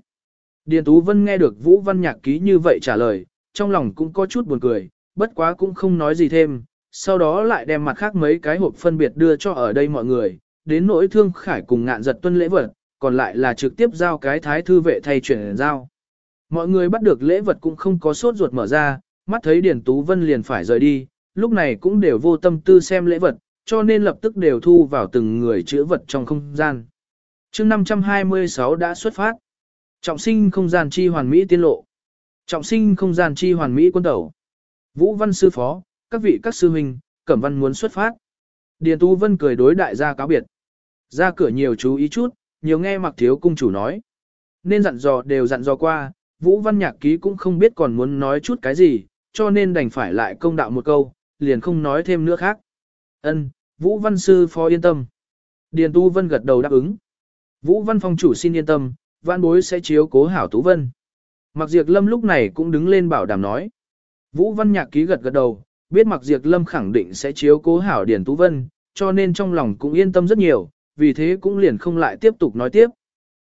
Điền Tú Vân nghe được Vũ Văn Nhạc ký như vậy trả lời, trong lòng cũng có chút buồn cười, bất quá cũng không nói gì thêm, sau đó lại đem mặt khác mấy cái hộp phân biệt đưa cho ở đây mọi người, đến nỗi thương khải cùng ngạn giật tuân lễ vật, còn lại là trực tiếp giao cái thái thư vệ thay chuyển giao. Mọi người bắt được lễ vật cũng không có sốt ruột mở ra, mắt thấy Điền Tú Vân liền phải rời đi, lúc này cũng đều vô tâm tư xem lễ vật, cho nên lập tức đều thu vào từng người chữa vật trong không gian. chương 526 đã xuất phát. Trọng sinh không gian chi hoàn mỹ tiên lộ. Trọng sinh không gian chi hoàn mỹ quân tẩu. Vũ Văn Sư Phó, các vị các sư huynh, Cẩm Văn muốn xuất phát. Điền Tú Vân cười đối đại gia cáo biệt. Ra cửa nhiều chú ý chút, nhiều nghe mặc thiếu cung chủ nói. Nên dặn dò đều dặn dò qua, Vũ Văn Nhạc Ký cũng không biết còn muốn nói chút cái gì, cho nên đành phải lại công đạo một câu, liền không nói thêm nữa khác. Ân, Vũ Văn Sư Phó yên tâm. Điền Tu Vân gật đầu đáp ứng. Vũ Văn Phong chủ xin yên tâm, văn bối sẽ chiếu cố hảo Tú Vân. Mặc Diệp Lâm lúc này cũng đứng lên bảo đảm nói. Vũ Văn Nhạc Ký gật gật đầu, biết Mặc Diệp Lâm khẳng định sẽ chiếu cố hảo Điền Tú Vân, cho nên trong lòng cũng yên tâm rất nhiều, vì thế cũng liền không lại tiếp tục nói tiếp.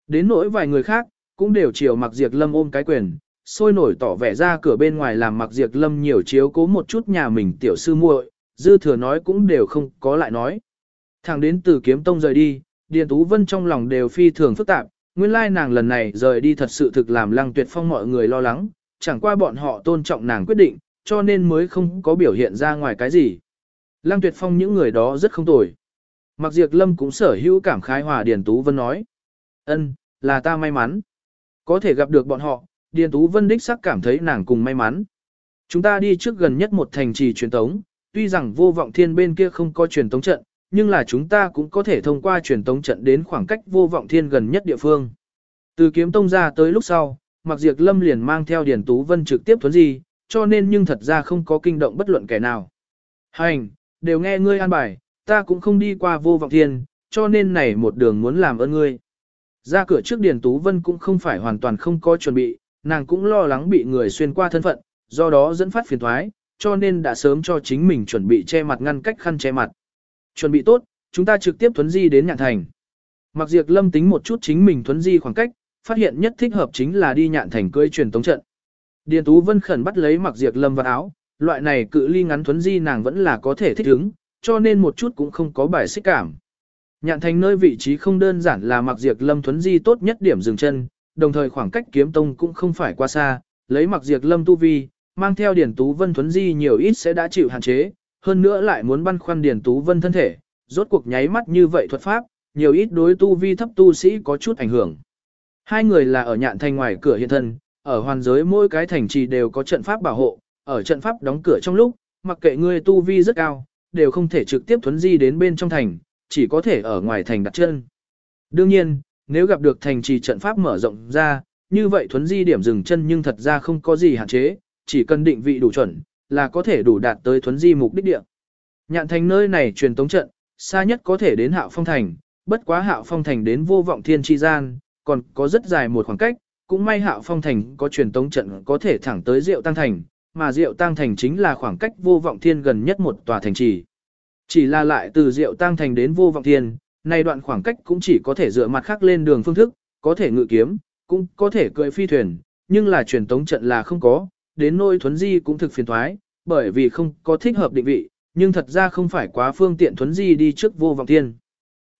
Đến nỗi vài người khác, cũng đều chiều mặc diệt lâm ôm cái quyền, sôi nổi tỏ vẻ ra cửa bên ngoài làm mặc diệt lâm nhiều chiếu cố một chút nhà mình tiểu sư muội, dư thừa nói cũng đều không có lại nói. Thẳng đến từ kiếm tông rời đi, Điền Tú Vân trong lòng đều phi thường phức tạp, nguyên lai nàng lần này rời đi thật sự thực làm lăng tuyệt phong mọi người lo lắng, chẳng qua bọn họ tôn trọng nàng quyết định, cho nên mới không có biểu hiện ra ngoài cái gì. Lăng tuyệt phong những người đó rất không tồi. Mặc diệt lâm cũng sở hữu cảm khái hòa Điền Tú Vân nói. ân là ta may mắn. Có thể gặp được bọn họ, Điền Tú Vân đích sắc cảm thấy nàng cùng may mắn. Chúng ta đi trước gần nhất một thành trì truyền tống, tuy rằng vô vọng thiên bên kia không có truyền tống trận, nhưng là chúng ta cũng có thể thông qua truyền tống trận đến khoảng cách vô vọng thiên gần nhất địa phương. Từ kiếm tông ra tới lúc sau, Mặc Diệp Lâm liền mang theo Điền Tú Vân trực tiếp thuấn gì, cho nên nhưng thật ra không có kinh động bất luận kẻ nào. Hành, đều nghe ngươi an bài, ta cũng không đi qua vô vọng thiên, cho nên này một đường muốn làm ơn ngươi. Ra cửa trước Điền Tú Vân cũng không phải hoàn toàn không có chuẩn bị, nàng cũng lo lắng bị người xuyên qua thân phận, do đó dẫn phát phiền thoái, cho nên đã sớm cho chính mình chuẩn bị che mặt ngăn cách khăn che mặt. Chuẩn bị tốt, chúng ta trực tiếp thuấn di đến nhạn thành. Mặc diệt lâm tính một chút chính mình thuấn di khoảng cách, phát hiện nhất thích hợp chính là đi nhạn thành cưỡi truyền tống trận. Điền Tú Vân khẩn bắt lấy mặc diệt lâm vào áo, loại này cự ly ngắn thuấn di nàng vẫn là có thể thích ứng, cho nên một chút cũng không có bài xích cảm. Nhạn thành nơi vị trí không đơn giản là mặc diệt lâm thuấn di tốt nhất điểm dừng chân, đồng thời khoảng cách kiếm tông cũng không phải quá xa, lấy mặc diệt lâm tu vi, mang theo Điền Tú Vân thuấn di nhiều ít sẽ đã chịu hạn chế, hơn nữa lại muốn băn khoăn Điền Tú Vân thân thể, rốt cuộc nháy mắt như vậy thuật pháp, nhiều ít đối tu vi thấp tu sĩ có chút ảnh hưởng. Hai người là ở nhạn thành ngoài cửa hiện thân, ở hoàn giới mỗi cái thành trì đều có trận pháp bảo hộ, ở trận pháp đóng cửa trong lúc, mặc kệ ngươi tu vi rất cao, đều không thể trực tiếp thuấn di đến bên trong thành, chỉ có thể ở ngoài thành đặt chân. Đương nhiên, nếu gặp được thành trì trận pháp mở rộng ra, như vậy thuấn di điểm dừng chân nhưng thật ra không có gì hạn chế, chỉ cần định vị đủ chuẩn, là có thể đủ đạt tới thuấn di mục đích địa. Nhạn thành nơi này truyền tống trận, xa nhất có thể đến hạo phong thành, bất quá hạo phong thành đến vô vọng thiên tri gian, còn có rất dài một khoảng cách, cũng may hạo phong thành có truyền tống trận có thể thẳng tới diệu tăng thành, mà diệu tăng thành chính là khoảng cách vô vọng thiên gần nhất một tòa thành trì. Chỉ là lại từ diệu tăng thành đến vô vọng thiên, này đoạn khoảng cách cũng chỉ có thể dựa mặt khác lên đường phương thức, có thể ngự kiếm, cũng có thể cưỡi phi thuyền, nhưng là truyền tống trận là không có, đến nôi thuấn di cũng thực phiền thoái, bởi vì không có thích hợp định vị, nhưng thật ra không phải quá phương tiện thuấn di đi trước vô vọng thiên.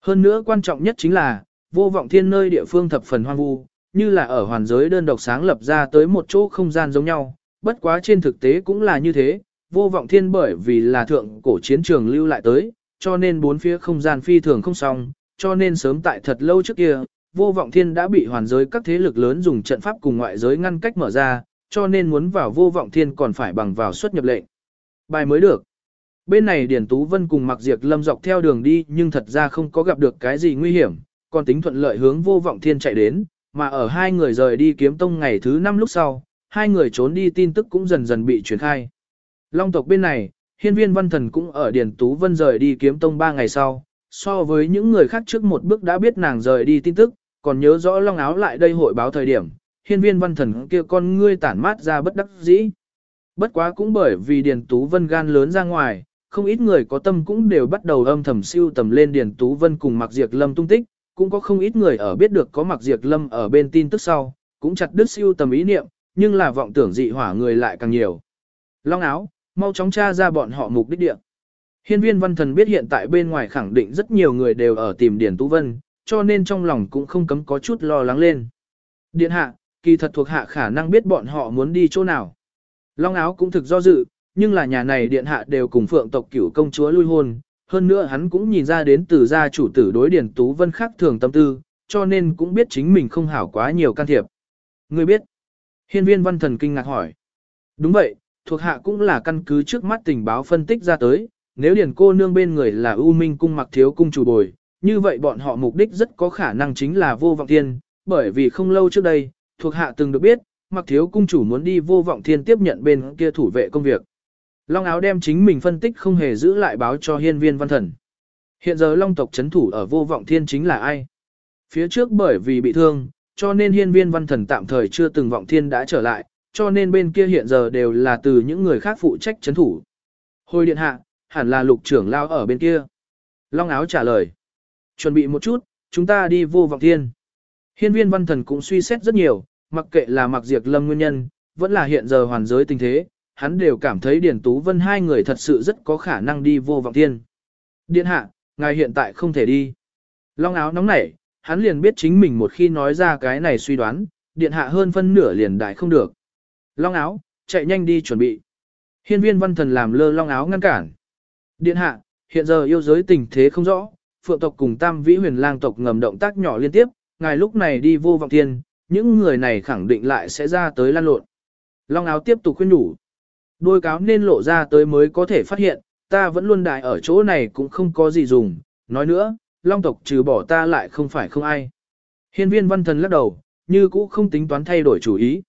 Hơn nữa quan trọng nhất chính là, vô vọng thiên nơi địa phương thập phần hoang vu, như là ở hoàn giới đơn độc sáng lập ra tới một chỗ không gian giống nhau, bất quá trên thực tế cũng là như thế, vô vọng thiên bởi vì là thượng cổ chiến trường lưu lại tới, cho nên bốn phía không gian phi thường không xong, cho nên sớm tại thật lâu trước kia, vô vọng thiên đã bị hoàn giới các thế lực lớn dùng trận pháp cùng ngoại giới ngăn cách mở ra, cho nên muốn vào vô vọng thiên còn phải bằng vào xuất nhập lệnh. Bài mới được. Bên này Điển Tú Vân cùng Mạc Diệp Lâm dọc theo đường đi nhưng thật ra không có gặp được cái gì nguy hiểm, còn tính thuận lợi hướng vô vọng thiên chạy đến, mà ở hai người rời đi kiếm tông ngày thứ năm lúc sau, hai người trốn đi tin tức cũng dần dần bị truyền khai. Long tộc bên này, hiên viên văn thần cũng ở Điển Tú Vân rời đi kiếm tông ba ngày sau, so với những người khác trước một bước đã biết nàng rời đi tin tức, còn nhớ rõ long áo lại đây hội báo thời điểm, hiên viên văn thần kia con ngươi tản mát ra bất đắc dĩ. Bất quá cũng bởi vì Điền Tú Vân gan lớn ra ngoài, không ít người có tâm cũng đều bắt đầu âm thầm siêu tầm lên Điền Tú Vân cùng Mạc Diệp Lâm tung tích, cũng có không ít người ở biết được có Mạc Diệp Lâm ở bên tin tức sau, cũng chặt đứt siêu tầm ý niệm, nhưng là vọng tưởng dị hỏa người lại càng nhiều. Long áo, mau chóng tra ra bọn họ mục đích địa. Hiên viên văn thần biết hiện tại bên ngoài khẳng định rất nhiều người đều ở tìm Điền Tú Vân, cho nên trong lòng cũng không cấm có chút lo lắng lên. Điện hạ, kỳ thật thuộc hạ khả năng biết bọn họ muốn đi chỗ nào. Long áo cũng thực do dự, nhưng là nhà này điện hạ đều cùng phượng tộc cửu công chúa lui hôn, hơn nữa hắn cũng nhìn ra đến từ gia chủ tử đối điển Tú Vân khác thường tâm tư, cho nên cũng biết chính mình không hảo quá nhiều can thiệp. Người biết. Hiên viên văn thần kinh ngạc hỏi. Đúng vậy, thuộc hạ cũng là căn cứ trước mắt tình báo phân tích ra tới, nếu điển cô nương bên người là U Minh cung mặc thiếu cung chủ bồi, như vậy bọn họ mục đích rất có khả năng chính là vô vọng thiên, bởi vì không lâu trước đây, thuộc hạ từng được biết, mặc thiếu cung chủ muốn đi vô vọng thiên tiếp nhận bên kia thủ vệ công việc. Long áo đem chính mình phân tích không hề giữ lại báo cho hiên viên văn thần. Hiện giờ long tộc chấn thủ ở vô vọng thiên chính là ai? Phía trước bởi vì bị thương, cho nên hiên viên văn thần tạm thời chưa từng vọng thiên đã trở lại, cho nên bên kia hiện giờ đều là từ những người khác phụ trách chấn thủ. Hồi điện hạ, hẳn là lục trưởng lao ở bên kia. Long áo trả lời. Chuẩn bị một chút, chúng ta đi vô vọng thiên. Hiên viên văn thần cũng suy xét rất nhiều, mặc kệ là mặc diệt lâm nguyên nhân, vẫn là hiện giờ hoàn giới tình thế, hắn đều cảm thấy Điền Tú Vân hai người thật sự rất có khả năng đi vô vọng thiên. Điện hạ, ngài hiện tại không thể đi. Long áo nóng nảy, hắn liền biết chính mình một khi nói ra cái này suy đoán, điện hạ hơn phân nửa liền đại không được. Long áo, chạy nhanh đi chuẩn bị. Hiên viên văn thần làm lơ long áo ngăn cản. Điện hạ, hiện giờ yêu giới tình thế không rõ, phượng tộc cùng tam vĩ huyền lang tộc ngầm động tác nhỏ liên tiếp, ngài lúc này đi vô vọng thiên, những người này khẳng định lại sẽ ra tới lan lộn. Long áo tiếp tục khuyên nhủ. Đôi cáo nên lộ ra tới mới có thể phát hiện, ta vẫn luôn đại ở chỗ này cũng không có gì dùng. Nói nữa, long tộc trừ bỏ ta lại không phải không ai. Hiên viên văn thần lắc đầu, như cũ không tính toán thay đổi chủ ý.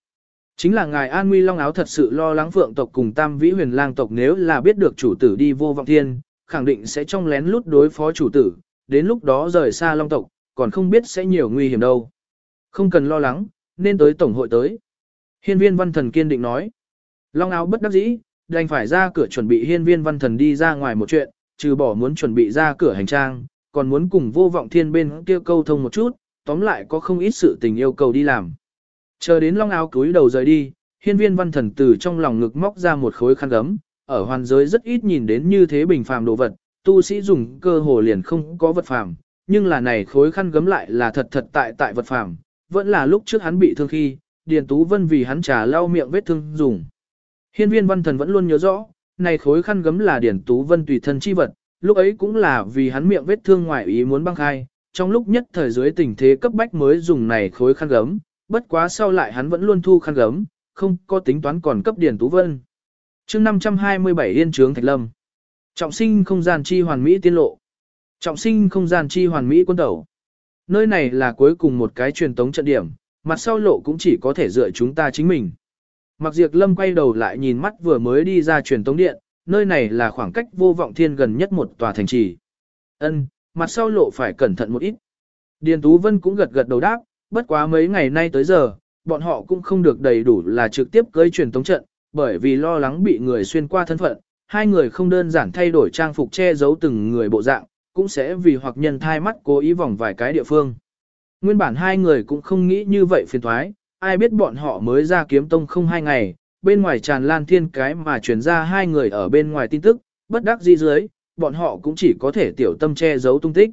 Chính là ngài An Nguy Long Áo thật sự lo lắng phượng tộc cùng tam vĩ huyền lang tộc nếu là biết được chủ tử đi vô vọng thiên, khẳng định sẽ trong lén lút đối phó chủ tử, đến lúc đó rời xa long tộc, còn không biết sẽ nhiều nguy hiểm đâu. Không cần lo lắng, nên tới tổng hội tới. Hiên viên văn thần kiên định nói. Long áo bất đắc dĩ, đành phải ra cửa chuẩn bị hiên viên văn thần đi ra ngoài một chuyện, trừ bỏ muốn chuẩn bị ra cửa hành trang, còn muốn cùng vô vọng thiên bên kia câu thông một chút, tóm lại có không ít sự tình yêu cầu đi làm. Chờ đến long áo cúi đầu rời đi, hiên viên văn thần từ trong lòng ngực móc ra một khối khăn gấm, ở hoàn giới rất ít nhìn đến như thế bình phàm đồ vật, tu sĩ dùng cơ hồ liền không có vật phàm, nhưng là này khối khăn gấm lại là thật thật tại tại vật phàm, vẫn là lúc trước hắn bị thương khi, Điền Tú Vân vì hắn trà lau miệng vết thương dùng. Hiên viên văn thần vẫn luôn nhớ rõ, này khối khăn gấm là Điền Tú Vân tùy thân chi vật, lúc ấy cũng là vì hắn miệng vết thương ngoài ý muốn băng khai, trong lúc nhất thời dưới tình thế cấp bách mới dùng này khối khăn gấm, bất quá sau lại hắn vẫn luôn thu khăn gấm, không có tính toán còn cấp Điền Tú Vân. chương 527 Yên Trướng Thạch Lâm Trọng sinh không gian chi hoàn mỹ tiên lộ Trọng sinh không gian chi hoàn mỹ quân tẩu Nơi này là cuối cùng một cái truyền tống trận điểm, mặt sau lộ cũng chỉ có thể dựa chúng ta chính mình. Mặc diệt lâm quay đầu lại nhìn mắt vừa mới đi ra truyền tống điện, nơi này là khoảng cách vô vọng thiên gần nhất một tòa thành trì. Ân, mặt sau lộ phải cẩn thận một ít. Điền Tú Vân cũng gật gật đầu đáp, bất quá mấy ngày nay tới giờ, bọn họ cũng không được đầy đủ là trực tiếp cưới truyền tống trận, bởi vì lo lắng bị người xuyên qua thân phận, hai người không đơn giản thay đổi trang phục che giấu từng người bộ dạng, cũng sẽ vì hoặc nhân thai mắt cố ý vòng vài cái địa phương. Nguyên bản hai người cũng không nghĩ như vậy phiền thoái, ai biết bọn họ mới ra kiếm tông không hai ngày, bên ngoài tràn lan thiên cái mà truyền ra hai người ở bên ngoài tin tức, bất đắc dĩ dưới, bọn họ cũng chỉ có thể tiểu tâm che giấu tung tích.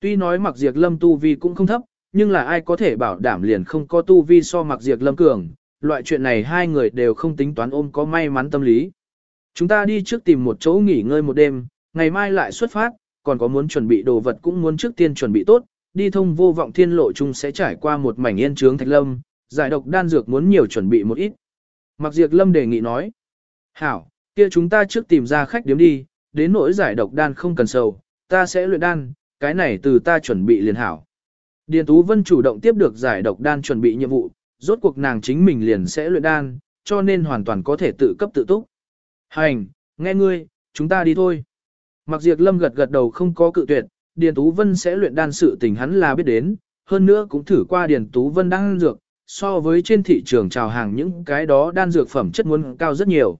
Tuy nói mặc diệt lâm tu vi cũng không thấp, nhưng là ai có thể bảo đảm liền không có tu vi so mặc diệt lâm cường, loại chuyện này hai người đều không tính toán ôm có may mắn tâm lý. Chúng ta đi trước tìm một chỗ nghỉ ngơi một đêm, ngày mai lại xuất phát, còn có muốn chuẩn bị đồ vật cũng muốn trước tiên chuẩn bị tốt, đi thông vô vọng thiên lộ chung sẽ trải qua một mảnh yên trướng thạch lâm, giải độc đan dược muốn nhiều chuẩn bị một ít. Mặc diệt lâm đề nghị nói, hảo, kia chúng ta trước tìm ra khách điếm đi, đến nỗi giải độc đan không cần sầu, ta sẽ luyện đan, cái này từ ta chuẩn bị liền hảo. Điền Tú Vân chủ động tiếp được giải độc đan chuẩn bị nhiệm vụ, rốt cuộc nàng chính mình liền sẽ luyện đan, cho nên hoàn toàn có thể tự cấp tự túc. Hành, nghe ngươi, chúng ta đi thôi. Mặc diệt lâm gật gật đầu không có cự tuyệt, Điền Tú Vân sẽ luyện đan sự tình hắn là biết đến, hơn nữa cũng thử qua Điền Tú Vân đan dược, so với trên thị trường chào hàng những cái đó đan dược phẩm chất muốn cao rất nhiều.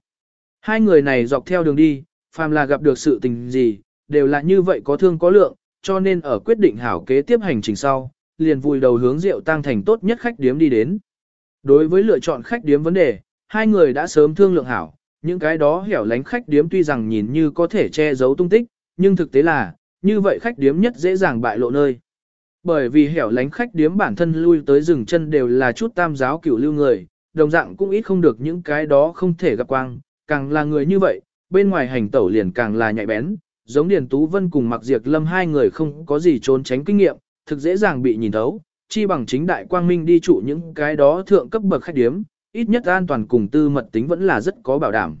Hai người này dọc theo đường đi, phàm là gặp được sự tình gì, đều là như vậy có thương có lượng, cho nên ở quyết định hảo kế tiếp hành trình sau, liền vùi đầu hướng rượu tăng thành tốt nhất khách điếm đi đến. Đối với lựa chọn khách điếm vấn đề, hai người đã sớm thương lượng hảo, những cái đó hẻo lánh khách điếm tuy rằng nhìn như có thể che giấu tung tích, nhưng thực tế là, như vậy khách điếm nhất dễ dàng bại lộ nơi. Bởi vì hẻo lánh khách điếm bản thân lui tới rừng chân đều là chút tam giáo cửu lưu người, đồng dạng cũng ít không được những cái đó không thể gặp quang, càng là người như vậy, bên ngoài hành tẩu liền càng là nhạy bén, giống Điền Tú Vân cùng Mặc Diệp Lâm hai người không có gì trốn tránh kinh nghiệm, thực dễ dàng bị nhìn thấu, chi bằng chính đại quang minh đi trụ những cái đó thượng cấp bậc khách điếm, ít nhất an toàn cùng tư mật tính vẫn là rất có bảo đảm.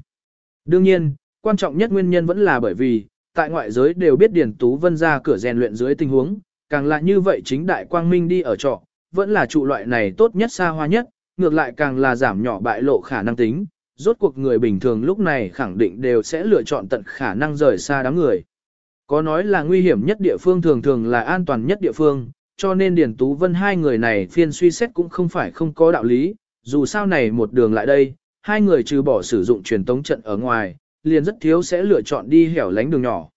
Đương nhiên, quan trọng nhất nguyên nhân vẫn là bởi vì, tại ngoại giới đều biết Điền Tú Vân ra cửa rèn luyện dưới tình huống, càng là như vậy chính đại quang minh đi ở trọ, vẫn là trụ loại này tốt nhất xa hoa nhất, ngược lại càng là giảm nhỏ bại lộ khả năng tính, rốt cuộc người bình thường lúc này khẳng định đều sẽ lựa chọn tận khả năng rời xa đám người. Có nói là nguy hiểm nhất địa phương thường thường là an toàn nhất địa phương, cho nên Điền Tú Vân hai người này phiên suy xét cũng không phải không có đạo lý, dù sao này một đường lại đây, hai người trừ bỏ sử dụng truyền tống trận ở ngoài, liền rất thiếu sẽ lựa chọn đi hẻo lánh đường nhỏ.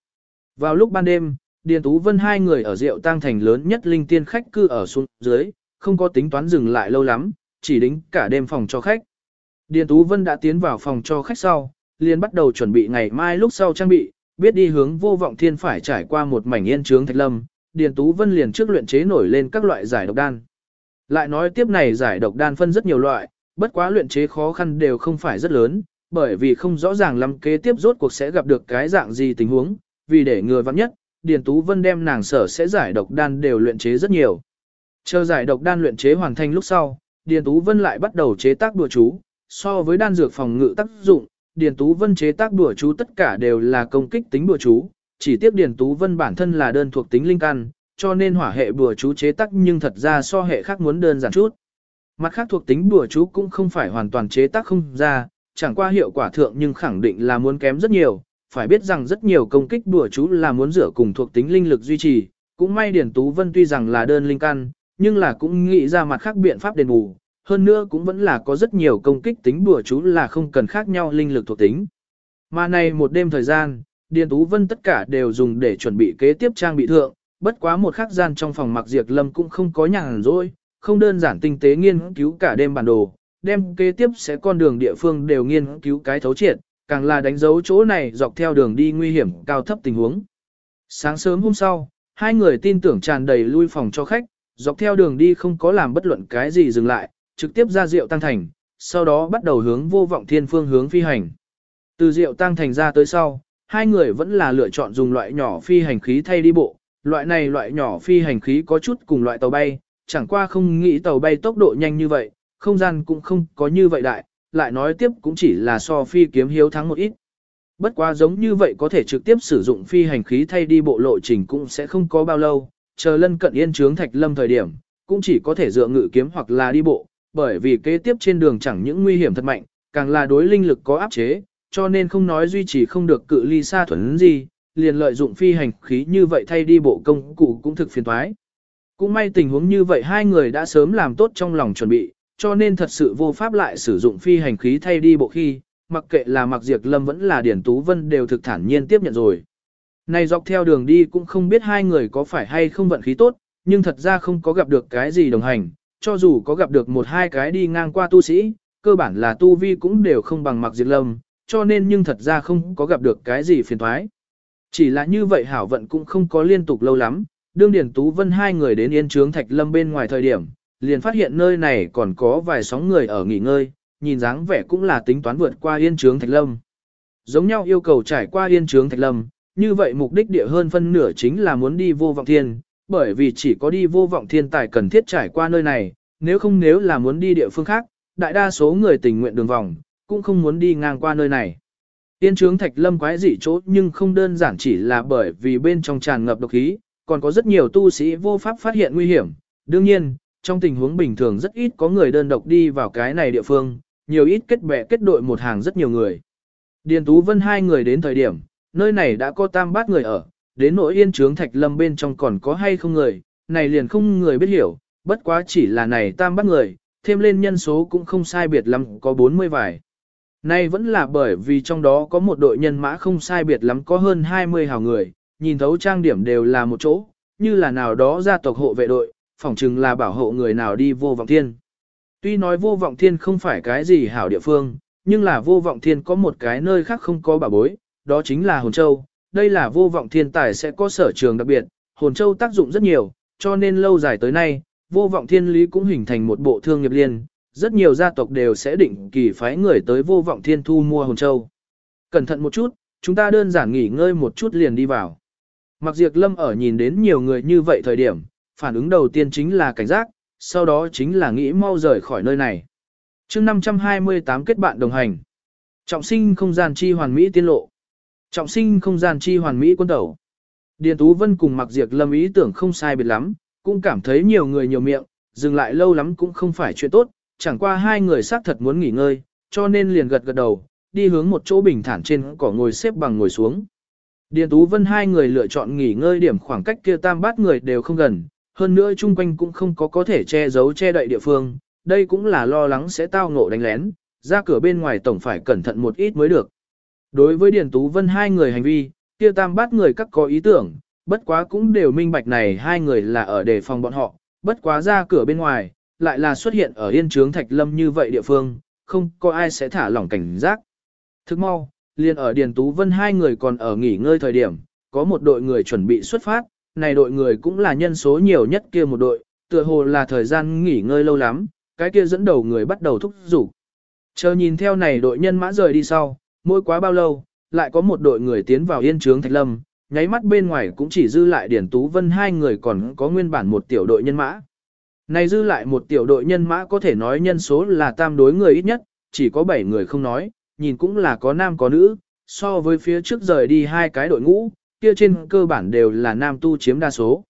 Vào lúc ban đêm, Điền Tú Vân hai người ở rượu tang thành lớn nhất linh tiên khách cư ở xuống dưới, không có tính toán dừng lại lâu lắm, chỉ đính cả đêm phòng cho khách. Điền Tú Vân đã tiến vào phòng cho khách sau, liền bắt đầu chuẩn bị ngày mai lúc sau trang bị, biết đi hướng vô vọng thiên phải trải qua một mảnh yên trướng thạch lâm, Điền Tú Vân liền trước luyện chế nổi lên các loại giải độc đan. Lại nói tiếp này giải độc đan phân rất nhiều loại, bất quá luyện chế khó khăn đều không phải rất lớn, bởi vì không rõ ràng lắm kế tiếp rốt cuộc sẽ gặp được cái dạng gì tình huống, vì để người vắng nhất, Điền Tú Vân đem nàng sở sẽ giải độc đan đều luyện chế rất nhiều. Chờ giải độc đan luyện chế hoàn thành lúc sau, Điền Tú Vân lại bắt đầu chế tác đùa chú, so với đan dược phòng ngự tác dụng, Điền Tú Vân chế tác đùa chú tất cả đều là công kích tính đùa chú, chỉ tiếc Điền Tú Vân bản thân là đơn thuộc tính linh căn, cho nên hỏa hệ bùa chú chế tác nhưng thật ra so hệ khác muốn đơn giản chút. Mặt khác thuộc tính bùa chú cũng không phải hoàn toàn chế tác không ra, chẳng qua hiệu quả thượng nhưng khẳng định là muốn kém rất nhiều, phải biết rằng rất nhiều công kích bùa chú là muốn rửa cùng thuộc tính linh lực duy trì, cũng may Điền Tú Vân tuy rằng là đơn linh căn, nhưng là cũng nghĩ ra mặt khác biện pháp đền bù, hơn nữa cũng vẫn là có rất nhiều công kích tính bùa chú là không cần khác nhau linh lực thuộc tính. Mà này một đêm thời gian, Điền Tú Vân tất cả đều dùng để chuẩn bị kế tiếp trang bị thượng, bất quá một khắc gian trong phòng mặc diệt lâm cũng không có nhàn rỗi, không đơn giản tinh tế nghiên cứu cả đêm bản đồ, đem kế tiếp sẽ con đường địa phương đều nghiên cứu cái thấu triệt, càng là đánh dấu chỗ này dọc theo đường đi nguy hiểm cao thấp tình huống. Sáng sớm hôm sau, hai người tin tưởng tràn đầy lui phòng cho khách, dọc theo đường đi không có làm bất luận cái gì dừng lại, trực tiếp ra rượu tăng thành, sau đó bắt đầu hướng vô vọng thiên phương hướng phi hành. Từ rượu tăng thành ra tới sau, hai người vẫn là lựa chọn dùng loại nhỏ phi hành khí thay đi bộ, loại này loại nhỏ phi hành khí có chút cùng loại tàu bay, chẳng qua không nghĩ tàu bay tốc độ nhanh như vậy, không gian cũng không có như vậy đại, lại nói tiếp cũng chỉ là so phi kiếm hiếu thắng một ít. Bất quá giống như vậy có thể trực tiếp sử dụng phi hành khí thay đi bộ lộ trình cũng sẽ không có bao lâu, chờ lân cận yên trướng thạch lâm thời điểm, cũng chỉ có thể dựa ngự kiếm hoặc là đi bộ, bởi vì kế tiếp trên đường chẳng những nguy hiểm thật mạnh, càng là đối linh lực có áp chế, cho nên không nói duy trì không được cự ly xa thuần gì, liền lợi dụng phi hành khí như vậy thay đi bộ công cụ cũng thực phiền toái. Cũng may tình huống như vậy hai người đã sớm làm tốt trong lòng chuẩn bị, cho nên thật sự vô pháp lại sử dụng phi hành khí thay đi bộ khi, mặc kệ là mặc diệt lâm vẫn là điển tú vân đều thực thản nhiên tiếp nhận rồi. Này dọc theo đường đi cũng không biết hai người có phải hay không vận khí tốt, nhưng thật ra không có gặp được cái gì đồng hành, cho dù có gặp được một hai cái đi ngang qua tu sĩ, cơ bản là tu vi cũng đều không bằng mặc diệt lâm, cho nên nhưng thật ra không có gặp được cái gì phiền thoái. Chỉ là như vậy hảo vận cũng không có liên tục lâu lắm, đương Điển Tú Vân hai người đến Yên Trướng Thạch Lâm bên ngoài thời điểm, liền phát hiện nơi này còn có vài sóng người ở nghỉ ngơi, nhìn dáng vẻ cũng là tính toán vượt qua Yên Trướng Thạch Lâm. Giống nhau yêu cầu trải qua Yên Trướng Thạch Lâm, như vậy mục đích địa hơn phân nửa chính là muốn đi vô vọng thiên, bởi vì chỉ có đi vô vọng thiên tài cần thiết trải qua nơi này, nếu không nếu là muốn đi địa phương khác, đại đa số người tình nguyện đường vòng, cũng không muốn đi ngang qua nơi này. Tiên trướng thạch lâm quái dị chỗ nhưng không đơn giản chỉ là bởi vì bên trong tràn ngập độc khí, còn có rất nhiều tu sĩ vô pháp phát hiện nguy hiểm. Đương nhiên, trong tình huống bình thường rất ít có người đơn độc đi vào cái này địa phương, nhiều ít kết bè kết đội một hàng rất nhiều người. Điền Tú Vân hai người đến thời điểm, nơi này đã có tam bát người ở, đến nỗi yên trướng thạch lâm bên trong còn có hay không người, này liền không người biết hiểu, bất quá chỉ là này tam bát người, thêm lên nhân số cũng không sai biệt lắm có 40 vài. Nay vẫn là bởi vì trong đó có một đội nhân mã không sai biệt lắm có hơn 20 hào người, nhìn thấu trang điểm đều là một chỗ, như là nào đó gia tộc hộ vệ đội, phỏng chừng là bảo hộ người nào đi vô vọng thiên. Tuy nói vô vọng thiên không phải cái gì hảo địa phương, nhưng là vô vọng thiên có một cái nơi khác không có bảo bối, đó chính là hồn châu. Đây là vô vọng thiên tài sẽ có sở trường đặc biệt, hồn châu tác dụng rất nhiều, cho nên lâu dài tới nay, vô vọng thiên lý cũng hình thành một bộ thương nghiệp liên, rất nhiều gia tộc đều sẽ định kỳ phái người tới vô vọng thiên thu mua hồn châu. Cẩn thận một chút, chúng ta đơn giản nghỉ ngơi một chút liền đi vào. Mặc diệt lâm ở nhìn đến nhiều người như vậy thời điểm, phản ứng đầu tiên chính là cảnh giác, sau đó chính là nghĩ mau rời khỏi nơi này. chương 528 kết bạn đồng hành. Trọng sinh không gian chi hoàn mỹ tiên lộ. Trọng sinh không gian chi hoàn mỹ quân tẩu. Điền Tú Vân cùng Mặc Diệp Lâm ý tưởng không sai biệt lắm, cũng cảm thấy nhiều người nhiều miệng, dừng lại lâu lắm cũng không phải chuyện tốt, chẳng qua hai người xác thật muốn nghỉ ngơi, cho nên liền gật gật đầu, đi hướng một chỗ bình thản trên cỏ ngồi xếp bằng ngồi xuống. Điền Tú Vân hai người lựa chọn nghỉ ngơi điểm khoảng cách kia tam bát người đều không gần, hơn nữa chung quanh cũng không có có thể che giấu che đậy địa phương, đây cũng là lo lắng sẽ tao ngộ đánh lén, ra cửa bên ngoài tổng phải cẩn thận một ít mới được. Đối với Điền Tú Vân hai người hành vi, kia tam bát người các có ý tưởng, bất quá cũng đều minh bạch này hai người là ở đề phòng bọn họ, bất quá ra cửa bên ngoài, lại là xuất hiện ở yên trướng thạch lâm như vậy địa phương, không có ai sẽ thả lỏng cảnh giác. Thức mau, liền ở Điền Tú Vân hai người còn ở nghỉ ngơi thời điểm, có một đội người chuẩn bị xuất phát, này đội người cũng là nhân số nhiều nhất kia một đội, tựa hồ là thời gian nghỉ ngơi lâu lắm, cái kia dẫn đầu người bắt đầu thúc giục. Chờ nhìn theo này đội nhân mã rời đi sau, mỗi quá bao lâu, lại có một đội người tiến vào yên trướng Thạch Lâm, nháy mắt bên ngoài cũng chỉ dư lại Điển Tú Vân hai người còn có nguyên bản một tiểu đội nhân mã. Này dư lại một tiểu đội nhân mã có thể nói nhân số là tam đối người ít nhất, chỉ có 7 người không nói, nhìn cũng là có nam có nữ, so với phía trước rời đi hai cái đội ngũ, kia trên cơ bản đều là nam tu chiếm đa số.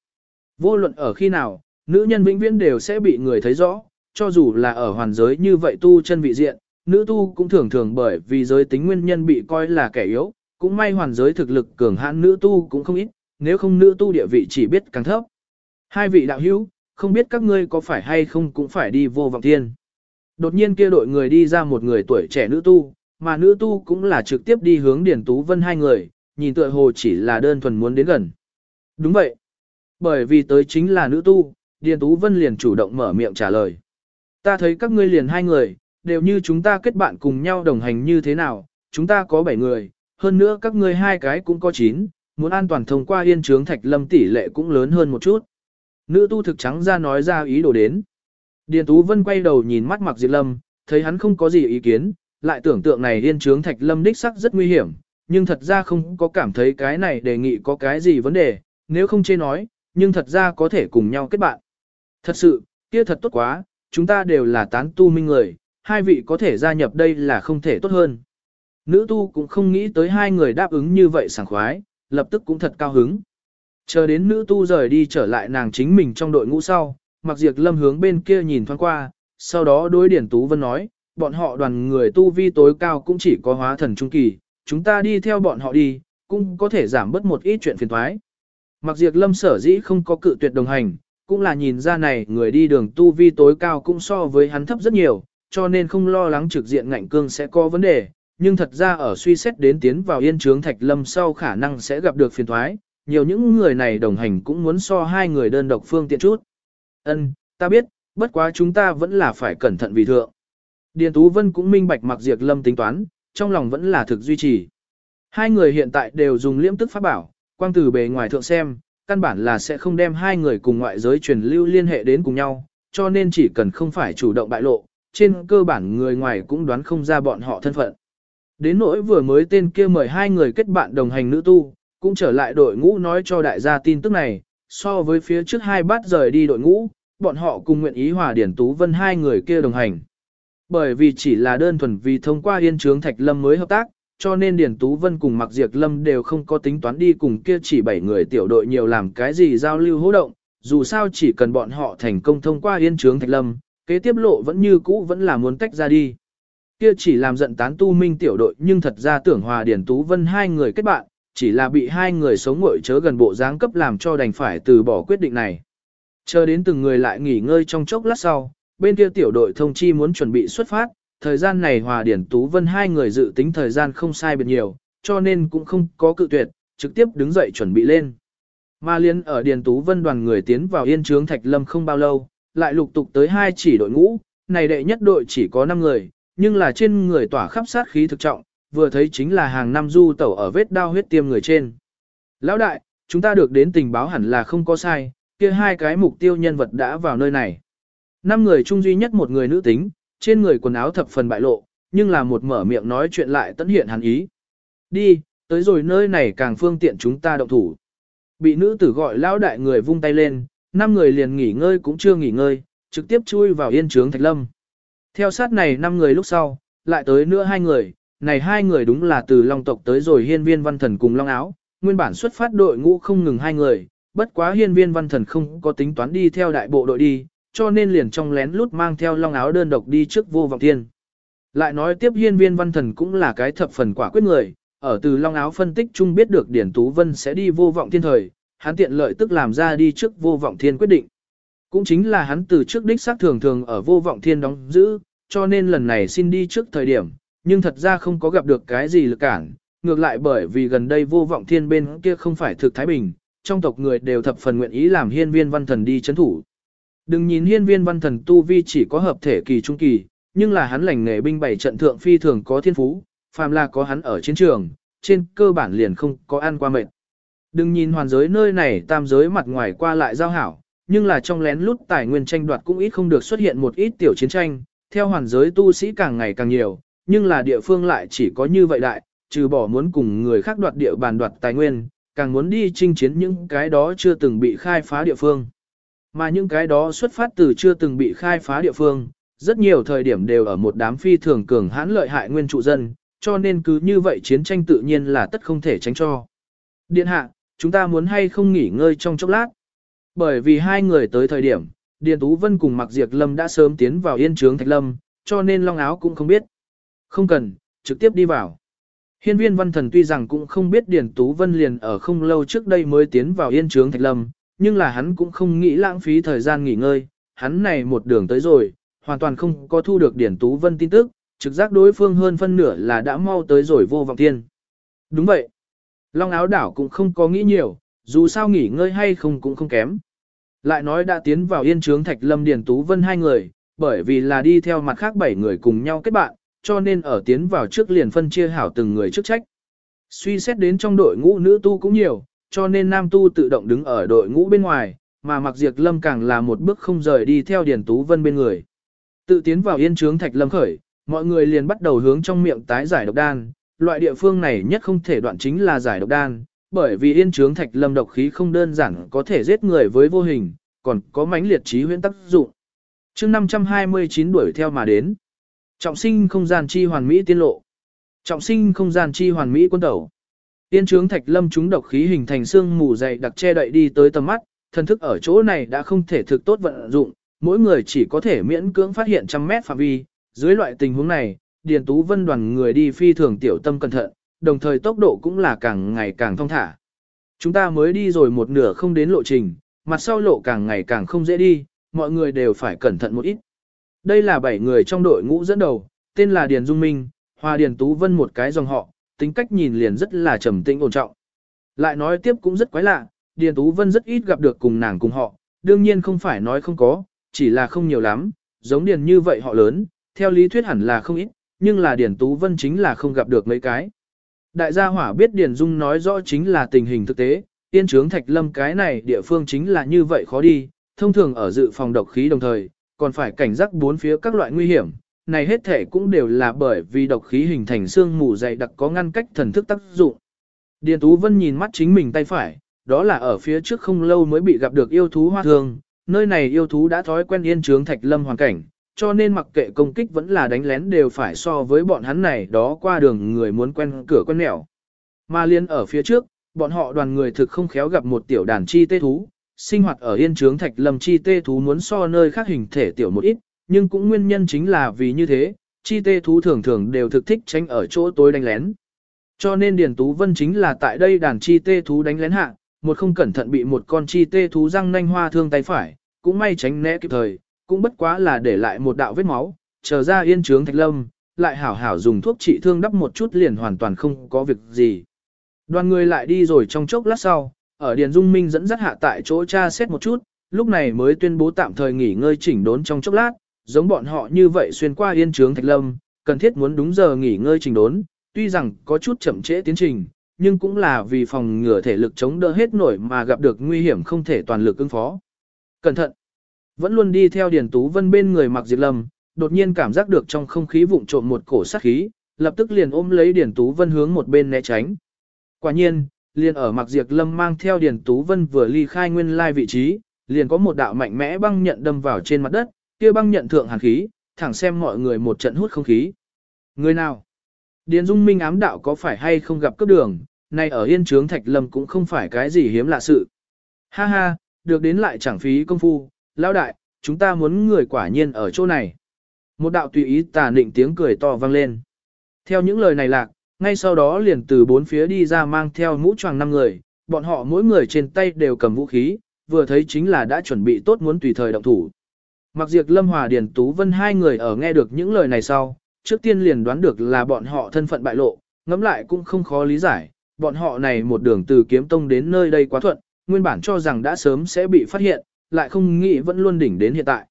Vô luận ở khi nào, nữ nhân vĩnh viễn đều sẽ bị người thấy rõ, cho dù là ở hoàn giới như vậy tu chân vị diện, nữ tu cũng thường thường bởi vì giới tính nguyên nhân bị coi là kẻ yếu, cũng may hoàn giới thực lực cường hãn nữ tu cũng không ít, nếu không nữ tu địa vị chỉ biết càng thấp. Hai vị đạo hữu, không biết các ngươi có phải hay không cũng phải đi vô vọng thiên. Đột nhiên kia đội người đi ra một người tuổi trẻ nữ tu, mà nữ tu cũng là trực tiếp đi hướng Điền Tú Vân hai người, nhìn tựa hồ chỉ là đơn thuần muốn đến gần. Đúng vậy. Bởi vì tới chính là nữ tu, Điền Tú Vân liền chủ động mở miệng trả lời. Ta thấy các ngươi liền hai người, đều như chúng ta kết bạn cùng nhau đồng hành như thế nào, chúng ta có bảy người, hơn nữa các ngươi hai cái cũng có chín, muốn an toàn thông qua yên trướng thạch lâm tỷ lệ cũng lớn hơn một chút. Nữ tu thực trắng ra nói ra ý đồ đến. Điền Tú Vân quay đầu nhìn mắt Mạc Diệp Lâm, thấy hắn không có gì ý kiến, lại tưởng tượng này yên trướng thạch lâm đích sắc rất nguy hiểm, nhưng thật ra không có cảm thấy cái này đề nghị có cái gì vấn đề, nếu không chê nói, nhưng thật ra có thể cùng nhau kết bạn. Thật sự, kia thật tốt quá, chúng ta đều là tán tu minh người, hai vị có thể gia nhập đây là không thể tốt hơn. Nữ tu cũng không nghĩ tới hai người đáp ứng như vậy sảng khoái, lập tức cũng thật cao hứng. Chờ đến nữ tu rời đi trở lại nàng chính mình trong đội ngũ sau, mặc diệt lâm hướng bên kia nhìn thoáng qua, sau đó đối điển tú vân nói, bọn họ đoàn người tu vi tối cao cũng chỉ có hóa thần trung kỳ, chúng ta đi theo bọn họ đi, cũng có thể giảm bớt một ít chuyện phiền thoái. Mặc diệt lâm sở dĩ không có cự tuyệt đồng hành, cũng là nhìn ra này người đi đường tu vi tối cao cũng so với hắn thấp rất nhiều, cho nên không lo lắng trực diện ngạnh cương sẽ có vấn đề, nhưng thật ra ở suy xét đến tiến vào yên trướng thạch lâm sau khả năng sẽ gặp được phiền thoái, nhiều những người này đồng hành cũng muốn so hai người đơn độc phương tiện chút. Ân, ta biết, bất quá chúng ta vẫn là phải cẩn thận vì thượng. Điền Tú Vân cũng minh bạch mặc diệt lâm tính toán, trong lòng vẫn là thực duy trì. Hai người hiện tại đều dùng liễm tức pháp bảo, quang từ bề ngoài thượng xem, căn bản là sẽ không đem hai người cùng ngoại giới truyền lưu liên hệ đến cùng nhau, cho nên chỉ cần không phải chủ động bại lộ, trên cơ bản người ngoài cũng đoán không ra bọn họ thân phận. Đến nỗi vừa mới tên kia mời hai người kết bạn đồng hành nữ tu, cũng trở lại đội ngũ nói cho đại gia tin tức này, so với phía trước hai bát rời đi đội ngũ, bọn họ cùng nguyện ý hòa điển tú vân hai người kia đồng hành. Bởi vì chỉ là đơn thuần vì thông qua yên trướng Thạch Lâm mới hợp tác, cho nên điển Tú Vân cùng Mạc Diệp Lâm đều không có tính toán đi cùng kia chỉ bảy người tiểu đội nhiều làm cái gì giao lưu hỗ động, dù sao chỉ cần bọn họ thành công thông qua yên trướng Thạch Lâm, kế tiếp lộ vẫn như cũ vẫn là muốn tách ra đi. Kia chỉ làm giận tán tu minh tiểu đội nhưng thật ra tưởng hòa điển Tú Vân hai người kết bạn, chỉ là bị hai người sống ngội chớ gần bộ dáng cấp làm cho đành phải từ bỏ quyết định này. Chờ đến từng người lại nghỉ ngơi trong chốc lát sau, bên kia tiểu đội thông chi muốn chuẩn bị xuất phát, thời gian này Hòa Điển Tú Vân hai người dự tính thời gian không sai biệt nhiều, cho nên cũng không có cự tuyệt, trực tiếp đứng dậy chuẩn bị lên. Ma liên ở Điền Tú Vân đoàn người tiến vào yên trướng Thạch Lâm không bao lâu, lại lục tục tới hai chỉ đội ngũ, này đệ nhất đội chỉ có 5 người, nhưng là trên người tỏa khắp sát khí thực trọng, vừa thấy chính là hàng năm du tẩu ở vết đao huyết tiêm người trên. Lão đại, chúng ta được đến tình báo hẳn là không có sai, kia hai cái mục tiêu nhân vật đã vào nơi này. Năm người chung duy nhất một người nữ tính, trên người quần áo thập phần bại lộ, nhưng là một mở miệng nói chuyện lại tận hiện hẳn ý. Đi, tới rồi nơi này càng phương tiện chúng ta động thủ. Bị nữ tử gọi lão đại người vung tay lên, năm người liền nghỉ ngơi cũng chưa nghỉ ngơi, trực tiếp chui vào yên trướng thạch lâm. Theo sát này năm người lúc sau, lại tới nữa hai người, này hai người đúng là từ Long tộc tới rồi hiên viên văn thần cùng Long áo, nguyên bản xuất phát đội ngũ không ngừng hai người, bất quá hiên viên văn thần không có tính toán đi theo đại bộ đội đi, cho nên liền trong lén lút mang theo long áo đơn độc đi trước vô vọng thiên. Lại nói tiếp hiên viên văn thần cũng là cái thập phần quả quyết người, ở từ long áo phân tích chung biết được Điển Tú Vân sẽ đi vô vọng thiên thời, hắn tiện lợi tức làm ra đi trước vô vọng thiên quyết định. Cũng chính là hắn từ trước đích xác thường thường ở vô vọng thiên đóng giữ, cho nên lần này xin đi trước thời điểm, nhưng thật ra không có gặp được cái gì lực cản, ngược lại bởi vì gần đây vô vọng thiên bên kia không phải thực Thái Bình, trong tộc người đều thập phần nguyện ý làm hiên viên văn thần đi chấn thủ. Đừng nhìn hiên viên văn thần tu vi chỉ có hợp thể kỳ trung kỳ, nhưng là hắn lành nghề binh bảy trận thượng phi thường có thiên phú, phàm là có hắn ở chiến trường, trên cơ bản liền không có ăn qua mệt. Đừng nhìn hoàn giới nơi này tam giới mặt ngoài qua lại giao hảo, nhưng là trong lén lút tài nguyên tranh đoạt cũng ít không được xuất hiện một ít tiểu chiến tranh, theo hoàn giới tu sĩ càng ngày càng nhiều, nhưng là địa phương lại chỉ có như vậy đại, trừ bỏ muốn cùng người khác đoạt địa bàn đoạt tài nguyên, càng muốn đi chinh chiến những cái đó chưa từng bị khai phá địa phương. Mà những cái đó xuất phát từ chưa từng bị khai phá địa phương, rất nhiều thời điểm đều ở một đám phi thường cường hãn lợi hại nguyên trụ dân, cho nên cứ như vậy chiến tranh tự nhiên là tất không thể tránh cho. Điện hạ, chúng ta muốn hay không nghỉ ngơi trong chốc lát. Bởi vì hai người tới thời điểm, Điền Tú Vân cùng Mạc Diệp Lâm đã sớm tiến vào yên trướng Thạch Lâm, cho nên Long Áo cũng không biết. Không cần, trực tiếp đi vào. Hiên viên văn thần tuy rằng cũng không biết Điền Tú Vân liền ở không lâu trước đây mới tiến vào yên trướng Thạch Lâm, nhưng là hắn cũng không nghĩ lãng phí thời gian nghỉ ngơi, hắn này một đường tới rồi, hoàn toàn không có thu được Điền Tú Vân tin tức, trực giác đối phương hơn phân nửa là đã mau tới rồi vô vọng thiên. Đúng vậy. Long áo đảo cũng không có nghĩ nhiều, dù sao nghỉ ngơi hay không cũng không kém. Lại nói đã tiến vào yên trướng Thạch Lâm Điền Tú Vân hai người, bởi vì là đi theo mặt khác bảy người cùng nhau kết bạn, cho nên ở tiến vào trước liền phân chia hảo từng người chức trách. Suy xét đến trong đội ngũ nữ tu cũng nhiều, cho nên nam tu tự động đứng ở đội ngũ bên ngoài, mà mặc diệt lâm càng là một bước không rời đi theo Điền Tú Vân bên người. Tự tiến vào yên trướng Thạch Lâm khởi, mọi người liền bắt đầu hướng trong miệng tái giải độc đan, loại địa phương này nhất không thể đoạn chính là giải độc đan, bởi vì yên trướng thạch lâm độc khí không đơn giản có thể giết người với vô hình, còn có mãnh liệt trí huyễn tác dụng. chương 529 đuổi theo mà đến. Trọng sinh không gian chi hoàn mỹ tiên lộ. Trọng sinh không gian chi hoàn mỹ quân tẩu. Tiên trướng thạch lâm chúng độc khí hình thành xương mù dày đặc che đậy đi tới tầm mắt, thần thức ở chỗ này đã không thể thực tốt vận dụng, mỗi người chỉ có thể miễn cưỡng phát hiện trăm mét phạm vi. Dưới loại tình huống này, Điền Tú Vân đoàn người đi phi thường tiểu tâm cẩn thận, đồng thời tốc độ cũng là càng ngày càng thông thả. Chúng ta mới đi rồi một nửa không đến lộ trình, mặt sau lộ càng ngày càng không dễ đi, mọi người đều phải cẩn thận một ít. Đây là bảy người trong đội ngũ dẫn đầu, tên là Điền Dung Minh, Hoa Điền Tú Vân một cái dòng họ, tính cách nhìn liền rất là trầm tĩnh ổn trọng. Lại nói tiếp cũng rất quái lạ, Điền Tú Vân rất ít gặp được cùng nàng cùng họ, đương nhiên không phải nói không có, chỉ là không nhiều lắm, giống Điền như vậy họ lớn, theo lý thuyết hẳn là không ít, nhưng là Điền Tú Vân chính là không gặp được mấy cái. Đại gia hỏa biết Điền Dung nói rõ chính là tình hình thực tế, tiên trướng Thạch Lâm cái này địa phương chính là như vậy khó đi, thông thường ở dự phòng độc khí đồng thời, còn phải cảnh giác bốn phía các loại nguy hiểm. Này hết thể cũng đều là bởi vì độc khí hình thành xương mù dày đặc có ngăn cách thần thức tác dụng. Điền Tú Vân nhìn mắt chính mình tay phải, đó là ở phía trước không lâu mới bị gặp được yêu thú hoa thương, nơi này yêu thú đã thói quen yên trướng Thạch Lâm hoàn cảnh, cho nên mặc kệ công kích vẫn là đánh lén đều phải so với bọn hắn này đó qua đường người muốn quen cửa quen mẹo. Mà liên ở phía trước, bọn họ đoàn người thực không khéo gặp một tiểu đàn chi tê thú, sinh hoạt ở yên trướng thạch lâm chi tê thú muốn so nơi khác hình thể tiểu một ít, nhưng cũng nguyên nhân chính là vì như thế, chi tê thú thường thường đều thực thích tránh ở chỗ tối đánh lén. Cho nên Điền Tú Vân chính là tại đây đàn chi tê thú đánh lén hạ, một không cẩn thận bị một con chi tê thú răng nanh hoa thương tay phải, cũng may tránh né kịp thời, cũng bất quá là để lại một đạo vết máu, chờ ra yên trướng thạch lâm, lại hảo hảo dùng thuốc trị thương đắp một chút liền hoàn toàn không có việc gì. Đoàn người lại đi rồi trong chốc lát sau, ở Điền Dung Minh dẫn dắt hạ tại chỗ tra xét một chút, lúc này mới tuyên bố tạm thời nghỉ ngơi chỉnh đốn trong chốc lát, giống bọn họ như vậy xuyên qua yên trướng thạch lâm, cần thiết muốn đúng giờ nghỉ ngơi chỉnh đốn, tuy rằng có chút chậm trễ tiến trình, nhưng cũng là vì phòng ngừa thể lực chống đỡ hết nổi mà gặp được nguy hiểm không thể toàn lực ứng phó. Cẩn thận! Vẫn luôn đi theo Điền Tú Vân bên người Mạc Diệp Lâm, đột nhiên cảm giác được trong không khí vụn trộm một cổ sát khí, lập tức liền ôm lấy Điền Tú Vân hướng một bên né tránh. Quả nhiên, liền ở mặc diệt Lâm mang theo Điền Tú Vân vừa ly khai nguyên lai vị trí, liền có một đạo mạnh mẽ băng nhận đâm vào trên mặt đất, kia băng nhận thượng hàn khí, thẳng xem mọi người một trận hút không khí. Người nào? Điền Dung Minh ám đạo có phải hay không gặp cấp đường, nay ở yên trướng Thạch Lâm cũng không phải cái gì hiếm lạ sự. Ha ha, được đến lại chẳng phí công phu, lão đại, chúng ta muốn người quả nhiên ở chỗ này. Một đạo tùy ý tà định tiếng cười to vang lên. Theo những lời này lạc, ngay sau đó liền từ bốn phía đi ra mang theo mũ choàng năm người, bọn họ mỗi người trên tay đều cầm vũ khí, vừa thấy chính là đã chuẩn bị tốt muốn tùy thời động thủ. Mặc diệt Lâm Hòa Điền Tú Vân hai người ở nghe được những lời này sau, trước tiên liền đoán được là bọn họ thân phận bại lộ, ngẫm lại cũng không khó lý giải, bọn họ này một đường từ kiếm tông đến nơi đây quá thuận, nguyên bản cho rằng đã sớm sẽ bị phát hiện, lại không nghĩ vẫn luôn đỉnh đến hiện tại.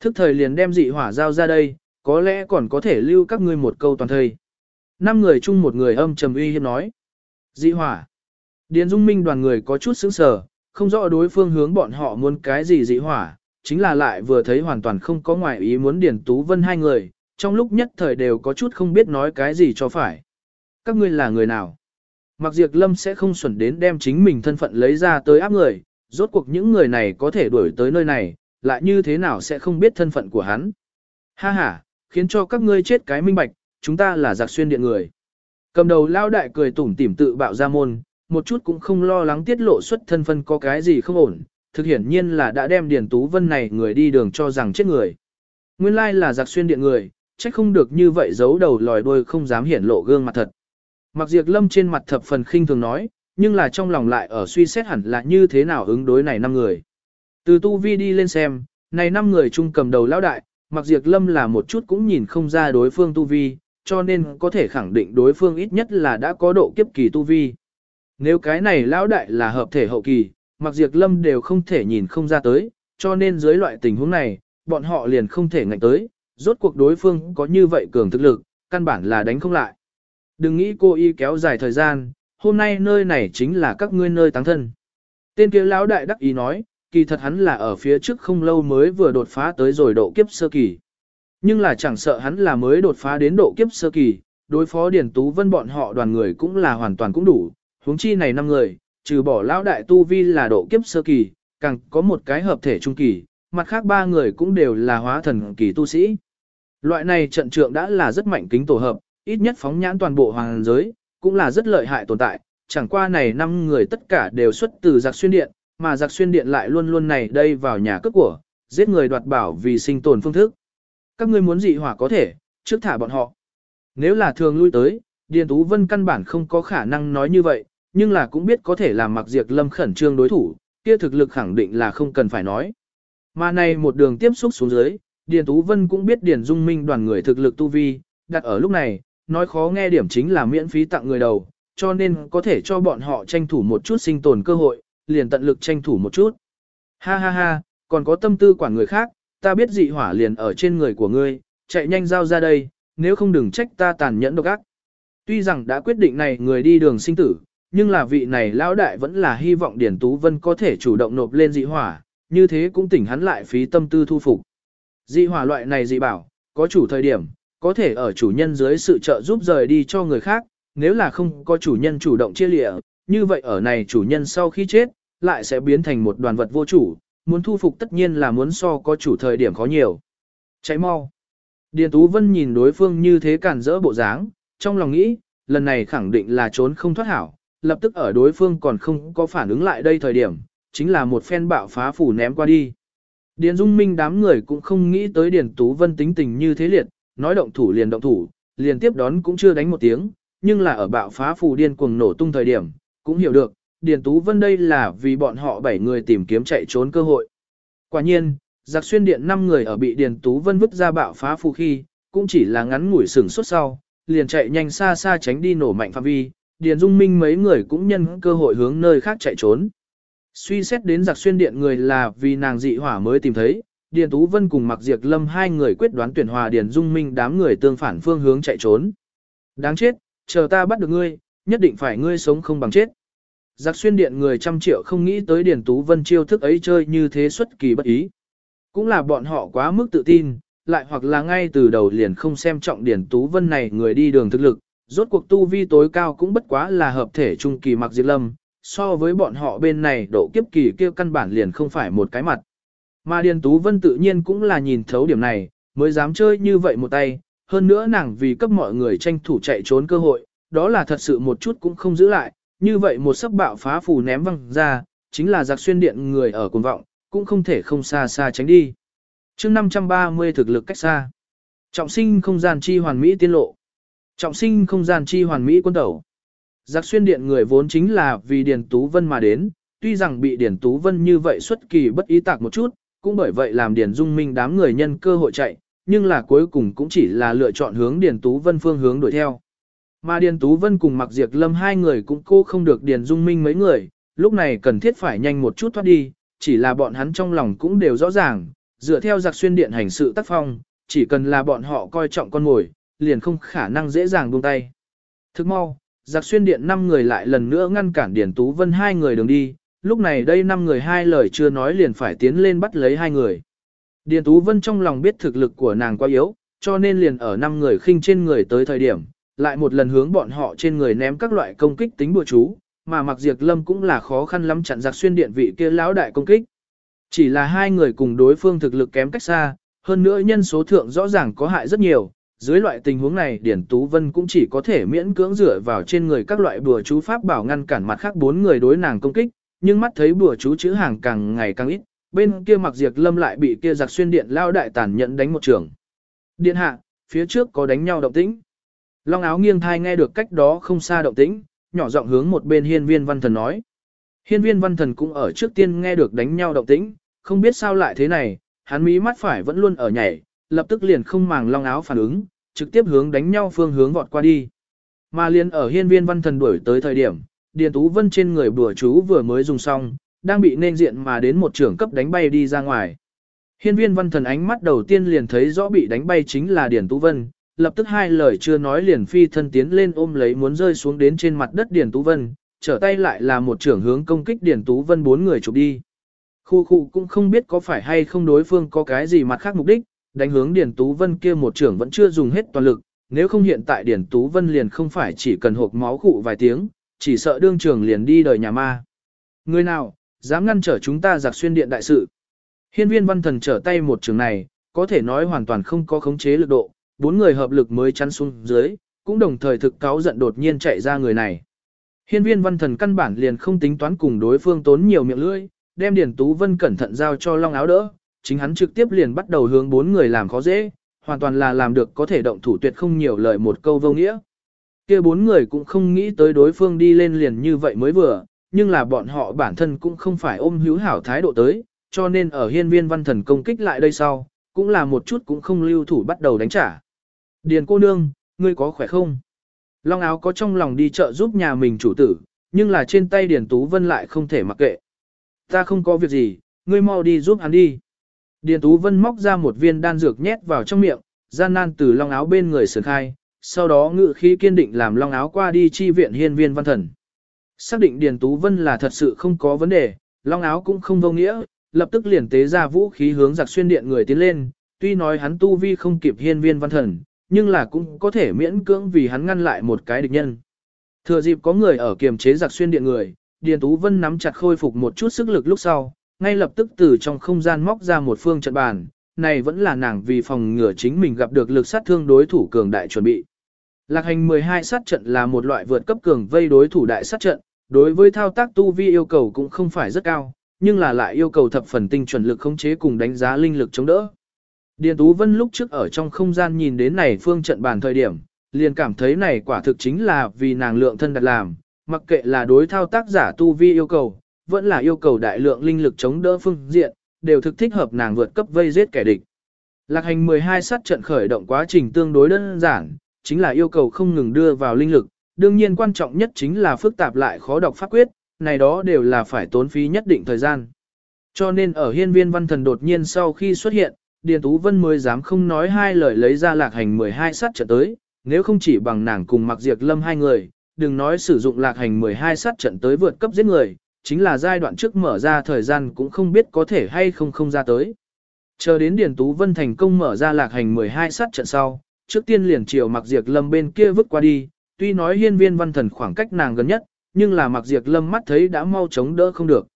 Thức thời liền đem dị hỏa giao ra đây, có lẽ còn có thể lưu các ngươi một câu toàn thời. Năm người chung một người âm trầm uy hiếp nói. Dị hỏa. Điền Dung Minh đoàn người có chút sững sờ, không rõ đối phương hướng bọn họ muốn cái gì dị hỏa, chính là lại vừa thấy hoàn toàn không có ngoại ý muốn Điền Tú Vân hai người, trong lúc nhất thời đều có chút không biết nói cái gì cho phải. Các ngươi là người nào? Mặc diệt lâm sẽ không xuẩn đến đem chính mình thân phận lấy ra tới áp người, rốt cuộc những người này có thể đuổi tới nơi này, lại như thế nào sẽ không biết thân phận của hắn. Ha ha, khiến cho các ngươi chết cái minh bạch, chúng ta là giặc xuyên điện người. Cầm đầu lao đại cười tủm tỉm tự bạo ra môn, một chút cũng không lo lắng tiết lộ xuất thân phân có cái gì không ổn, thực hiển nhiên là đã đem Điền Tú Vân này người đi đường cho rằng chết người. Nguyên lai là giặc xuyên điện người, trách không được như vậy giấu đầu lòi đuôi không dám hiển lộ gương mặt thật. Mặc diệt lâm trên mặt thập phần khinh thường nói, nhưng là trong lòng lại ở suy xét hẳn là như thế nào ứng đối này năm người. Từ tu vi đi lên xem, này năm người chung cầm đầu lão đại, mặc diệt lâm là một chút cũng nhìn không ra đối phương tu vi, cho nên có thể khẳng định đối phương ít nhất là đã có độ kiếp kỳ tu vi. Nếu cái này lão đại là hợp thể hậu kỳ, mặc diệt lâm đều không thể nhìn không ra tới, cho nên dưới loại tình huống này, bọn họ liền không thể ngạnh tới, rốt cuộc đối phương có như vậy cường thực lực, căn bản là đánh không lại. Đừng nghĩ cô y kéo dài thời gian, hôm nay nơi này chính là các ngươi nơi táng thân. Tên kia lão đại đắc ý nói, kỳ thật hắn là ở phía trước không lâu mới vừa đột phá tới rồi độ kiếp sơ kỳ. Nhưng là chẳng sợ hắn là mới đột phá đến độ kiếp sơ kỳ, đối phó Điển Tú Vân bọn họ đoàn người cũng là hoàn toàn cũng đủ, huống chi này năm người, trừ bỏ lão đại tu vi là độ kiếp sơ kỳ, càng có một cái hợp thể trung kỳ, mặt khác ba người cũng đều là hóa thần kỳ tu sĩ. Loại này trận trượng đã là rất mạnh kính tổ hợp, ít nhất phóng nhãn toàn bộ hoàng giới, cũng là rất lợi hại tồn tại, chẳng qua này năm người tất cả đều xuất từ giặc xuyên điện, mà giặc xuyên điện lại luôn luôn này đây vào nhà cướp của, giết người đoạt bảo vì sinh tồn phương thức. Các ngươi muốn dị hỏa có thể, trước thả bọn họ. Nếu là thường lui tới, Điền Tú Vân căn bản không có khả năng nói như vậy, nhưng là cũng biết có thể làm mặc diệt lâm khẩn trương đối thủ, kia thực lực khẳng định là không cần phải nói. Mà này một đường tiếp xúc xuống dưới, Điền Tú Vân cũng biết Điền Dung Minh đoàn người thực lực tu vi, đặt ở lúc này, nói khó nghe điểm chính là miễn phí tặng người đầu, cho nên có thể cho bọn họ tranh thủ một chút sinh tồn cơ hội, liền tận lực tranh thủ một chút. Ha ha ha, còn có tâm tư quản người khác, ta biết dị hỏa liền ở trên người của ngươi, chạy nhanh giao ra đây, nếu không đừng trách ta tàn nhẫn độc ác. Tuy rằng đã quyết định này người đi đường sinh tử, nhưng là vị này lão đại vẫn là hy vọng Điển Tú Vân có thể chủ động nộp lên dị hỏa, như thế cũng tỉnh hắn lại phí tâm tư thu phục. Dị hỏa loại này dị bảo, có chủ thời điểm, có thể ở chủ nhân dưới sự trợ giúp rời đi cho người khác, nếu là không có chủ nhân chủ động chia lịa, như vậy ở này chủ nhân sau khi chết, lại sẽ biến thành một đoàn vật vô chủ, muốn thu phục tất nhiên là muốn so có chủ thời điểm khó nhiều. Cháy mau. Điền Tú Vân nhìn đối phương như thế cản rỡ bộ dáng, trong lòng nghĩ, lần này khẳng định là trốn không thoát hảo, lập tức ở đối phương còn không có phản ứng lại đây thời điểm, chính là một phen bạo phá phủ ném qua đi. Điền Dung Minh đám người cũng không nghĩ tới Điền Tú Vân tính tình như thế liệt, nói động thủ liền động thủ, liền tiếp đón cũng chưa đánh một tiếng, nhưng là ở bạo phá phù điên cuồng nổ tung thời điểm, cũng hiểu được, Điền Tú Vân đây là vì bọn họ bảy người tìm kiếm chạy trốn cơ hội. Quả nhiên, giặc xuyên điện 5 người ở bị Điền Tú Vân vứt ra bạo phá phù khi, cũng chỉ là ngắn ngủi sừng suốt sau, liền chạy nhanh xa xa tránh đi nổ mạnh phạm vi, Điền Dung Minh mấy người cũng nhân cơ hội hướng nơi khác chạy trốn. Suy xét đến giặc xuyên điện người là vì nàng dị hỏa mới tìm thấy, Điền Tú Vân cùng Mạc Diệp Lâm hai người quyết đoán tuyển hòa Điền Dung Minh đám người tương phản phương hướng chạy trốn. Đáng chết, chờ ta bắt được ngươi, nhất định phải ngươi sống không bằng chết. Giặc xuyên điện người trăm triệu không nghĩ tới Điền Tú Vân chiêu thức ấy chơi như thế xuất kỳ bất ý. Cũng là bọn họ quá mức tự tin, lại hoặc là ngay từ đầu liền không xem trọng Điền Tú Vân này người đi đường thực lực, rốt cuộc tu vi tối cao cũng bất quá là hợp thể trung kỳ mặc diệt Lâm, so với bọn họ bên này độ kiếp kỳ kia căn bản liền không phải một cái mặt. Mà Điền Tú Vân tự nhiên cũng là nhìn thấu điểm này, mới dám chơi như vậy một tay, hơn nữa nàng vì cấp mọi người tranh thủ chạy trốn cơ hội, đó là thật sự một chút cũng không giữ lại, như vậy một sắc bạo phá phù ném văng ra, chính là giặc xuyên điện người ở cuồng vọng, cũng không thể không xa xa tránh đi. chương 530 thực lực cách xa. Trọng sinh không gian chi hoàn mỹ tiên lộ. Trọng sinh không gian chi hoàn mỹ quân tẩu. Giặc xuyên điện người vốn chính là vì Điền Tú Vân mà đến, tuy rằng bị Điền Tú Vân như vậy xuất kỳ bất ý tạc một chút, cũng bởi vậy làm Điền Dung Minh đám người nhân cơ hội chạy, nhưng là cuối cùng cũng chỉ là lựa chọn hướng Điền Tú Vân phương hướng đuổi theo. Mà Điền Tú Vân cùng Mạc Diệp Lâm hai người cũng cô không được Điền Dung Minh mấy người, lúc này cần thiết phải nhanh một chút thoát đi, chỉ là bọn hắn trong lòng cũng đều rõ ràng, dựa theo giặc xuyên điện hành sự tác phong, chỉ cần là bọn họ coi trọng con mồi, liền không khả năng dễ dàng buông tay. Thức mau, giặc xuyên điện năm người lại lần nữa ngăn cản Điền Tú Vân hai người đường đi, lúc này đây năm người hai lời chưa nói liền phải tiến lên bắt lấy hai người. Điền Tú Vân trong lòng biết thực lực của nàng quá yếu, cho nên liền ở năm người khinh trên người tới thời điểm, lại một lần hướng bọn họ trên người ném các loại công kích tính bùa chú, mà mặc diệt lâm cũng là khó khăn lắm chặn giặc xuyên điện vị kia lão đại công kích. Chỉ là hai người cùng đối phương thực lực kém cách xa, hơn nữa nhân số thượng rõ ràng có hại rất nhiều. Dưới loại tình huống này Điển Tú Vân cũng chỉ có thể miễn cưỡng dựa vào trên người các loại bùa chú pháp bảo ngăn cản mặt khác bốn người đối nàng công kích, nhưng mắt thấy bùa chú chữ hàng càng ngày càng ít, bên kia mặc diệt lâm lại bị kia giặc xuyên điện lao đại tàn nhẫn đánh một trường. Điện hạ, phía trước có đánh nhau động tĩnh. Long áo nghiêng thai nghe được cách đó không xa động tĩnh, nhỏ giọng hướng một bên hiên viên văn thần nói. Hiên viên văn thần cũng ở trước tiên nghe được đánh nhau động tĩnh, không biết sao lại thế này, hắn mí mắt phải vẫn luôn ở nhảy, lập tức liền không màng long áo phản ứng, trực tiếp hướng đánh nhau phương hướng vọt qua đi. Mà liền ở hiên viên văn thần đuổi tới thời điểm, Điền Tú Vân trên người bùa chú vừa mới dùng xong, đang bị nên diện mà đến một trưởng cấp đánh bay đi ra ngoài. Hiên viên văn thần ánh mắt đầu tiên liền thấy rõ bị đánh bay chính là Điền Tú Vân, lập tức hai lời chưa nói liền phi thân tiến lên ôm lấy muốn rơi xuống đến trên mặt đất Điền Tú Vân, trở tay lại là một trưởng hướng công kích Điền Tú Vân bốn người chụp đi. Khu khu cũng không biết có phải hay không đối phương có cái gì mặt khác mục đích, đánh hướng Điền Tú Vân kia một trưởng vẫn chưa dùng hết toàn lực, nếu không hiện tại Điền Tú Vân liền không phải chỉ cần hộp máu khụ vài tiếng, chỉ sợ đương trưởng liền đi đời nhà ma. Người nào, dám ngăn trở chúng ta giặc xuyên điện đại sự. Hiên viên văn thần trở tay một trường này, có thể nói hoàn toàn không có khống chế lực độ, bốn người hợp lực mới chắn xuống dưới, cũng đồng thời thực cáo giận đột nhiên chạy ra người này. Hiên viên văn thần căn bản liền không tính toán cùng đối phương tốn nhiều miệng lưỡi, đem Điền Tú Vân cẩn thận giao cho Long áo đỡ, chính hắn trực tiếp liền bắt đầu hướng bốn người làm khó dễ, hoàn toàn là làm được có thể động thủ tuyệt không nhiều lời một câu vô nghĩa. kia bốn người cũng không nghĩ tới đối phương đi lên liền như vậy mới vừa, nhưng là bọn họ bản thân cũng không phải ôm hữu hảo thái độ tới, cho nên ở hiên viên văn thần công kích lại đây sau, cũng là một chút cũng không lưu thủ bắt đầu đánh trả. Điền cô nương, ngươi có khỏe không? Long áo có trong lòng đi chợ giúp nhà mình chủ tử, nhưng là trên tay Điền Tú Vân lại không thể mặc kệ. Ta không có việc gì, ngươi mau đi giúp hắn đi. Điền Tú Vân móc ra một viên đan dược nhét vào trong miệng, gian nan từ long áo bên người sườn khai, sau đó ngự khí kiên định làm long áo qua đi chi viện hiên viên văn thần. Xác định Điền Tú Vân là thật sự không có vấn đề, long áo cũng không vô nghĩa, lập tức liền tế ra vũ khí hướng giặc xuyên điện người tiến lên, tuy nói hắn tu vi không kịp hiên viên văn thần, nhưng là cũng có thể miễn cưỡng vì hắn ngăn lại một cái địch nhân. Thừa dịp có người ở kiềm chế giặc xuyên điện người, Điền Tú Vân nắm chặt khôi phục một chút sức lực lúc sau, ngay lập tức từ trong không gian móc ra một phương trận bàn, này vẫn là nàng vì phòng ngừa chính mình gặp được lực sát thương đối thủ cường đại chuẩn bị. Lạc hành 12 sát trận là một loại vượt cấp cường vây đối thủ đại sát trận, đối với thao tác tu vi yêu cầu cũng không phải rất cao, nhưng là lại yêu cầu thập phần tinh chuẩn lực khống chế cùng đánh giá linh lực chống đỡ. Điền Tú Vân lúc trước ở trong không gian nhìn đến này phương trận bàn thời điểm, liền cảm thấy này quả thực chính là vì nàng lượng thân đặt làm, mặc kệ là đối thao tác giả tu vi yêu cầu, vẫn là yêu cầu đại lượng linh lực chống đỡ phương diện, đều thực thích hợp nàng vượt cấp vây giết kẻ địch. Lạc hành 12 sát trận khởi động quá trình tương đối đơn giản, chính là yêu cầu không ngừng đưa vào linh lực, đương nhiên quan trọng nhất chính là phức tạp lại khó đọc pháp quyết, này đó đều là phải tốn phí nhất định thời gian. Cho nên ở hiên viên văn thần đột nhiên sau khi xuất hiện, Điền Tú Vân mới dám không nói hai lời lấy ra lạc hành 12 sát trận tới, nếu không chỉ bằng nàng cùng mặc diệt lâm hai người, đừng nói sử dụng lạc hành 12 sát trận tới vượt cấp giết người, chính là giai đoạn trước mở ra thời gian cũng không biết có thể hay không không ra tới. Chờ đến Điền Tú Vân thành công mở ra lạc hành 12 sát trận sau, trước tiên liền chiều mặc diệt lâm bên kia vứt qua đi, tuy nói hiên viên văn thần khoảng cách nàng gần nhất, nhưng là mặc diệt lâm mắt thấy đã mau chống đỡ không được.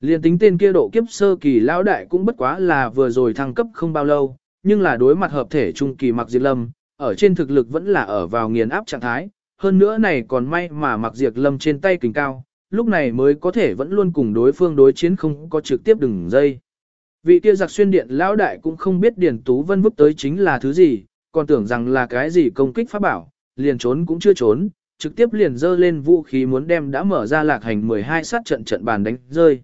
Liên tính tên kia độ kiếp sơ kỳ lão đại cũng bất quá là vừa rồi thăng cấp không bao lâu, nhưng là đối mặt hợp thể trung kỳ mặc diệt lâm, ở trên thực lực vẫn là ở vào nghiền áp trạng thái, hơn nữa này còn may mà mặc diệt lâm trên tay kình cao, lúc này mới có thể vẫn luôn cùng đối phương đối chiến không có trực tiếp đừng dây. Vị kia giặc xuyên điện lão đại cũng không biết Điền Tú Vân vứt tới chính là thứ gì, còn tưởng rằng là cái gì công kích pháp bảo, liền trốn cũng chưa trốn, trực tiếp liền dơ lên vũ khí muốn đem đã mở ra lạc hành 12 sát trận trận bàn đánh rơi.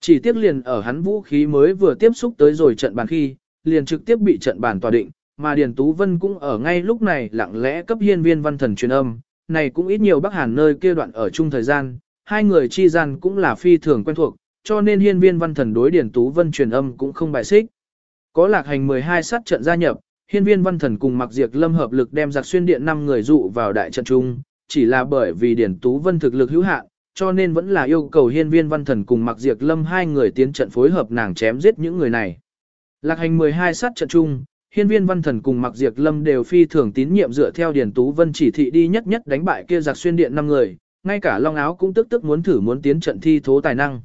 Chỉ tiếc liền ở hắn vũ khí mới vừa tiếp xúc tới rồi trận bàn khi, liền trực tiếp bị trận bàn tòa định, mà Điền Tú Vân cũng ở ngay lúc này lặng lẽ cấp hiên viên văn thần truyền âm, này cũng ít nhiều Bắc Hàn nơi kia đoạn ở chung thời gian, hai người chi gian cũng là phi thường quen thuộc, cho nên hiên viên văn thần đối Điền Tú Vân truyền âm cũng không bài xích. Có lạc hành 12 sát trận gia nhập, hiên viên văn thần cùng mặc diệt lâm hợp lực đem giặc xuyên điện 5 người dụ vào đại trận chung, chỉ là bởi vì Điền Tú Vân thực lực hữu hạn, cho nên vẫn là yêu cầu hiên viên văn thần cùng mặc diệt lâm hai người tiến trận phối hợp nàng chém giết những người này. Lạc hành 12 sát trận chung, hiên viên văn thần cùng mặc diệt lâm đều phi thường tín nhiệm dựa theo Điền Tú Vân chỉ thị đi nhất nhất đánh bại kia giặc xuyên điện năm người, ngay cả Long Áo cũng tức tức muốn thử muốn tiến trận thi thố tài năng.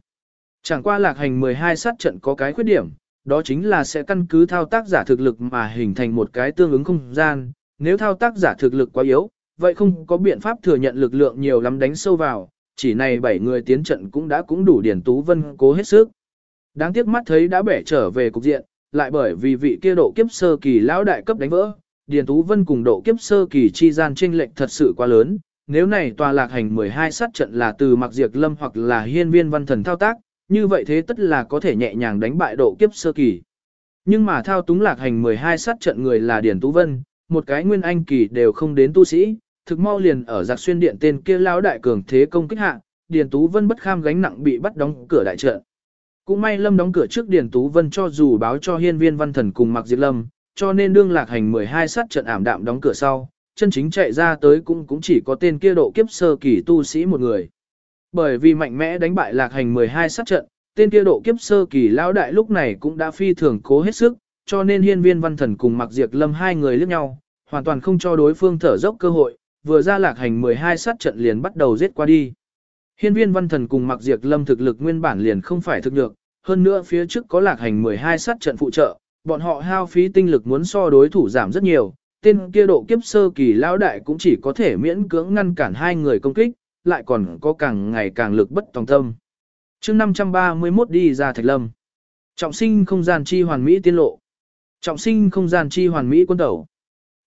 Chẳng qua lạc hành 12 sát trận có cái khuyết điểm, đó chính là sẽ căn cứ thao tác giả thực lực mà hình thành một cái tương ứng không gian, nếu thao tác giả thực lực quá yếu, vậy không có biện pháp thừa nhận lực lượng nhiều lắm đánh sâu vào, chỉ này 7 người tiến trận cũng đã cũng đủ Điền Tú Vân cố hết sức. Đáng tiếc mắt thấy đã bẻ trở về cục diện, lại bởi vì vị kia độ kiếp sơ kỳ lão đại cấp đánh vỡ, Điền Tú Vân cùng độ kiếp sơ kỳ chi gian chênh lệch thật sự quá lớn, nếu này tòa lạc hành 12 sát trận là từ Mặc Diệt Lâm hoặc là Hiên Viên Văn Thần thao tác, như vậy thế tất là có thể nhẹ nhàng đánh bại độ kiếp sơ kỳ. Nhưng mà thao túng lạc hành 12 sát trận người là Điền Tú Vân, một cái nguyên anh kỳ đều không đến tu sĩ, thực mau liền ở giặc xuyên điện tên kia lão đại cường thế công kích hạ, Điền Tú Vân bất kham gánh nặng bị bắt đóng cửa đại trận. Cũng may Lâm đóng cửa trước Điền Tú Vân cho dù báo cho hiên viên văn thần cùng Mạc Diệt Lâm, cho nên đương lạc hành 12 sát trận ảm đạm đóng cửa sau, chân chính chạy ra tới cũng cũng chỉ có tên kia độ kiếp sơ kỳ tu sĩ một người. Bởi vì mạnh mẽ đánh bại lạc hành 12 sát trận, tên kia độ kiếp sơ kỳ lão đại lúc này cũng đã phi thường cố hết sức, cho nên hiên viên văn thần cùng Mạc Diệt Lâm hai người liếc nhau, hoàn toàn không cho đối phương thở dốc cơ hội, vừa ra lạc hành 12 sát trận liền bắt đầu giết qua đi. Hiên viên văn thần cùng mặc diệt lâm thực lực nguyên bản liền không phải thực được, hơn nữa phía trước có lạc hành 12 sát trận phụ trợ, bọn họ hao phí tinh lực muốn so đối thủ giảm rất nhiều, tên kia độ kiếp sơ kỳ lão đại cũng chỉ có thể miễn cưỡng ngăn cản hai người công kích, lại còn có càng ngày càng lực bất tòng tâm. chương 531 đi ra thạch lâm. Trọng sinh không gian chi hoàn mỹ tiên lộ. Trọng sinh không gian chi hoàn mỹ quân tẩu.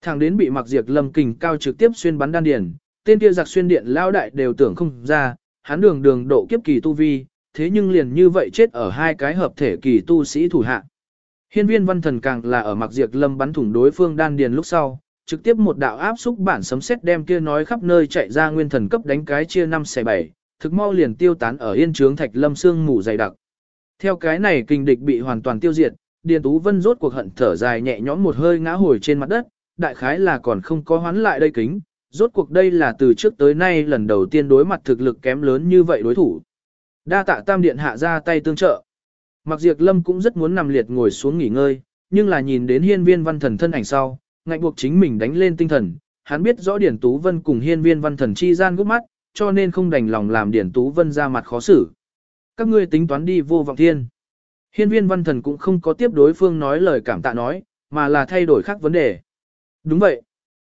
Thẳng đến bị mặc diệt lâm kình cao trực tiếp xuyên bắn đan điền, tên kia giặc xuyên điện lao đại đều tưởng không ra, hắn đường đường độ kiếp kỳ tu vi, thế nhưng liền như vậy chết ở hai cái hợp thể kỳ tu sĩ thủ hạ. Hiên viên văn thần càng là ở mặc diệt lâm bắn thủng đối phương đan điền lúc sau, trực tiếp một đạo áp xúc bản sấm xét đem kia nói khắp nơi chạy ra nguyên thần cấp đánh cái chia năm xẻ bảy, thực mau liền tiêu tán ở yên trướng thạch lâm xương mù dày đặc. Theo cái này kinh địch bị hoàn toàn tiêu diệt, Điền Tú Vân rốt cuộc hận thở dài nhẹ nhõm một hơi ngã hồi trên mặt đất, đại khái là còn không có hoán lại đây kính, rốt cuộc đây là từ trước tới nay lần đầu tiên đối mặt thực lực kém lớn như vậy đối thủ. Đa tạ tam điện hạ ra tay tương trợ. Mặc diệt lâm cũng rất muốn nằm liệt ngồi xuống nghỉ ngơi, nhưng là nhìn đến hiên viên văn thần thân ảnh sau, ngạnh buộc chính mình đánh lên tinh thần, hắn biết rõ Điển Tú Vân cùng hiên viên văn thần chi gian gốc mắt, cho nên không đành lòng làm Điển Tú Vân ra mặt khó xử. Các ngươi tính toán đi vô vọng thiên. Hiên viên văn thần cũng không có tiếp đối phương nói lời cảm tạ nói, mà là thay đổi khác vấn đề. Đúng vậy.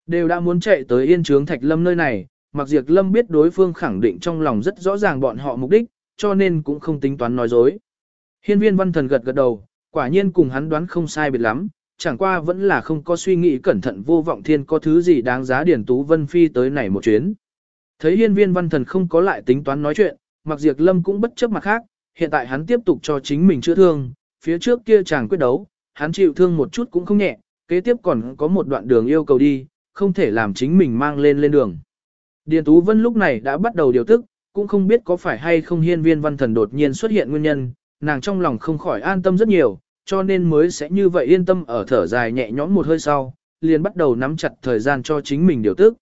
Đều đã muốn chạy tới yên trướng thạch lâm nơi này, mặc diệt lâm biết đối phương khẳng định trong lòng rất rõ ràng bọn họ mục đích, cho nên cũng không tính toán nói dối. Hiên viên văn thần gật gật đầu, quả nhiên cùng hắn đoán không sai biệt lắm, chẳng qua vẫn là không có suy nghĩ cẩn thận vô vọng thiên có thứ gì đáng giá điển tú vân phi tới này một chuyến. Thấy hiên viên văn thần không có lại tính toán nói chuyện, mặc diệt lâm cũng bất chấp mặt khác, hiện tại hắn tiếp tục cho chính mình chữa thương, phía trước kia chàng quyết đấu, hắn chịu thương một chút cũng không nhẹ, kế tiếp còn có một đoạn đường yêu cầu đi, không thể làm chính mình mang lên lên đường. Điền Tú Vân lúc này đã bắt đầu điều tức, cũng không biết có phải hay không hiên viên văn thần đột nhiên xuất hiện nguyên nhân, nàng trong lòng không khỏi an tâm rất nhiều, cho nên mới sẽ như vậy yên tâm ở thở dài nhẹ nhõm một hơi sau, liền bắt đầu nắm chặt thời gian cho chính mình điều tức.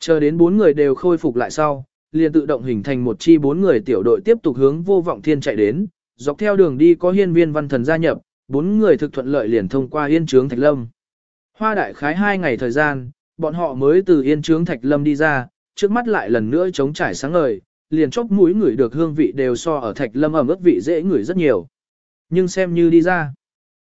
Chờ đến bốn người đều khôi phục lại sau, liền tự động hình thành một chi bốn người tiểu đội tiếp tục hướng vô vọng thiên chạy đến, dọc theo đường đi có hiên viên văn thần gia nhập, bốn người thực thuận lợi liền thông qua yên trướng thạch lâm. Hoa đại khái hai ngày thời gian, bọn họ mới từ yên trướng thạch lâm đi ra, trước mắt lại lần nữa chống trải sáng ngời, liền chóp mũi người được hương vị đều so ở thạch lâm ẩm ướt vị dễ ngửi rất nhiều. Nhưng xem như đi ra,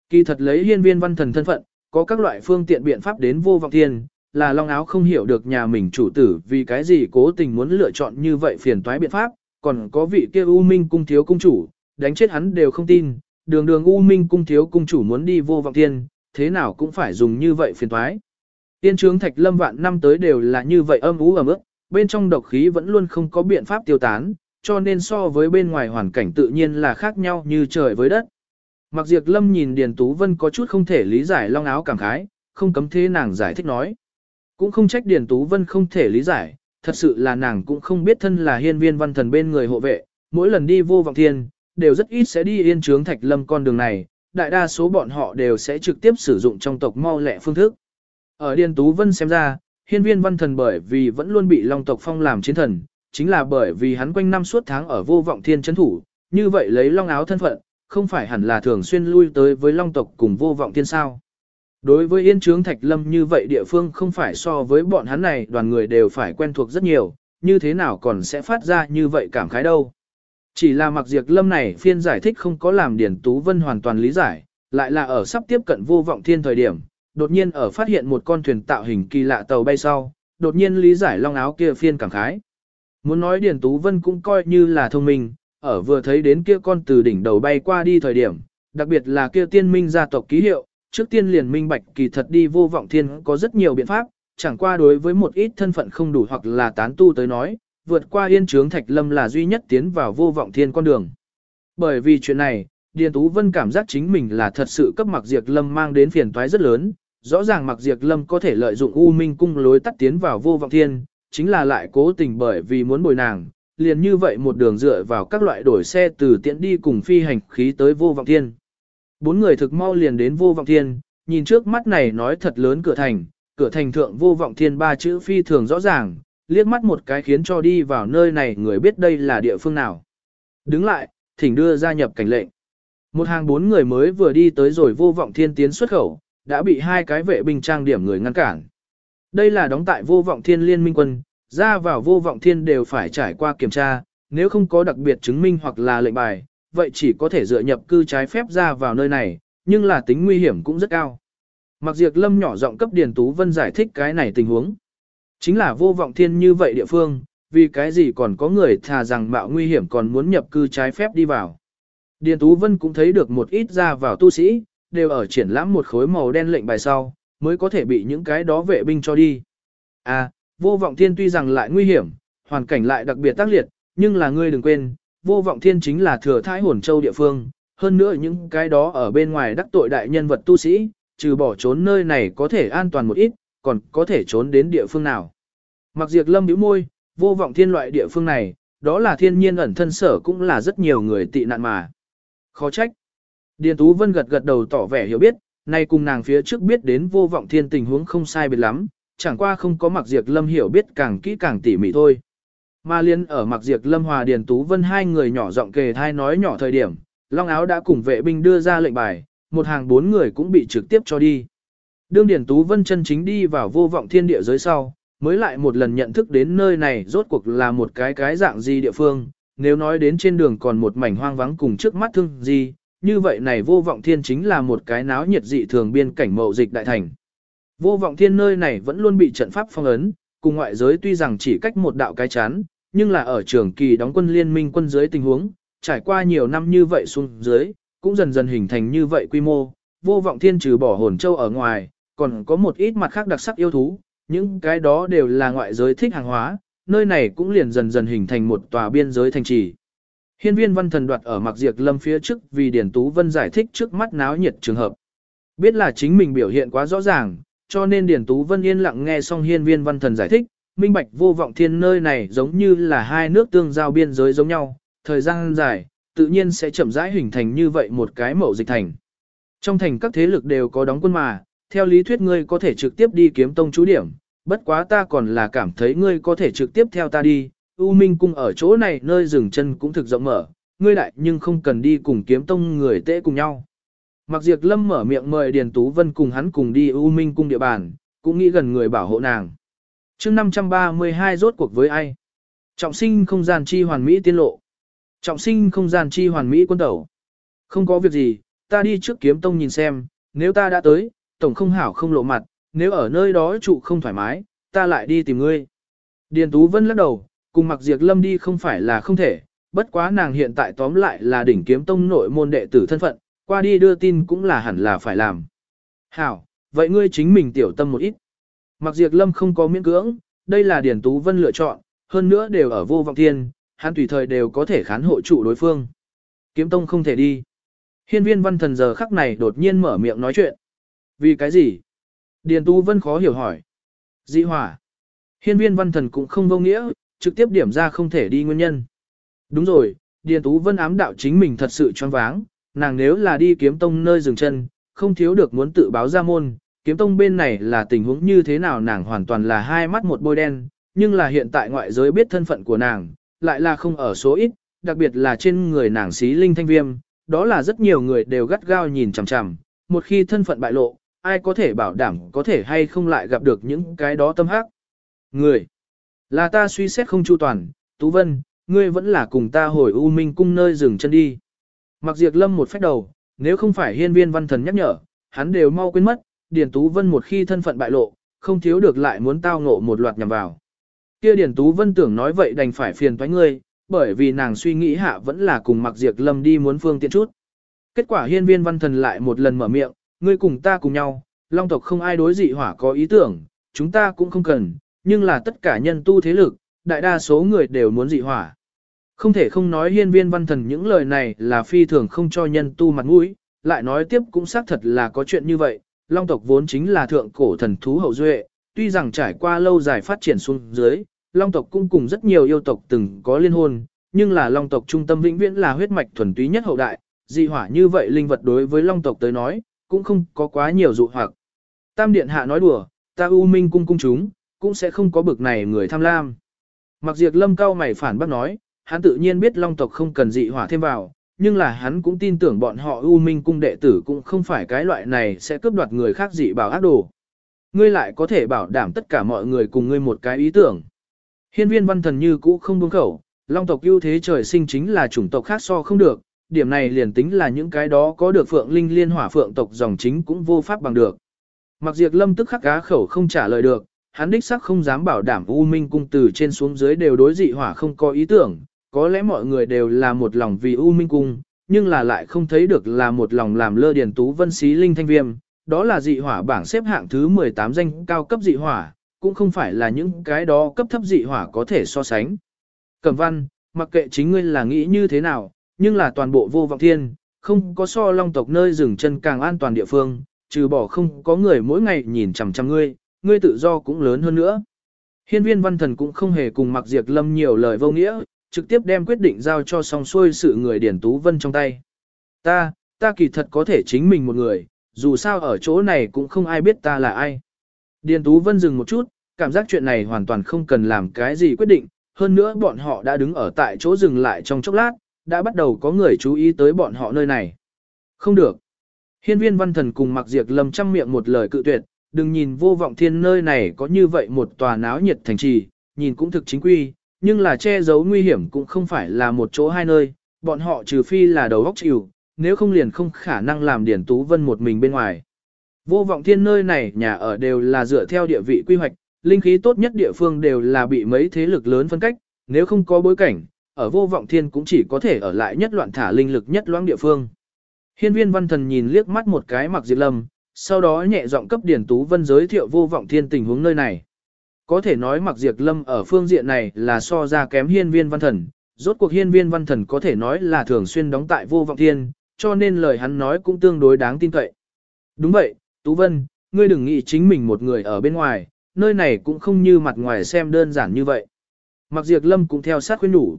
kỳ thật lấy hiên viên văn thần thân phận, có các loại phương tiện biện pháp đến vô vọng thiên, là long áo không hiểu được nhà mình chủ tử vì cái gì cố tình muốn lựa chọn như vậy phiền toái biện pháp, còn có vị kia U Minh cung thiếu cung chủ, đánh chết hắn đều không tin, đường đường U Minh cung thiếu cung chủ muốn đi vô vọng thiên, thế nào cũng phải dùng như vậy phiền toái. Tiên trướng thạch lâm vạn năm tới đều là như vậy âm ú ẩm ướt, bên trong độc khí vẫn luôn không có biện pháp tiêu tán, cho nên so với bên ngoài hoàn cảnh tự nhiên là khác nhau như trời với đất. Mặc diệt lâm nhìn Điền Tú Vân có chút không thể lý giải long áo cảm khái, không cấm thế nàng giải thích nói. Cũng không trách Điền Tú Vân không thể lý giải, thật sự là nàng cũng không biết thân là hiên viên văn thần bên người hộ vệ, mỗi lần đi vô vọng thiên, đều rất ít sẽ đi yên trướng thạch lâm con đường này, đại đa số bọn họ đều sẽ trực tiếp sử dụng trong tộc mau lẹ phương thức. Ở Điền Tú Vân xem ra, hiên viên văn thần bởi vì vẫn luôn bị Long tộc phong làm chiến thần, chính là bởi vì hắn quanh năm suốt tháng ở vô vọng thiên chấn thủ, như vậy lấy long áo thân phận, không phải hẳn là thường xuyên lui tới với long tộc cùng vô vọng thiên sao. Đối với yên trướng thạch lâm như vậy địa phương không phải so với bọn hắn này đoàn người đều phải quen thuộc rất nhiều, như thế nào còn sẽ phát ra như vậy cảm khái đâu. Chỉ là mặc diệt lâm này phiên giải thích không có làm Điển Tú Vân hoàn toàn lý giải, lại là ở sắp tiếp cận vô vọng thiên thời điểm, đột nhiên ở phát hiện một con thuyền tạo hình kỳ lạ tàu bay sau, đột nhiên lý giải long áo kia phiên cảm khái. Muốn nói Điền Tú Vân cũng coi như là thông minh, ở vừa thấy đến kia con từ đỉnh đầu bay qua đi thời điểm, đặc biệt là kia tiên minh gia tộc ký hiệu, trước tiên liền minh bạch kỳ thật đi vô vọng thiên có rất nhiều biện pháp, chẳng qua đối với một ít thân phận không đủ hoặc là tán tu tới nói, vượt qua yên trướng thạch lâm là duy nhất tiến vào vô vọng thiên con đường. Bởi vì chuyện này, Điền Tú Vân cảm giác chính mình là thật sự cấp mặc diệt lâm mang đến phiền toái rất lớn, rõ ràng mặc diệt lâm có thể lợi dụng U Minh cung lối tắt tiến vào vô vọng thiên, chính là lại cố tình bởi vì muốn bồi nàng, liền như vậy một đường dựa vào các loại đổi xe từ tiện đi cùng phi hành khí tới vô vọng thiên. Bốn người thực mau liền đến vô vọng thiên, nhìn trước mắt này nói thật lớn cửa thành, cửa thành thượng vô vọng thiên ba chữ phi thường rõ ràng, liếc mắt một cái khiến cho đi vào nơi này người biết đây là địa phương nào. Đứng lại, thỉnh đưa ra nhập cảnh lệnh. Một hàng bốn người mới vừa đi tới rồi vô vọng thiên tiến xuất khẩu, đã bị hai cái vệ binh trang điểm người ngăn cản. Đây là đóng tại vô vọng thiên liên minh quân, ra vào vô vọng thiên đều phải trải qua kiểm tra, nếu không có đặc biệt chứng minh hoặc là lệnh bài, vậy chỉ có thể dựa nhập cư trái phép ra vào nơi này, nhưng là tính nguy hiểm cũng rất cao. Mặc diệt lâm nhỏ giọng cấp Điền Tú Vân giải thích cái này tình huống. Chính là vô vọng thiên như vậy địa phương, vì cái gì còn có người thà rằng mạo nguy hiểm còn muốn nhập cư trái phép đi vào. Điền Tú Vân cũng thấy được một ít ra vào tu sĩ, đều ở triển lãm một khối màu đen lệnh bài sau, mới có thể bị những cái đó vệ binh cho đi. À, vô vọng thiên tuy rằng lại nguy hiểm, hoàn cảnh lại đặc biệt tác liệt, nhưng là ngươi đừng quên, vô vọng thiên chính là thừa thái hồn châu địa phương, hơn nữa những cái đó ở bên ngoài đắc tội đại nhân vật tu sĩ, trừ bỏ trốn nơi này có thể an toàn một ít, còn có thể trốn đến địa phương nào. Mặc diệt lâm bĩu môi, vô vọng thiên loại địa phương này, đó là thiên nhiên ẩn thân sở cũng là rất nhiều người tị nạn mà. Khó trách. Điền Tú Vân gật gật đầu tỏ vẻ hiểu biết, nay cùng nàng phía trước biết đến vô vọng thiên tình huống không sai biệt lắm, chẳng qua không có mặc diệt lâm hiểu biết càng kỹ càng tỉ mỉ thôi. Mà liên ở mặc diệt lâm hòa Điền Tú Vân hai người nhỏ giọng kề thai nói nhỏ thời điểm, Long Áo đã cùng vệ binh đưa ra lệnh bài, một hàng bốn người cũng bị trực tiếp cho đi. Đương Điền Tú Vân chân chính đi vào vô vọng thiên địa giới sau, mới lại một lần nhận thức đến nơi này rốt cuộc là một cái cái dạng gì địa phương, nếu nói đến trên đường còn một mảnh hoang vắng cùng trước mắt thương gì, như vậy này vô vọng thiên chính là một cái náo nhiệt dị thường biên cảnh mậu dịch đại thành. Vô vọng thiên nơi này vẫn luôn bị trận pháp phong ấn, cùng ngoại giới tuy rằng chỉ cách một đạo cái chán, nhưng là ở trường kỳ đóng quân liên minh quân dưới tình huống, trải qua nhiều năm như vậy xuống dưới, cũng dần dần hình thành như vậy quy mô, vô vọng thiên trừ bỏ hồn châu ở ngoài, còn có một ít mặt khác đặc sắc yêu thú, những cái đó đều là ngoại giới thích hàng hóa, nơi này cũng liền dần dần hình thành một tòa biên giới thành trì. Hiên viên văn thần đoạt ở mặc diệt lâm phía trước vì Điển Tú Vân giải thích trước mắt náo nhiệt trường hợp. Biết là chính mình biểu hiện quá rõ ràng, cho nên Điển Tú Vân yên lặng nghe xong hiên viên văn thần giải thích, minh bạch vô vọng thiên nơi này giống như là hai nước tương giao biên giới giống nhau, thời gian dài, tự nhiên sẽ chậm rãi hình thành như vậy một cái mẫu dịch thành. Trong thành các thế lực đều có đóng quân mà, theo lý thuyết ngươi có thể trực tiếp đi kiếm tông chú điểm, bất quá ta còn là cảm thấy ngươi có thể trực tiếp theo ta đi, U Minh cung ở chỗ này nơi dừng chân cũng thực rộng mở, ngươi lại nhưng không cần đi cùng kiếm tông người tệ cùng nhau. Mặc diệt lâm mở miệng mời Điền Tú Vân cùng hắn cùng đi U Minh cung địa bàn, cũng nghĩ gần người bảo hộ nàng. chương 532 rốt cuộc với ai? Trọng sinh không gian chi hoàn mỹ tiên lộ. Trọng sinh không gian chi hoàn mỹ quân tẩu. Không có việc gì, ta đi trước kiếm tông nhìn xem, nếu ta đã tới, tổng không hảo không lộ mặt, nếu ở nơi đó trụ không thoải mái, ta lại đi tìm ngươi. Điền Tú Vân lắc đầu, cùng mặc diệt lâm đi không phải là không thể, bất quá nàng hiện tại tóm lại là đỉnh kiếm tông nội môn đệ tử thân phận, qua đi đưa tin cũng là hẳn là phải làm. Hảo, vậy ngươi chính mình tiểu tâm một ít. Mặc diệt lâm không có miễn cưỡng, đây là Điền Tú Vân lựa chọn, hơn nữa đều ở vô vọng thiên, hắn tùy thời đều có thể khán hộ trụ đối phương. Kiếm tông không thể đi. Hiên viên văn thần giờ khắc này đột nhiên mở miệng nói chuyện. Vì cái gì? Điền Tú Vân khó hiểu hỏi. Dị hỏa. Hiên viên văn thần cũng không vô nghĩa, trực tiếp điểm ra không thể đi nguyên nhân. Đúng rồi, Điền Tú Vân ám đạo chính mình thật sự choáng váng, nàng nếu là đi kiếm tông nơi dừng chân, không thiếu được muốn tự báo ra môn, kiếm tông bên này là tình huống như thế nào nàng hoàn toàn là hai mắt một bôi đen, nhưng là hiện tại ngoại giới biết thân phận của nàng, lại là không ở số ít, đặc biệt là trên người nàng xí linh thanh viêm, đó là rất nhiều người đều gắt gao nhìn chằm chằm, một khi thân phận bại lộ, ai có thể bảo đảm có thể hay không lại gặp được những cái đó tâm hắc. Người, là ta suy xét không chu toàn, Tú Vân, ngươi vẫn là cùng ta hồi U Minh cung nơi dừng chân đi. Mặc diệt lâm một phép đầu, nếu không phải hiên viên văn thần nhắc nhở, hắn đều mau quên mất, Điền Tú Vân một khi thân phận bại lộ, không thiếu được lại muốn tao ngộ một loạt nhằm vào. Kia Điền Tú Vân tưởng nói vậy đành phải phiền toái ngươi, bởi vì nàng suy nghĩ hạ vẫn là cùng Mặc Diệp Lâm đi muốn phương tiện chút. Kết quả hiên viên văn thần lại một lần mở miệng, ngươi cùng ta cùng nhau, long tộc không ai đối dị hỏa có ý tưởng, chúng ta cũng không cần, nhưng là tất cả nhân tu thế lực, đại đa số người đều muốn dị hỏa. Không thể không nói hiên viên văn thần những lời này là phi thường không cho nhân tu mặt mũi, lại nói tiếp cũng xác thật là có chuyện như vậy, long tộc vốn chính là thượng cổ thần thú hậu duệ, tuy rằng trải qua lâu dài phát triển xuống dưới, long tộc cũng cùng rất nhiều yêu tộc từng có liên hôn, nhưng là long tộc trung tâm vĩnh viễn là huyết mạch thuần túy nhất hậu đại, dị hỏa như vậy linh vật đối với long tộc tới nói, cũng không có quá nhiều dụ hoặc. Tam điện hạ nói đùa, ta u minh cung cung chúng, cũng sẽ không có bực này người tham lam. Mặc diệt lâm cao mày phản bác nói, hắn tự nhiên biết long tộc không cần dị hỏa thêm vào, nhưng là hắn cũng tin tưởng bọn họ U Minh cung đệ tử cũng không phải cái loại này sẽ cướp đoạt người khác dị bảo ác đồ. Ngươi lại có thể bảo đảm tất cả mọi người cùng ngươi một cái ý tưởng. Hiên viên văn thần như cũ không buông khẩu, long tộc ưu thế trời sinh chính là chủng tộc khác so không được, điểm này liền tính là những cái đó có được phượng linh liên hỏa phượng tộc dòng chính cũng vô pháp bằng được. Mặc diệt lâm tức khắc cá khẩu không trả lời được, hắn đích sắc không dám bảo đảm U Minh cung từ trên xuống dưới đều đối dị hỏa không có ý tưởng, có lẽ mọi người đều là một lòng vì U Minh Cung, nhưng là lại không thấy được là một lòng làm lơ điển tú vân xí linh thanh viêm, đó là dị hỏa bảng xếp hạng thứ 18 danh cao cấp dị hỏa, cũng không phải là những cái đó cấp thấp dị hỏa có thể so sánh. Cẩm văn, mặc kệ chính ngươi là nghĩ như thế nào, nhưng là toàn bộ vô vọng thiên, không có so long tộc nơi dừng chân càng an toàn địa phương, trừ bỏ không có người mỗi ngày nhìn chằm chằm ngươi, ngươi tự do cũng lớn hơn nữa. Hiên viên văn thần cũng không hề cùng mặc diệt lâm nhiều lời vô nghĩa, trực tiếp đem quyết định giao cho song xuôi sự người Điển Tú Vân trong tay. Ta, ta kỳ thật có thể chính mình một người, dù sao ở chỗ này cũng không ai biết ta là ai. Điền Tú Vân dừng một chút, cảm giác chuyện này hoàn toàn không cần làm cái gì quyết định, hơn nữa bọn họ đã đứng ở tại chỗ dừng lại trong chốc lát, đã bắt đầu có người chú ý tới bọn họ nơi này. Không được. Hiên viên văn thần cùng mặc diệt lầm trăm miệng một lời cự tuyệt, đừng nhìn vô vọng thiên nơi này có như vậy một tòa náo nhiệt thành trì, nhìn cũng thực chính quy, nhưng là che giấu nguy hiểm cũng không phải là một chỗ hai nơi, bọn họ trừ phi là đầu góc chịu, nếu không liền không khả năng làm Điển Tú Vân một mình bên ngoài. Vô vọng thiên nơi này nhà ở đều là dựa theo địa vị quy hoạch, linh khí tốt nhất địa phương đều là bị mấy thế lực lớn phân cách, nếu không có bối cảnh, ở vô vọng thiên cũng chỉ có thể ở lại nhất loạn thả linh lực nhất loãng địa phương. Hiên viên văn thần nhìn liếc mắt một cái mặc diệt lâm, sau đó nhẹ giọng cấp Điển Tú Vân giới thiệu vô vọng thiên tình huống nơi này. Có thể nói mặc diệt lâm ở phương diện này là so ra kém hiên viên văn thần, rốt cuộc hiên viên văn thần có thể nói là thường xuyên đóng tại vô vọng thiên, cho nên lời hắn nói cũng tương đối đáng tin cậy. Đúng vậy, Tú Vân, ngươi đừng nghĩ chính mình một người ở bên ngoài, nơi này cũng không như mặt ngoài xem đơn giản như vậy. Mặc diệt lâm cũng theo sát khuyên đủ.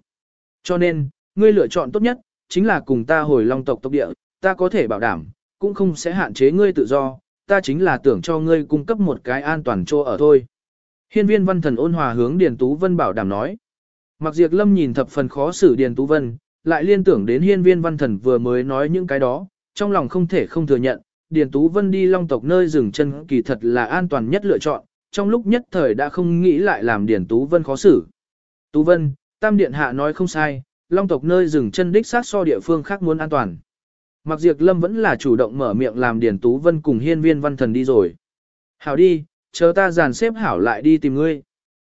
Cho nên, ngươi lựa chọn tốt nhất, chính là cùng ta hồi long tộc tộc địa, ta có thể bảo đảm, cũng không sẽ hạn chế ngươi tự do, ta chính là tưởng cho ngươi cung cấp một cái an toàn chỗ ở thôi. Hiên viên văn thần ôn hòa hướng Điền Tú Vân bảo đảm nói. Mặc diệt lâm nhìn thập phần khó xử Điền Tú Vân, lại liên tưởng đến hiên viên văn thần vừa mới nói những cái đó, trong lòng không thể không thừa nhận, Điền Tú Vân đi long tộc nơi dừng chân kỳ thật là an toàn nhất lựa chọn, trong lúc nhất thời đã không nghĩ lại làm Điền Tú Vân khó xử. Tú Vân, Tam Điện Hạ nói không sai, long tộc nơi dừng chân đích sát so địa phương khác muốn an toàn. Mặc diệt lâm vẫn là chủ động mở miệng làm Điền Tú Vân cùng hiên viên văn thần đi rồi. Hảo đi, chờ ta dàn xếp hảo lại đi tìm ngươi.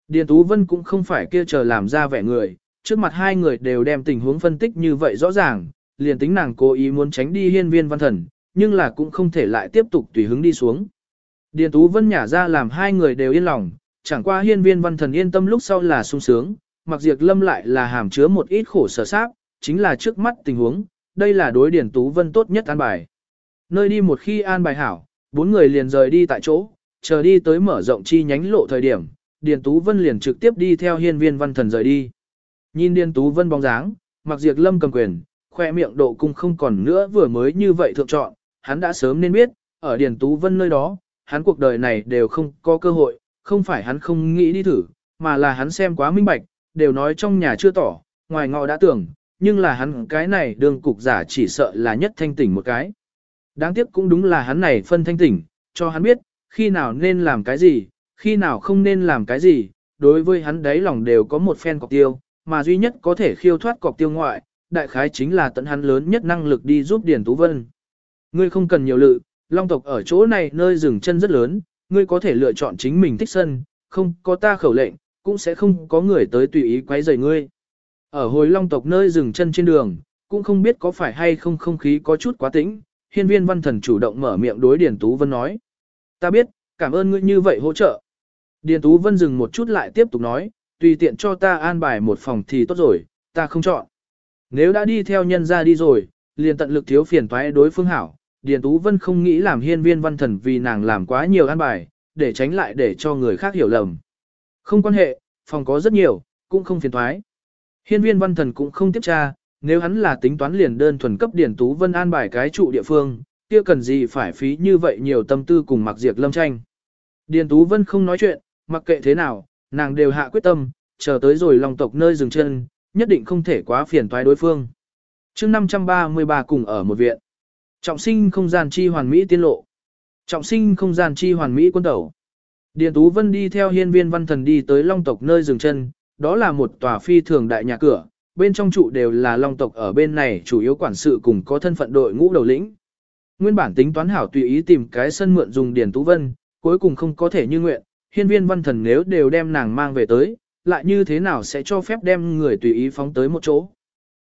Điền Tú Vân cũng không phải kia chờ làm ra vẻ người, trước mặt hai người đều đem tình huống phân tích như vậy rõ ràng, liền tính nàng cố ý muốn tránh đi hiên viên văn thần, nhưng là cũng không thể lại tiếp tục tùy hứng đi xuống. Điền Tú Vân nhả ra làm hai người đều yên lòng, chẳng qua hiên viên văn thần yên tâm lúc sau là sung sướng, mặc diệt lâm lại là hàm chứa một ít khổ sở sát, chính là trước mắt tình huống, đây là đối điển Tú Vân tốt nhất an bài. Nơi đi một khi an bài hảo, bốn người liền rời đi tại chỗ, chờ đi tới mở rộng chi nhánh lộ thời điểm, Điền Tú Vân liền trực tiếp đi theo hiên viên văn thần rời đi. Nhìn Điền Tú Vân bóng dáng, mặc diệt lâm cầm quyền, khoe miệng độ cung không còn nữa vừa mới như vậy thượng chọn, hắn đã sớm nên biết, ở Điền Tú Vân nơi đó, hắn cuộc đời này đều không có cơ hội, không phải hắn không nghĩ đi thử, mà là hắn xem quá minh bạch, đều nói trong nhà chưa tỏ, ngoài ngọ đã tưởng, nhưng là hắn cái này đường cục giả chỉ sợ là nhất thanh tỉnh một cái. Đáng tiếc cũng đúng là hắn này phân thanh tỉnh, cho hắn biết, khi nào nên làm cái gì, khi nào không nên làm cái gì, đối với hắn đấy lòng đều có một phen cọc tiêu, mà duy nhất có thể khiêu thoát cọc tiêu ngoại, đại khái chính là tận hắn lớn nhất năng lực đi giúp Điền Tú Vân. Ngươi không cần nhiều lự, long tộc ở chỗ này nơi dừng chân rất lớn, ngươi có thể lựa chọn chính mình thích sân, không có ta khẩu lệnh, cũng sẽ không có người tới tùy ý quấy rầy ngươi. Ở hồi long tộc nơi dừng chân trên đường, cũng không biết có phải hay không không khí có chút quá tĩnh, hiên viên văn thần chủ động mở miệng đối Điền Tú Vân nói. Ta biết, cảm ơn ngươi như vậy hỗ trợ. Điền Tú Vân dừng một chút lại tiếp tục nói, tùy tiện cho ta an bài một phòng thì tốt rồi, ta không chọn. Nếu đã đi theo nhân ra đi rồi, liền tận lực thiếu phiền toái đối phương hảo. Điền Tú Vân không nghĩ làm hiên viên văn thần vì nàng làm quá nhiều an bài, để tránh lại để cho người khác hiểu lầm. Không quan hệ, phòng có rất nhiều, cũng không phiền toái. Hiên viên văn thần cũng không tiếp tra, nếu hắn là tính toán liền đơn thuần cấp Điền Tú Vân an bài cái trụ địa phương, kia cần gì phải phí như vậy nhiều tâm tư cùng mặc diệt lâm tranh. Điền Tú Vân không nói chuyện, mặc kệ thế nào, nàng đều hạ quyết tâm, chờ tới rồi lòng tộc nơi dừng chân, nhất định không thể quá phiền toái đối phương. chương 533 cùng ở một viện. Trọng sinh không gian chi hoàn mỹ tiên lộ. Trọng sinh không gian chi hoàn mỹ quân tẩu. Điền Tú Vân đi theo hiên viên văn thần đi tới long tộc nơi dừng chân, đó là một tòa phi thường đại nhà cửa, bên trong trụ đều là long tộc ở bên này chủ yếu quản sự cùng có thân phận đội ngũ đầu lĩnh. Nguyên bản tính toán hảo tùy ý tìm cái sân mượn dùng Điền Tú Vân, cuối cùng không có thể như nguyện, hiên viên văn thần nếu đều đem nàng mang về tới, lại như thế nào sẽ cho phép đem người tùy ý phóng tới một chỗ.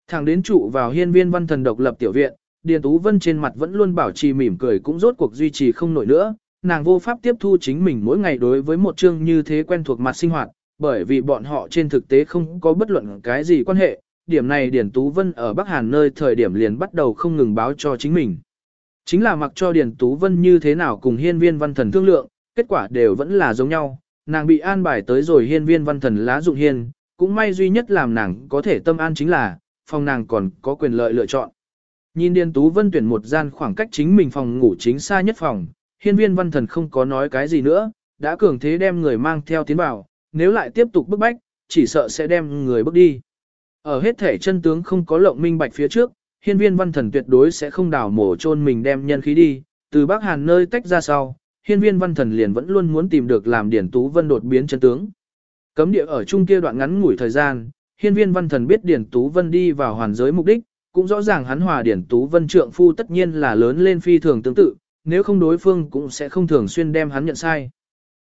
Thẳng đến trụ vào hiên viên văn thần độc lập tiểu viện, Điền Tú Vân trên mặt vẫn luôn bảo trì mỉm cười cũng rốt cuộc duy trì không nổi nữa, nàng vô pháp tiếp thu chính mình mỗi ngày đối với một chương như thế quen thuộc mặt sinh hoạt, bởi vì bọn họ trên thực tế không có bất luận cái gì quan hệ, điểm này Điền Tú Vân ở Bắc Hàn nơi thời điểm liền bắt đầu không ngừng báo cho chính mình. Chính là mặc cho Điền Tú Vân như thế nào cùng hiên viên văn thần thương lượng, kết quả đều vẫn là giống nhau, nàng bị an bài tới rồi hiên viên văn thần lá dụng hiên, cũng may duy nhất làm nàng có thể tâm an chính là, phòng nàng còn có quyền lợi lựa chọn. Nhìn Điền Tú Vân tuyển một gian khoảng cách chính mình phòng ngủ chính xa nhất phòng, hiên viên văn thần không có nói cái gì nữa, đã cường thế đem người mang theo tiến vào, nếu lại tiếp tục bức bách, chỉ sợ sẽ đem người bước đi. Ở hết thể chân tướng không có lộng minh bạch phía trước, hiên viên văn thần tuyệt đối sẽ không đào mổ chôn mình đem nhân khí đi, từ Bắc Hàn nơi tách ra sau, hiên viên văn thần liền vẫn luôn muốn tìm được làm Điển Tú Vân đột biến chân tướng. Cấm địa ở chung kia đoạn ngắn ngủi thời gian, hiên viên văn thần biết Điển Tú Vân đi vào hoàn giới mục đích, cũng rõ ràng hắn hòa Điển Tú Vân trượng phu tất nhiên là lớn lên phi thường tương tự, nếu không đối phương cũng sẽ không thường xuyên đem hắn nhận sai.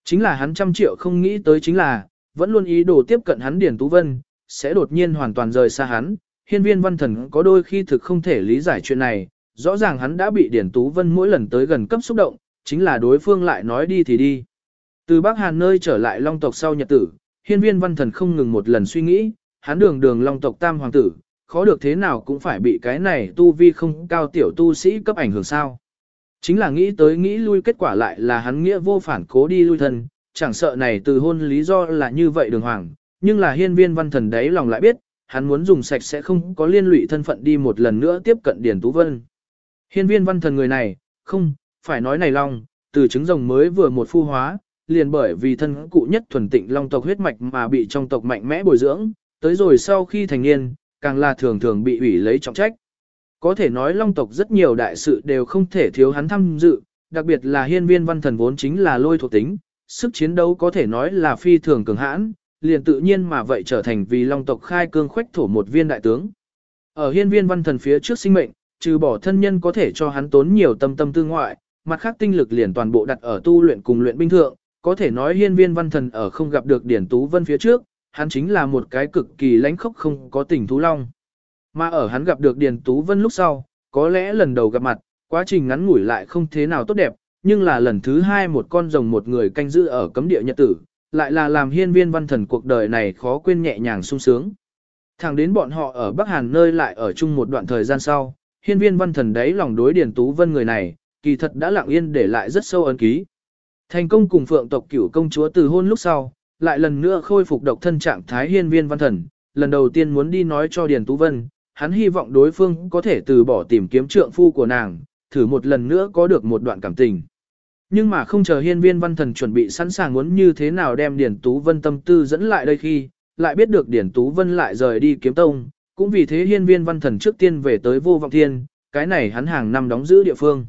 Chính là hắn trăm triệu không nghĩ tới chính là, vẫn luôn ý đồ tiếp cận hắn Điển Tú Vân, sẽ đột nhiên hoàn toàn rời xa hắn. Hiên viên văn thần có đôi khi thực không thể lý giải chuyện này, rõ ràng hắn đã bị Điển Tú Vân mỗi lần tới gần cấp xúc động, chính là đối phương lại nói đi thì đi. Từ Bắc Hàn nơi trở lại Long tộc sau nhật tử, hiên viên văn thần không ngừng một lần suy nghĩ, hắn đường đường Long tộc tam hoàng tử, khó được thế nào cũng phải bị cái này tu vi không cao tiểu tu sĩ cấp ảnh hưởng sao. Chính là nghĩ tới nghĩ lui kết quả lại là hắn nghĩa vô phản cố đi lui thân, chẳng sợ này từ hôn lý do là như vậy đường hoàng, nhưng là hiên viên văn thần đấy lòng lại biết, hắn muốn dùng sạch sẽ không có liên lụy thân phận đi một lần nữa tiếp cận Điền Tú Vân. Hiên viên văn thần người này, không, phải nói này long, từ trứng rồng mới vừa một phu hóa, liền bởi vì thân cụ nhất thuần tịnh long tộc huyết mạch mà bị trong tộc mạnh mẽ bồi dưỡng, tới rồi sau khi thành niên, càng là thường thường bị ủy lấy trọng trách. Có thể nói long tộc rất nhiều đại sự đều không thể thiếu hắn tham dự, đặc biệt là hiên viên văn thần vốn chính là lôi thuộc tính, sức chiến đấu có thể nói là phi thường cường hãn, liền tự nhiên mà vậy trở thành vì long tộc khai cương khoách thổ một viên đại tướng. Ở hiên viên văn thần phía trước sinh mệnh, trừ bỏ thân nhân có thể cho hắn tốn nhiều tâm tâm tư ngoại, mặt khác tinh lực liền toàn bộ đặt ở tu luyện cùng luyện binh thượng, có thể nói hiên viên văn thần ở không gặp được Điển Tú Vân phía trước, hắn chính là một cái cực kỳ lãnh khốc không có tình thú long. Mà ở hắn gặp được Điền Tú Vân lúc sau, có lẽ lần đầu gặp mặt, quá trình ngắn ngủi lại không thế nào tốt đẹp, nhưng là lần thứ hai một con rồng một người canh giữ ở cấm địa nhật tử, lại là làm hiên viên văn thần cuộc đời này khó quên nhẹ nhàng sung sướng. Thẳng đến bọn họ ở Bắc Hàn nơi lại ở chung một đoạn thời gian sau, hiên viên văn thần đấy lòng đối Điền Tú Vân người này, kỳ thật đã lặng yên để lại rất sâu ấn ký. Thành công cùng phượng tộc cửu công chúa từ hôn lúc sau, lại lần nữa khôi phục độc thân trạng thái hiên viên văn thần, lần đầu tiên muốn đi nói cho Điền Tú Vân, hắn hy vọng đối phương có thể từ bỏ tìm kiếm trượng phu của nàng, thử một lần nữa có được một đoạn cảm tình. Nhưng mà không chờ hiên viên văn thần chuẩn bị sẵn sàng muốn như thế nào đem Điền Tú Vân tâm tư dẫn lại đây khi, lại biết được Điền Tú Vân lại rời đi kiếm tông, cũng vì thế hiên viên văn thần trước tiên về tới vô vọng thiên, cái này hắn hàng năm đóng giữ địa phương.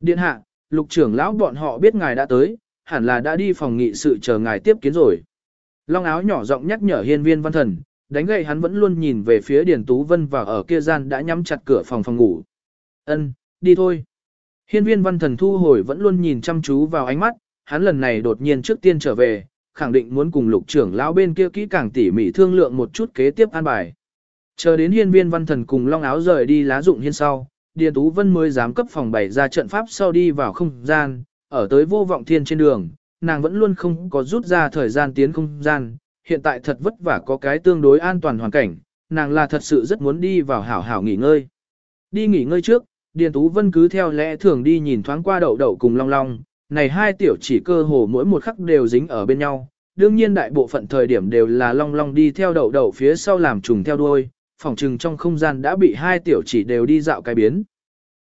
Điện hạ, lục trưởng lão bọn họ biết ngài đã tới, hẳn là đã đi phòng nghị sự chờ ngài tiếp kiến rồi. Long áo nhỏ giọng nhắc nhở hiên viên văn thần, đánh gậy hắn vẫn luôn nhìn về phía Điền Tú Vân và ở kia gian đã nhắm chặt cửa phòng phòng ngủ. Ân, đi thôi. Hiên viên văn thần thu hồi vẫn luôn nhìn chăm chú vào ánh mắt, hắn lần này đột nhiên trước tiên trở về, khẳng định muốn cùng lục trưởng lão bên kia kỹ càng tỉ mỉ thương lượng một chút kế tiếp an bài. Chờ đến hiên viên văn thần cùng long áo rời đi lá dụng hiên sau, Điền Tú Vân mới dám cấp phòng bày ra trận pháp sau đi vào không gian, ở tới vô vọng thiên trên đường, nàng vẫn luôn không có rút ra thời gian tiến không gian, hiện tại thật vất vả có cái tương đối an toàn hoàn cảnh, nàng là thật sự rất muốn đi vào hảo hảo nghỉ ngơi. Đi nghỉ ngơi trước, Điền Tú Vân cứ theo lẽ thường đi nhìn thoáng qua đậu đậu cùng long long, này hai tiểu chỉ cơ hồ mỗi một khắc đều dính ở bên nhau, đương nhiên đại bộ phận thời điểm đều là long long đi theo đậu đậu phía sau làm trùng theo đuôi, phòng trừng trong không gian đã bị hai tiểu chỉ đều đi dạo cái biến.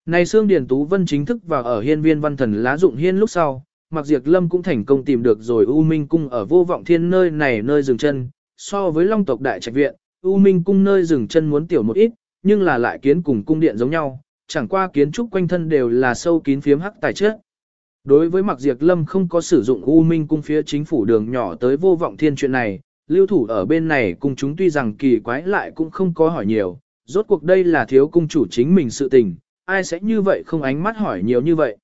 Này Sương Điền Tú Vân chính thức vào ở hiên viên văn thần lá dụng hiên lúc sau, Mạc Diệp Lâm cũng thành công tìm được rồi U Minh Cung ở vô vọng thiên nơi này nơi dừng chân, so với long tộc đại trạch viện, U Minh Cung nơi dừng chân muốn tiểu một ít, nhưng là lại kiến cùng cung điện giống nhau, chẳng qua kiến trúc quanh thân đều là sâu kín phiếm hắc tài chất. Đối với Mạc Diệp Lâm không có sử dụng U Minh Cung phía chính phủ đường nhỏ tới vô vọng thiên chuyện này, lưu thủ ở bên này cùng chúng tuy rằng kỳ quái lại cũng không có hỏi nhiều, rốt cuộc đây là thiếu cung chủ chính mình sự tình, ai sẽ như vậy không ánh mắt hỏi nhiều như vậy.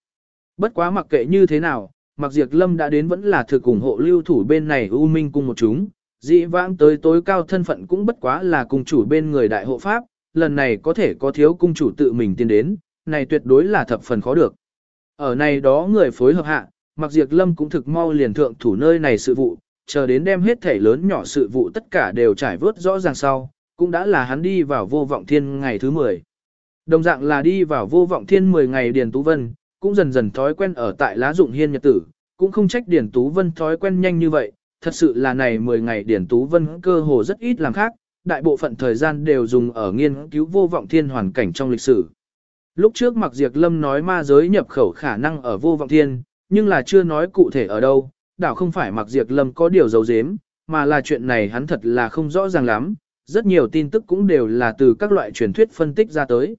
Bất quá mặc kệ như thế nào, mặc diệt lâm đã đến vẫn là thực ủng hộ lưu thủ bên này U Minh cung một chúng, dĩ vãng tới tối cao thân phận cũng bất quá là cung chủ bên người đại hộ pháp, lần này có thể có thiếu cung chủ tự mình tiến đến, này tuyệt đối là thập phần khó được. Ở này đó người phối hợp hạ, mặc diệt lâm cũng thực mau liền thượng thủ nơi này sự vụ, chờ đến đem hết thể lớn nhỏ sự vụ tất cả đều trải vớt rõ ràng sau, cũng đã là hắn đi vào vô vọng thiên ngày thứ 10. Đồng dạng là đi vào vô vọng thiên 10 ngày Điền Tú Vân, cũng dần dần thói quen ở tại lá dụng hiên nhật tử, cũng không trách điển Tú Vân thói quen nhanh như vậy, thật sự là này 10 ngày điển Tú Vân cơ hồ rất ít làm khác, đại bộ phận thời gian đều dùng ở nghiên cứu vô vọng thiên hoàn cảnh trong lịch sử. Lúc trước Mạc Diệp Lâm nói ma giới nhập khẩu khả năng ở vô vọng thiên, nhưng là chưa nói cụ thể ở đâu, đảo không phải Mạc Diệp Lâm có điều giấu giếm, mà là chuyện này hắn thật là không rõ ràng lắm, rất nhiều tin tức cũng đều là từ các loại truyền thuyết phân tích ra tới.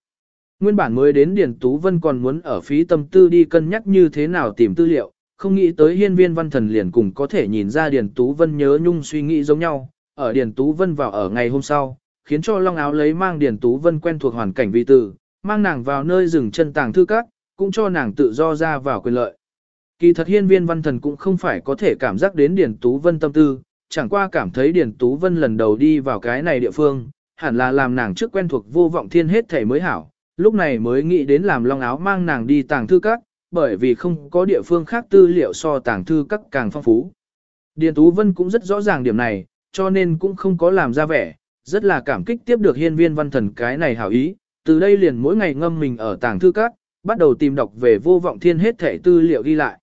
Nguyên bản mới đến Điền Tú Vân còn muốn ở phí tâm tư đi cân nhắc như thế nào tìm tư liệu, không nghĩ tới hiên viên văn thần liền cùng có thể nhìn ra Điền Tú Vân nhớ nhung suy nghĩ giống nhau, ở Điền Tú Vân vào ở ngày hôm sau, khiến cho Long Áo lấy mang Điền Tú Vân quen thuộc hoàn cảnh vi tử, mang nàng vào nơi rừng chân tàng thư các, cũng cho nàng tự do ra vào quyền lợi. Kỳ thật hiên viên văn thần cũng không phải có thể cảm giác đến Điền Tú Vân tâm tư, chẳng qua cảm thấy Điền Tú Vân lần đầu đi vào cái này địa phương, hẳn là làm nàng trước quen thuộc vô vọng thiên hết thể mới hảo, lúc này mới nghĩ đến làm long áo mang nàng đi tàng thư các, bởi vì không có địa phương khác tư liệu so tàng thư các càng phong phú. Điền Tú Vân cũng rất rõ ràng điểm này, cho nên cũng không có làm ra vẻ, rất là cảm kích tiếp được hiên viên văn thần cái này hảo ý, từ đây liền mỗi ngày ngâm mình ở tàng thư các, bắt đầu tìm đọc về vô vọng thiên hết thể tư liệu ghi lại.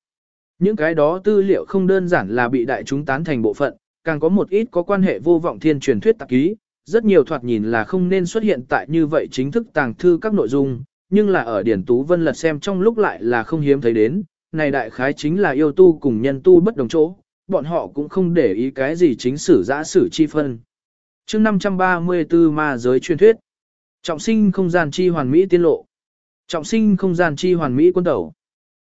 Những cái đó tư liệu không đơn giản là bị đại chúng tán thành bộ phận, càng có một ít có quan hệ vô vọng thiên truyền thuyết tạp ký, rất nhiều thoạt nhìn là không nên xuất hiện tại như vậy chính thức tàng thư các nội dung, nhưng là ở Điển Tú Vân lật xem trong lúc lại là không hiếm thấy đến, này đại khái chính là yêu tu cùng nhân tu bất đồng chỗ, bọn họ cũng không để ý cái gì chính sử giã sử chi phân. chương 534 ma giới truyền thuyết, trọng sinh không gian chi hoàn mỹ tiên lộ, trọng sinh không gian chi hoàn mỹ quân tẩu.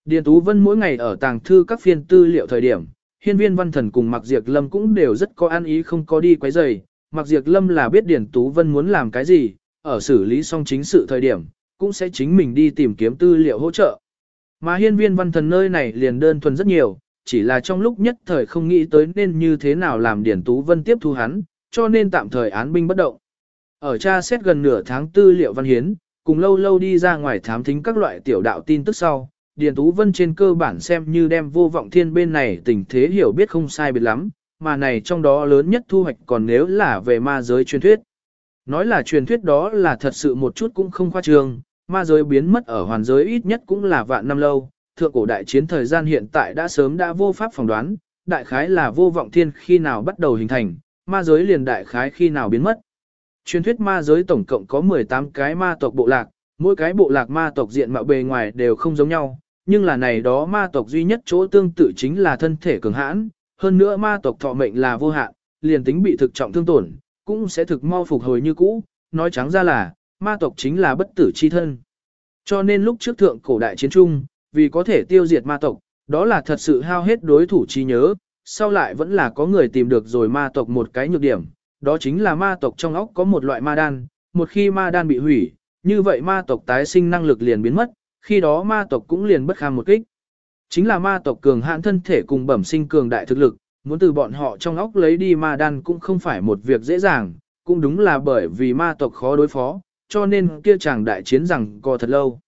Điền Tú Vân mỗi ngày ở tàng thư các phiên tư liệu thời điểm, hiên viên văn thần cùng Mạc Diệp Lâm cũng đều rất có an ý không có đi quấy rầy. Mạc Diệp Lâm là biết Điền Tú Vân muốn làm cái gì, ở xử lý xong chính sự thời điểm, cũng sẽ chính mình đi tìm kiếm tư liệu hỗ trợ. Mà hiên viên văn thần nơi này liền đơn thuần rất nhiều, chỉ là trong lúc nhất thời không nghĩ tới nên như thế nào làm Điền Tú Vân tiếp thu hắn, cho nên tạm thời án binh bất động. Ở cha xét gần nửa tháng tư liệu văn hiến, cùng lâu lâu đi ra ngoài thám thính các loại tiểu đạo tin tức sau, Điền Tú Vân trên cơ bản xem như đem vô vọng thiên bên này tình thế hiểu biết không sai biệt lắm, mà này trong đó lớn nhất thu hoạch còn nếu là về ma giới truyền thuyết. Nói là truyền thuyết đó là thật sự một chút cũng không khoa trương, ma giới biến mất ở hoàn giới ít nhất cũng là vạn năm lâu, thượng cổ đại chiến thời gian hiện tại đã sớm đã vô pháp phỏng đoán, đại khái là vô vọng thiên khi nào bắt đầu hình thành, ma giới liền đại khái khi nào biến mất. Truyền thuyết ma giới tổng cộng có 18 cái ma tộc bộ lạc, mỗi cái bộ lạc ma tộc diện mạo bề ngoài đều không giống nhau, nhưng là này đó ma tộc duy nhất chỗ tương tự chính là thân thể cường hãn, hơn nữa ma tộc thọ mệnh là vô hạn, liền tính bị thực trọng thương tổn, cũng sẽ thực mau phục hồi như cũ, nói trắng ra là, ma tộc chính là bất tử chi thân. Cho nên lúc trước thượng cổ đại chiến trung, vì có thể tiêu diệt ma tộc, đó là thật sự hao hết đối thủ trí nhớ, sau lại vẫn là có người tìm được rồi ma tộc một cái nhược điểm, đó chính là ma tộc trong óc có một loại ma đan, một khi ma đan bị hủy, như vậy ma tộc tái sinh năng lực liền biến mất, khi đó ma tộc cũng liền bất kham một kích. Chính là ma tộc cường hãn thân thể cùng bẩm sinh cường đại thực lực, muốn từ bọn họ trong óc lấy đi ma đan cũng không phải một việc dễ dàng, cũng đúng là bởi vì ma tộc khó đối phó, cho nên kia chàng đại chiến rằng có thật lâu.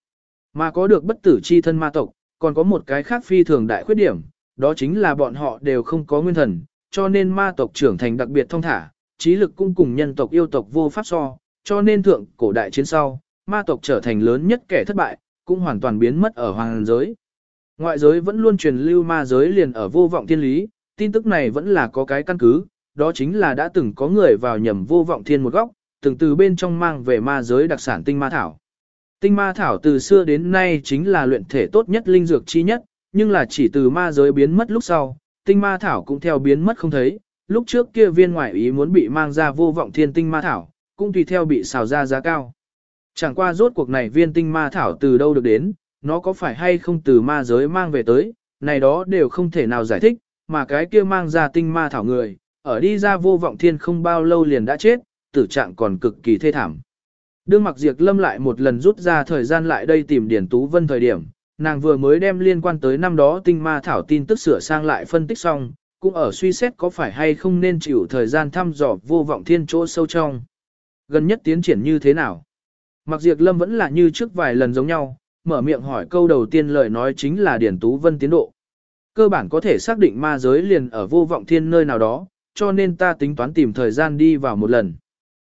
Mà có được bất tử chi thân ma tộc, còn có một cái khác phi thường đại khuyết điểm, đó chính là bọn họ đều không có nguyên thần, cho nên ma tộc trưởng thành đặc biệt thông thả, trí lực cũng cùng nhân tộc yêu tộc vô pháp so, cho nên thượng cổ đại chiến sau, ma tộc trở thành lớn nhất kẻ thất bại, cũng hoàn toàn biến mất ở hoàng giới. Ngoại giới vẫn luôn truyền lưu ma giới liền ở vô vọng thiên lý, tin tức này vẫn là có cái căn cứ, đó chính là đã từng có người vào nhầm vô vọng thiên một góc, từng từ bên trong mang về ma giới đặc sản tinh ma thảo. Tinh ma thảo từ xưa đến nay chính là luyện thể tốt nhất linh dược chi nhất, nhưng là chỉ từ ma giới biến mất lúc sau, tinh ma thảo cũng theo biến mất không thấy, lúc trước kia viên ngoại ý muốn bị mang ra vô vọng thiên tinh ma thảo, cũng tùy theo bị xào ra giá cao. Chẳng qua rốt cuộc này viên tinh ma thảo từ đâu được đến, nó có phải hay không từ ma giới mang về tới, này đó đều không thể nào giải thích, mà cái kia mang ra tinh ma thảo người, ở đi ra vô vọng thiên không bao lâu liền đã chết, tử trạng còn cực kỳ thê thảm. Đương mặc diệt lâm lại một lần rút ra thời gian lại đây tìm Điển Tú Vân thời điểm, nàng vừa mới đem liên quan tới năm đó tinh ma thảo tin tức sửa sang lại phân tích xong, cũng ở suy xét có phải hay không nên chịu thời gian thăm dò vô vọng thiên chỗ sâu trong. Gần nhất tiến triển như thế nào? Mặc diệt lâm vẫn là như trước vài lần giống nhau, mở miệng hỏi câu đầu tiên lời nói chính là Điển Tú Vân tiến độ. Cơ bản có thể xác định ma giới liền ở vô vọng thiên nơi nào đó, cho nên ta tính toán tìm thời gian đi vào một lần.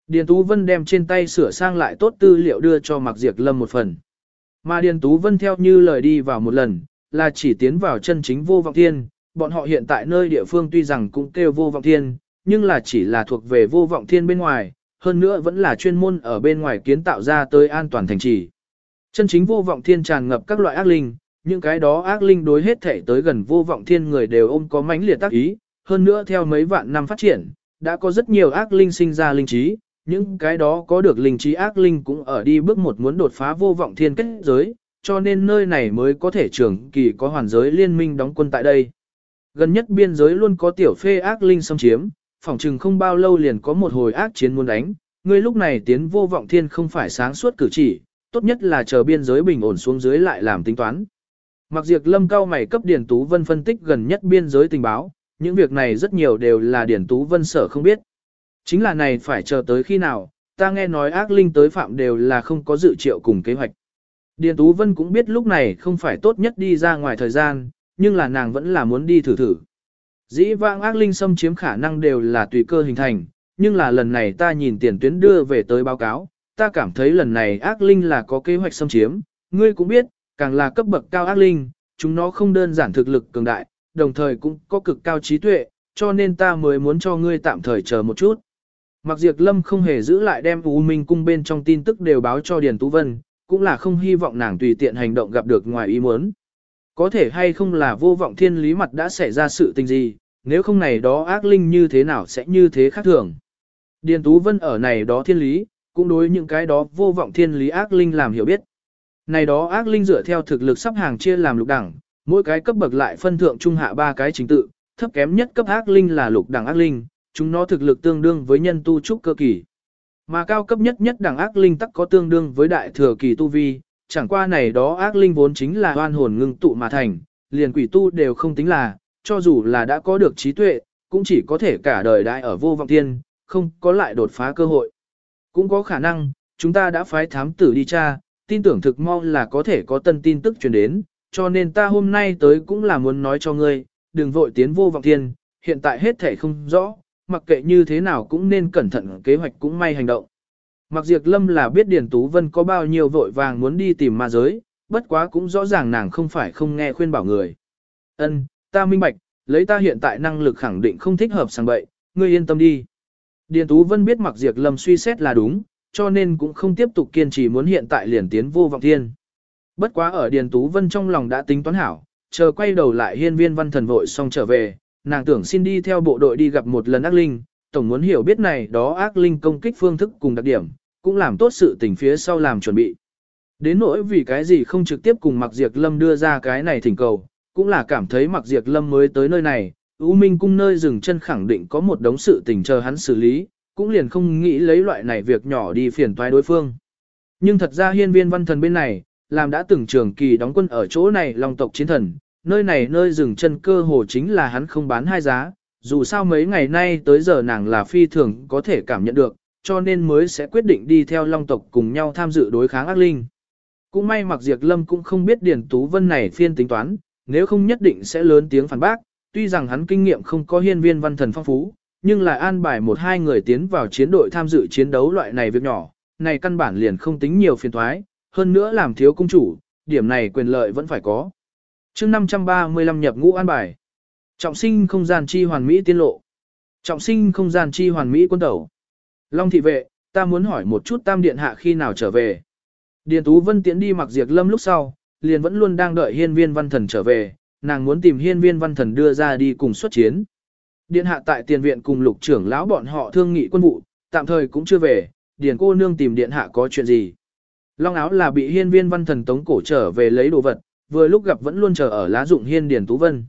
Điền Tú Vân đem trên tay sửa sang lại tốt tư liệu đưa cho Mạc Diệp Lâm một phần. Mà Điền Tú Vân theo như lời đi vào một lần, là chỉ tiến vào chân chính vô vọng thiên, bọn họ hiện tại nơi địa phương tuy rằng cũng kêu vô vọng thiên, nhưng là chỉ là thuộc về vô vọng thiên bên ngoài, hơn nữa vẫn là chuyên môn ở bên ngoài kiến tạo ra tới an toàn thành trì. Chân chính vô vọng thiên tràn ngập các loại ác linh, những cái đó ác linh đối hết thể tới gần vô vọng thiên người đều ôm có mãnh liệt tác ý, hơn nữa theo mấy vạn năm phát triển, đã có rất nhiều ác linh sinh ra linh trí, những cái đó có được linh trí ác linh cũng ở đi bước một muốn đột phá vô vọng thiên kết giới, cho nên nơi này mới có thể trưởng kỳ có hoàn giới liên minh đóng quân tại đây. Gần nhất biên giới luôn có tiểu phê ác linh xâm chiếm, phòng trừng không bao lâu liền có một hồi ác chiến muốn đánh, ngươi lúc này tiến vô vọng thiên không phải sáng suốt cử chỉ, tốt nhất là chờ biên giới bình ổn xuống dưới lại làm tính toán. Mặc diệt lâm cao mày cấp Điển Tú Vân phân tích gần nhất biên giới tình báo, những việc này rất nhiều đều là Điển Tú Vân sở không biết. Chính là này phải chờ tới khi nào, ta nghe nói ác linh tới phạm đều là không có dự triệu cùng kế hoạch. Điền Tú Vân cũng biết lúc này không phải tốt nhất đi ra ngoài thời gian, nhưng là nàng vẫn là muốn đi thử thử. Dĩ vãng ác linh xâm chiếm khả năng đều là tùy cơ hình thành, nhưng là lần này ta nhìn tiền tuyến đưa về tới báo cáo, ta cảm thấy lần này ác linh là có kế hoạch xâm chiếm, ngươi cũng biết, càng là cấp bậc cao ác linh, chúng nó không đơn giản thực lực cường đại, đồng thời cũng có cực cao trí tuệ, cho nên ta mới muốn cho ngươi tạm thời chờ một chút. Mặc diệt lâm không hề giữ lại đem U Minh cung bên trong tin tức đều báo cho Điền Tú Vân, cũng là không hy vọng nàng tùy tiện hành động gặp được ngoài ý muốn. Có thể hay không là vô vọng thiên lý mặt đã xảy ra sự tình gì, nếu không này đó ác linh như thế nào sẽ như thế khác thường. Điền Tú Vân ở này đó thiên lý, cũng đối những cái đó vô vọng thiên lý ác linh làm hiểu biết. Này đó ác linh dựa theo thực lực sắp hàng chia làm lục đẳng, mỗi cái cấp bậc lại phân thượng trung hạ ba cái chính tự, thấp kém nhất cấp ác linh là lục đẳng ác linh, chúng nó thực lực tương đương với nhân tu trúc cơ kỳ. Mà cao cấp nhất nhất đẳng ác linh tắc có tương đương với đại thừa kỳ tu vi, chẳng qua này đó ác linh vốn chính là oan hồn ngưng tụ mà thành, liền quỷ tu đều không tính là, cho dù là đã có được trí tuệ, cũng chỉ có thể cả đời đại ở vô vọng thiên, không có lại đột phá cơ hội. Cũng có khả năng, chúng ta đã phái thám tử đi tra, tin tưởng thực mong là có thể có tân tin tức truyền đến, cho nên ta hôm nay tới cũng là muốn nói cho ngươi, đừng vội tiến vô vọng thiên, hiện tại hết thể không rõ, mặc kệ như thế nào cũng nên cẩn thận kế hoạch cũng may hành động. Mặc diệt lâm là biết Điền Tú Vân có bao nhiêu vội vàng muốn đi tìm ma giới, bất quá cũng rõ ràng nàng không phải không nghe khuyên bảo người. Ân, ta minh bạch, lấy ta hiện tại năng lực khẳng định không thích hợp sang bậy, ngươi yên tâm đi. Điền Tú Vân biết Mạc Diệp Lâm suy xét là đúng, cho nên cũng không tiếp tục kiên trì muốn hiện tại liền tiến vô vọng thiên. Bất quá ở Điền Tú Vân trong lòng đã tính toán hảo, chờ quay đầu lại hiên viên văn thần vội xong trở về, nàng tưởng xin đi theo bộ đội đi gặp một lần ác linh, tổng muốn hiểu biết này đó ác linh công kích phương thức cùng đặc điểm, cũng làm tốt sự tình phía sau làm chuẩn bị. Đến nỗi vì cái gì không trực tiếp cùng Mạc Diệp Lâm đưa ra cái này thỉnh cầu, cũng là cảm thấy Mạc Diệp Lâm mới tới nơi này, U Minh cung nơi dừng chân khẳng định có một đống sự tình chờ hắn xử lý, cũng liền không nghĩ lấy loại này việc nhỏ đi phiền toái đối phương. Nhưng thật ra hiên viên văn thần bên này, làm đã từng trường kỳ đóng quân ở chỗ này long tộc chiến thần, nơi này nơi dừng chân cơ hồ chính là hắn không bán hai giá, dù sao mấy ngày nay tới giờ nàng là phi thường có thể cảm nhận được, cho nên mới sẽ quyết định đi theo long tộc cùng nhau tham dự đối kháng ác linh. Cũng may mặc Diệp lâm cũng không biết Điền Tú Vân này phiên tính toán, nếu không nhất định sẽ lớn tiếng phản bác, tuy rằng hắn kinh nghiệm không có hiên viên văn thần phong phú, nhưng lại an bài một hai người tiến vào chiến đội tham dự chiến đấu loại này việc nhỏ, này căn bản liền không tính nhiều phiền thoái, hơn nữa làm thiếu công chủ, điểm này quyền lợi vẫn phải có. chương 535 nhập ngũ an bài. Trọng sinh không gian chi hoàn mỹ tiên lộ. Trọng sinh không gian chi hoàn mỹ quân tẩu. Long thị vệ, ta muốn hỏi một chút tam điện hạ khi nào trở về. Điền Tú Vân tiến đi mặc diệt lâm lúc sau, liền vẫn luôn đang đợi hiên viên văn thần trở về, nàng muốn tìm hiên viên văn thần đưa ra đi cùng xuất chiến. Điện hạ tại tiền viện cùng lục trưởng lão bọn họ thương nghị quân vụ, tạm thời cũng chưa về, điền cô nương tìm điện hạ có chuyện gì. Long áo là bị hiên viên văn thần tống cổ trở về lấy đồ vật, vừa lúc gặp vẫn luôn chờ ở lá dụng hiên điền tú vân.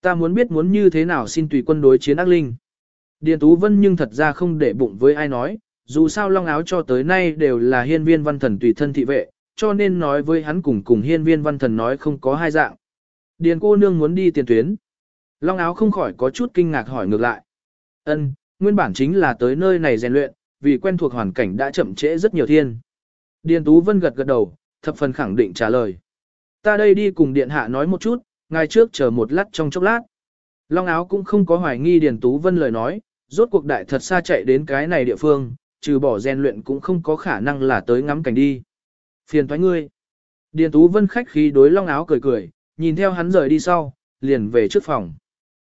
Ta muốn biết muốn như thế nào xin tùy quân đối chiến ác linh. Điền tú vân nhưng thật ra không để bụng với ai nói, dù sao long áo cho tới nay đều là hiên viên văn thần tùy thân thị vệ, cho nên nói với hắn cùng cùng hiên viên văn thần nói không có hai dạng. Điền cô nương muốn đi tiền tuyến. Long áo không khỏi có chút kinh ngạc hỏi ngược lại. Ân, nguyên bản chính là tới nơi này rèn luyện, vì quen thuộc hoàn cảnh đã chậm trễ rất nhiều thiên. Điền Tú Vân gật gật đầu, thập phần khẳng định trả lời. Ta đây đi cùng điện hạ nói một chút, ngày trước chờ một lát trong chốc lát. Long áo cũng không có hoài nghi Điền Tú Vân lời nói, rốt cuộc đại thật xa chạy đến cái này địa phương, trừ bỏ rèn luyện cũng không có khả năng là tới ngắm cảnh đi. Phiền thoái ngươi. Điền Tú Vân khách khí đối Long áo cười cười, nhìn theo hắn rời đi sau, liền về trước phòng.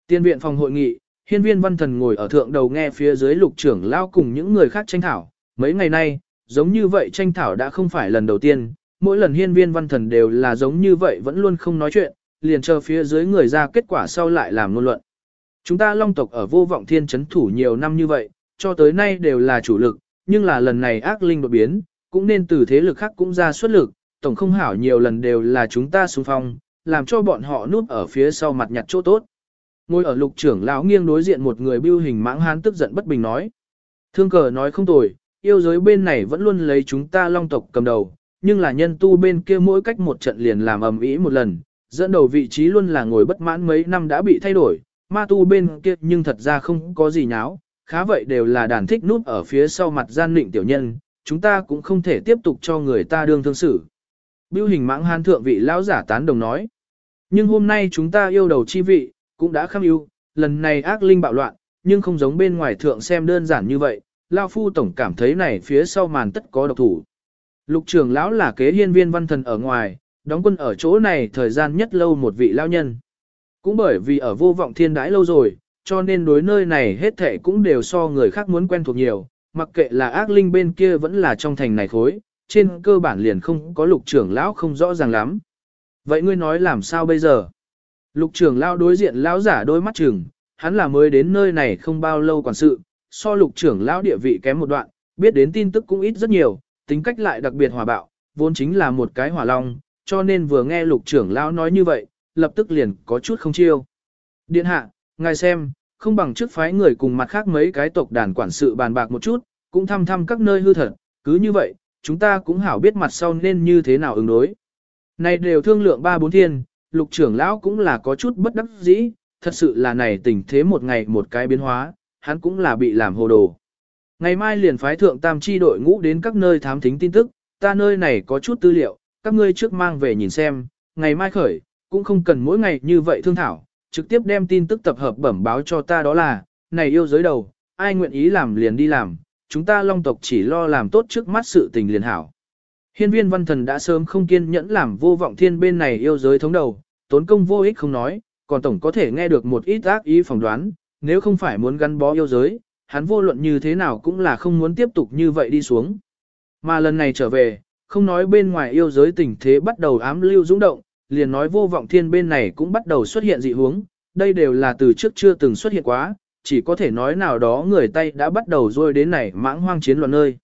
Tiên viện phòng hội nghị, hiên viên văn thần ngồi ở thượng đầu nghe phía dưới lục trưởng lao cùng những người khác tranh thảo. Mấy ngày nay, giống như vậy tranh thảo đã không phải lần đầu tiên, mỗi lần hiên viên văn thần đều là giống như vậy vẫn luôn không nói chuyện, liền chờ phía dưới người ra kết quả sau lại làm ngôn luận. Chúng ta long tộc ở vô vọng thiên chấn thủ nhiều năm như vậy, cho tới nay đều là chủ lực, nhưng là lần này ác linh đột biến, cũng nên từ thế lực khác cũng ra xuất lực, tổng không hảo nhiều lần đều là chúng ta xung phong, làm cho bọn họ núp ở phía sau mặt nhặt chỗ tốt. Ngồi ở lục trưởng lão nghiêng đối diện một người bưu hình mãng hán tức giận bất bình nói. Thương cờ nói không tồi, yêu giới bên này vẫn luôn lấy chúng ta long tộc cầm đầu, nhưng là nhân tu bên kia mỗi cách một trận liền làm ầm ĩ một lần, dẫn đầu vị trí luôn là ngồi bất mãn mấy năm đã bị thay đổi, ma tu bên kia nhưng thật ra không có gì nháo, khá vậy đều là đàn thích núp ở phía sau mặt gian định tiểu nhân, chúng ta cũng không thể tiếp tục cho người ta đương thương xử. Bưu hình mãng hán thượng vị lão giả tán đồng nói. Nhưng hôm nay chúng ta yêu đầu chi vị, cũng đã khâm ưu, lần này ác linh bạo loạn, nhưng không giống bên ngoài thượng xem đơn giản như vậy, Lao Phu Tổng cảm thấy này phía sau màn tất có độc thủ. Lục trưởng lão là kế hiên viên văn thần ở ngoài, đóng quân ở chỗ này thời gian nhất lâu một vị lao nhân. Cũng bởi vì ở vô vọng thiên đãi lâu rồi, cho nên đối nơi này hết thệ cũng đều so người khác muốn quen thuộc nhiều, mặc kệ là ác linh bên kia vẫn là trong thành này khối, trên cơ bản liền không có lục trưởng lão không rõ ràng lắm. Vậy ngươi nói làm sao bây giờ? Lục trưởng lão đối diện lão giả đôi mắt trừng, hắn là mới đến nơi này không bao lâu quản sự, so lục trưởng lão địa vị kém một đoạn, biết đến tin tức cũng ít rất nhiều, tính cách lại đặc biệt hòa bạo, vốn chính là một cái hỏa long, cho nên vừa nghe lục trưởng lão nói như vậy, lập tức liền có chút không chiêu. Điện hạ, ngài xem, không bằng trước phái người cùng mặt khác mấy cái tộc đàn quản sự bàn bạc một chút, cũng thăm thăm các nơi hư thật, cứ như vậy, chúng ta cũng hảo biết mặt sau nên như thế nào ứng đối. Này đều thương lượng ba bốn thiên, lục trưởng lão cũng là có chút bất đắc dĩ, thật sự là này tình thế một ngày một cái biến hóa, hắn cũng là bị làm hồ đồ. Ngày mai liền phái thượng tam chi đội ngũ đến các nơi thám thính tin tức, ta nơi này có chút tư liệu, các ngươi trước mang về nhìn xem, ngày mai khởi, cũng không cần mỗi ngày như vậy thương thảo, trực tiếp đem tin tức tập hợp bẩm báo cho ta đó là, này yêu giới đầu, ai nguyện ý làm liền đi làm, chúng ta long tộc chỉ lo làm tốt trước mắt sự tình liền hảo. Hiên viên văn thần đã sớm không kiên nhẫn làm vô vọng thiên bên này yêu giới thống đầu, tốn công vô ích không nói, còn tổng có thể nghe được một ít ác ý phỏng đoán, nếu không phải muốn gắn bó yêu giới, hắn vô luận như thế nào cũng là không muốn tiếp tục như vậy đi xuống. Mà lần này trở về, không nói bên ngoài yêu giới tình thế bắt đầu ám lưu dũng động, liền nói vô vọng thiên bên này cũng bắt đầu xuất hiện dị hướng. đây đều là từ trước chưa từng xuất hiện quá, chỉ có thể nói nào đó người tay đã bắt đầu rôi đến này mãng hoang chiến loạn nơi.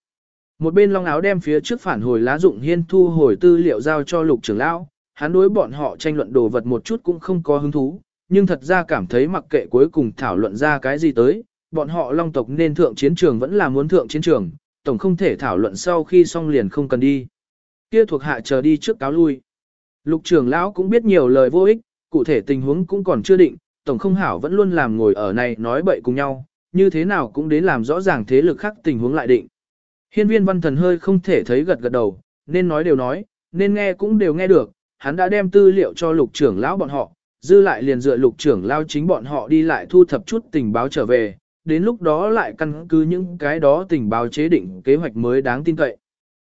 Một bên long áo đem phía trước phản hồi lá dụng hiên thu hồi tư liệu giao cho lục trưởng lão, hắn đối bọn họ tranh luận đồ vật một chút cũng không có hứng thú, nhưng thật ra cảm thấy mặc kệ cuối cùng thảo luận ra cái gì tới, bọn họ long tộc nên thượng chiến trường vẫn là muốn thượng chiến trường, tổng không thể thảo luận sau khi xong liền không cần đi. Kia thuộc hạ chờ đi trước cáo lui. Lục trưởng lão cũng biết nhiều lời vô ích, cụ thể tình huống cũng còn chưa định, tổng không hảo vẫn luôn làm ngồi ở này nói bậy cùng nhau, như thế nào cũng đến làm rõ ràng thế lực khác tình huống lại định. Hiên viên văn thần hơi không thể thấy gật gật đầu, nên nói đều nói, nên nghe cũng đều nghe được, hắn đã đem tư liệu cho lục trưởng lão bọn họ, dư lại liền dựa lục trưởng lão chính bọn họ đi lại thu thập chút tình báo trở về, đến lúc đó lại căn cứ những cái đó tình báo chế định kế hoạch mới đáng tin cậy.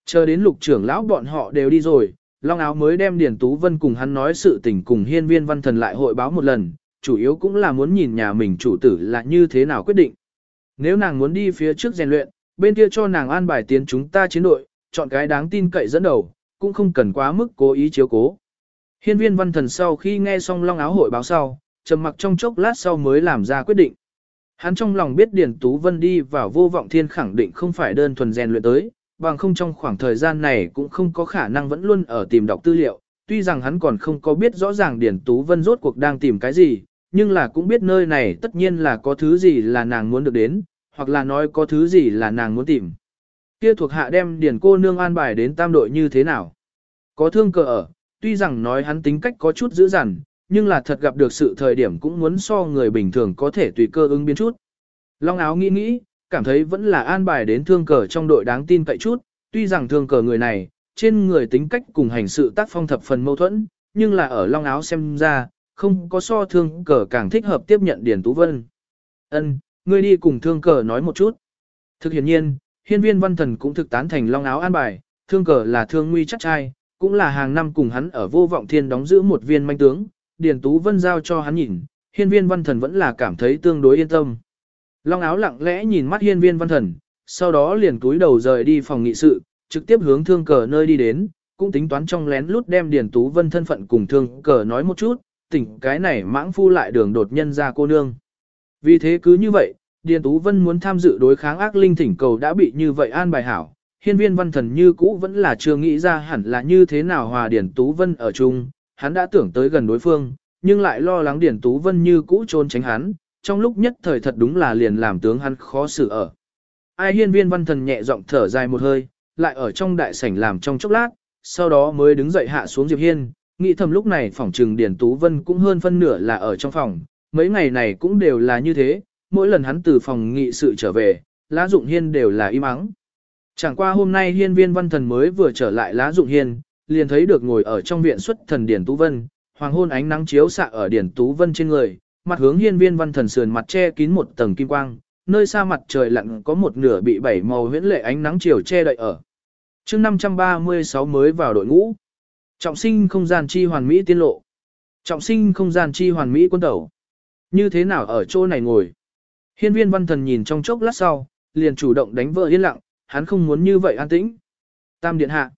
Chờ đến lục trưởng lão bọn họ đều đi rồi, Long Áo mới đem Điền Tú Vân cùng hắn nói sự tình cùng hiên viên văn thần lại hội báo một lần, chủ yếu cũng là muốn nhìn nhà mình chủ tử là như thế nào quyết định. Nếu nàng muốn đi phía trước rèn luyện, bên kia cho nàng an bài tiến chúng ta chiến đội, chọn cái đáng tin cậy dẫn đầu, cũng không cần quá mức cố ý chiếu cố. Hiên viên văn thần sau khi nghe xong Long Áo hội báo sau, trầm mặc trong chốc lát sau mới làm ra quyết định. Hắn trong lòng biết Điền Tú Vân đi vào vô vọng thiên khẳng định không phải đơn thuần rèn luyện tới, bằng không trong khoảng thời gian này cũng không có khả năng vẫn luôn ở tìm đọc tư liệu. Tuy rằng hắn còn không có biết rõ ràng Điền Tú Vân rốt cuộc đang tìm cái gì, nhưng là cũng biết nơi này tất nhiên là có thứ gì là nàng muốn được đến, hoặc là nói có thứ gì là nàng muốn tìm. Kia thuộc hạ đem điển cô nương an bài đến tam đội như thế nào? Có thương cờ ở, tuy rằng nói hắn tính cách có chút dữ dằn, nhưng là thật gặp được sự thời điểm cũng muốn so người bình thường có thể tùy cơ ứng biến chút. Long áo nghĩ nghĩ, cảm thấy vẫn là an bài đến thương cờ trong đội đáng tin cậy chút, tuy rằng thương cờ người này, trên người tính cách cùng hành sự tác phong thập phần mâu thuẫn, nhưng là ở long áo xem ra, không có so thương cờ càng thích hợp tiếp nhận Điền Tú Vân. Ân, ngươi đi cùng thương cờ nói một chút. Thực hiện nhiên, hiên viên văn thần cũng thực tán thành long áo an bài, thương cờ là thương nguy chắc trai, cũng là hàng năm cùng hắn ở vô vọng thiên đóng giữ một viên manh tướng, Điền Tú Vân giao cho hắn nhìn, hiên viên văn thần vẫn là cảm thấy tương đối yên tâm. Long áo lặng lẽ nhìn mắt hiên viên văn thần, sau đó liền túi đầu rời đi phòng nghị sự, trực tiếp hướng thương cờ nơi đi đến, cũng tính toán trong lén lút đem Điền Tú Vân thân phận cùng thương cờ nói một chút, tỉnh cái này mãng phu lại đường đột nhân ra cô nương. Vì thế cứ như vậy, Điền Tú Vân muốn tham dự đối kháng ác linh thỉnh cầu đã bị như vậy an bài hảo. Hiên viên văn thần như cũ vẫn là chưa nghĩ ra hẳn là như thế nào hòa Điền Tú Vân ở chung, hắn đã tưởng tới gần đối phương, nhưng lại lo lắng Điền Tú Vân như cũ trốn tránh hắn, trong lúc nhất thời thật đúng là liền làm tướng hắn khó xử ở. Ai hiên viên văn thần nhẹ giọng thở dài một hơi, lại ở trong đại sảnh làm trong chốc lát, sau đó mới đứng dậy hạ xuống Diệp Hiên, nghĩ thầm lúc này phòng trừng Điền Tú Vân cũng hơn phân nửa là ở trong phòng, mấy ngày này cũng đều là như thế, mỗi lần hắn từ phòng nghị sự trở về, lá dụng hiên đều là im ắng. Chẳng qua hôm nay hiên viên văn thần mới vừa trở lại lá dụng hiên, liền thấy được ngồi ở trong viện xuất thần Điền Tú Vân, hoàng hôn ánh nắng chiếu xạ ở Điền Tú Vân trên người, mặt hướng hiên viên văn thần sườn mặt che kín một tầng kim quang, nơi xa mặt trời lặn có một nửa bị bảy màu huyễn lệ ánh nắng chiều che đậy ở. chương 536 mới vào đội ngũ. Trọng sinh không gian chi hoàn mỹ tiên lộ. Trọng sinh không gian chi hoàn mỹ quân tẩu. Như thế nào ở chỗ này ngồi? Hiên viên văn thần nhìn trong chốc lát sau, liền chủ động đánh vợ yên lặng, hắn không muốn như vậy an tĩnh. Tam điện hạ.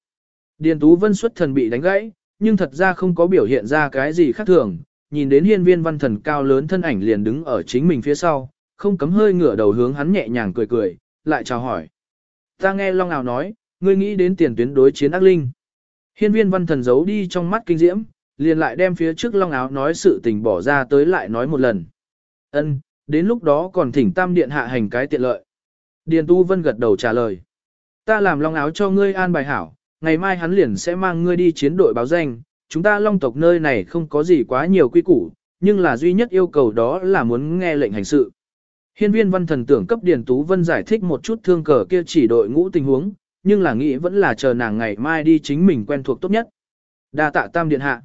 Điền Tú Vân xuất thần bị đánh gãy, nhưng thật ra không có biểu hiện ra cái gì khác thường, nhìn đến hiên viên văn thần cao lớn thân ảnh liền đứng ở chính mình phía sau, không cấm hơi ngửa đầu hướng hắn nhẹ nhàng cười cười, lại chào hỏi. Ta nghe Long nào nói, ngươi nghĩ đến tiền tuyến đối chiến ác linh. Hiên viên văn thần giấu đi trong mắt kinh diễm, liền lại đem phía trước Long áo nói sự tình bỏ ra tới lại nói một lần. Ân, đến lúc đó còn thỉnh tam điện hạ hành cái tiện lợi. Điền Tu Vân gật đầu trả lời. Ta làm Long áo cho ngươi an bài hảo, ngày mai hắn liền sẽ mang ngươi đi chiến đội báo danh, chúng ta long tộc nơi này không có gì quá nhiều quy củ, nhưng là duy nhất yêu cầu đó là muốn nghe lệnh hành sự. Hiên viên văn thần tưởng cấp Điền Tú Vân giải thích một chút thương cờ kia chỉ đội ngũ tình huống, nhưng là nghĩ vẫn là chờ nàng ngày mai đi chính mình quen thuộc tốt nhất. đa tạ tam điện hạ.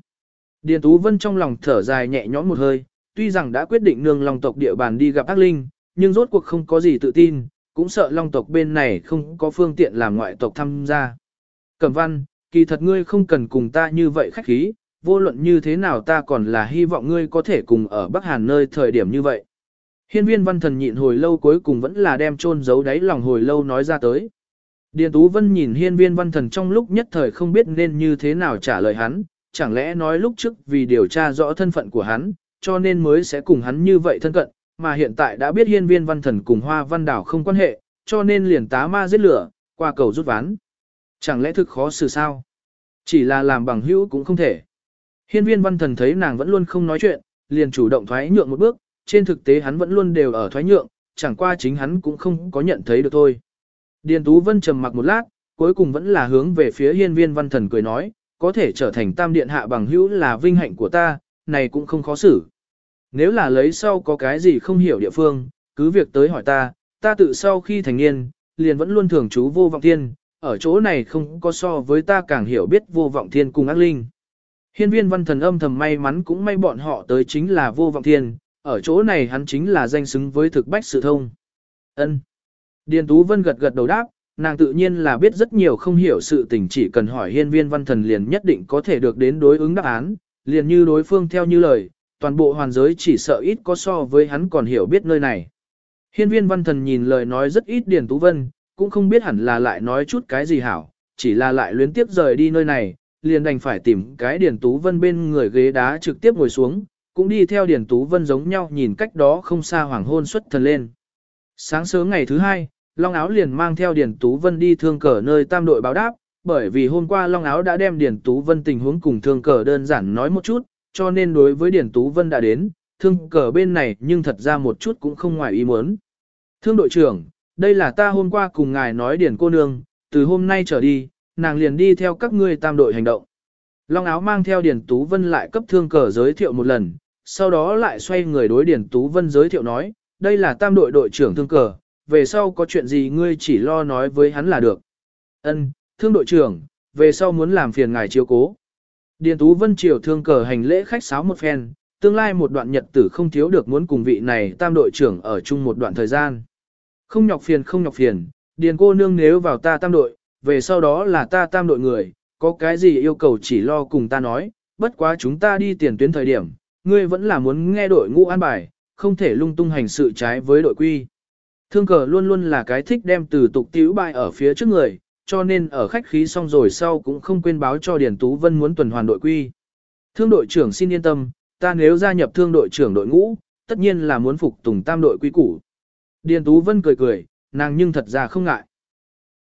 Điền Tú Vân trong lòng thở dài nhẹ nhõm một hơi, tuy rằng đã quyết định nương long tộc địa bàn đi gặp ác linh, nhưng rốt cuộc không có gì tự tin, cũng sợ long tộc bên này không có phương tiện làm ngoại tộc tham gia. Cẩm văn, kỳ thật ngươi không cần cùng ta như vậy khách khí, vô luận như thế nào ta còn là hy vọng ngươi có thể cùng ở Bắc Hàn nơi thời điểm như vậy. Hiên viên văn thần nhịn hồi lâu cuối cùng vẫn là đem chôn giấu đáy lòng hồi lâu nói ra tới. Điền Tú Vân nhìn hiên viên văn thần trong lúc nhất thời không biết nên như thế nào trả lời hắn, chẳng lẽ nói lúc trước vì điều tra rõ thân phận của hắn, cho nên mới sẽ cùng hắn như vậy thân cận, mà hiện tại đã biết hiên viên văn thần cùng hoa văn đảo không quan hệ, cho nên liền tá ma giết lửa, qua cầu rút ván. Chẳng lẽ thực khó xử sao? Chỉ là làm bằng hữu cũng không thể. Hiên viên văn thần thấy nàng vẫn luôn không nói chuyện, liền chủ động thoái nhượng một bước, trên thực tế hắn vẫn luôn đều ở thoái nhượng, chẳng qua chính hắn cũng không có nhận thấy được thôi. Điền Tú Vân trầm mặc một lát, cuối cùng vẫn là hướng về phía hiên viên văn thần cười nói, có thể trở thành tam điện hạ bằng hữu là vinh hạnh của ta, này cũng không khó xử. Nếu là lấy sau có cái gì không hiểu địa phương, cứ việc tới hỏi ta, ta tự sau khi thành niên, liền vẫn luôn thường trú vô vọng thiên, ở chỗ này không có so với ta càng hiểu biết vô vọng thiên cùng ác linh. Hiên viên văn thần âm thầm may mắn cũng may bọn họ tới chính là vô vọng thiên, ở chỗ này hắn chính là danh xứng với thực bách sự thông. Ân. Điền Tú Vân gật gật đầu đáp, nàng tự nhiên là biết rất nhiều không hiểu sự tình chỉ cần hỏi hiên viên văn thần liền nhất định có thể được đến đối ứng đáp án, liền như đối phương theo như lời, toàn bộ hoàn giới chỉ sợ ít có so với hắn còn hiểu biết nơi này. Hiên viên văn thần nhìn lời nói rất ít Điền Tú Vân, cũng không biết hẳn là lại nói chút cái gì hảo, chỉ là lại luyến tiếp rời đi nơi này, liền đành phải tìm cái Điền Tú Vân bên người ghế đá trực tiếp ngồi xuống, cũng đi theo Điền Tú Vân giống nhau nhìn cách đó không xa hoàng hôn xuất thần lên. Sáng sớm ngày thứ hai, Long Áo liền mang theo Điền Tú Vân đi thương cờ nơi tam đội báo đáp, bởi vì hôm qua Long Áo đã đem Điền Tú Vân tình huống cùng thương cờ đơn giản nói một chút, cho nên đối với Điền Tú Vân đã đến, thương cờ bên này nhưng thật ra một chút cũng không ngoài ý muốn. Thương đội trưởng, đây là ta hôm qua cùng ngài nói Điền cô nương, từ hôm nay trở đi, nàng liền đi theo các ngươi tam đội hành động. Long áo mang theo Điền Tú Vân lại cấp thương cờ giới thiệu một lần, sau đó lại xoay người đối Điền Tú Vân giới thiệu nói, đây là tam đội đội trưởng thương cờ, về sau có chuyện gì ngươi chỉ lo nói với hắn là được. Ân, thương đội trưởng, về sau muốn làm phiền ngài chiếu cố. Điền Tú Vân triều thương cờ hành lễ khách sáo một phen, tương lai một đoạn nhật tử không thiếu được muốn cùng vị này tam đội trưởng ở chung một đoạn thời gian. Không nhọc phiền không nhọc phiền, Điền cô nương nếu vào ta tam đội, về sau đó là ta tam đội người, có cái gì yêu cầu chỉ lo cùng ta nói, bất quá chúng ta đi tiền tuyến thời điểm, ngươi vẫn là muốn nghe đội ngũ an bài, không thể lung tung hành sự trái với đội quy. Thương cờ luôn luôn là cái thích đem từ tục tiểu bài ở phía trước người, cho nên ở khách khí xong rồi sau cũng không quên báo cho Điền Tú Vân muốn tuần hoàn đội quy. Thương đội trưởng xin yên tâm, ta nếu gia nhập thương đội trưởng đội ngũ, tất nhiên là muốn phục tùng tam đội quy củ. Điền Tú Vân cười cười, nàng nhưng thật ra không ngại.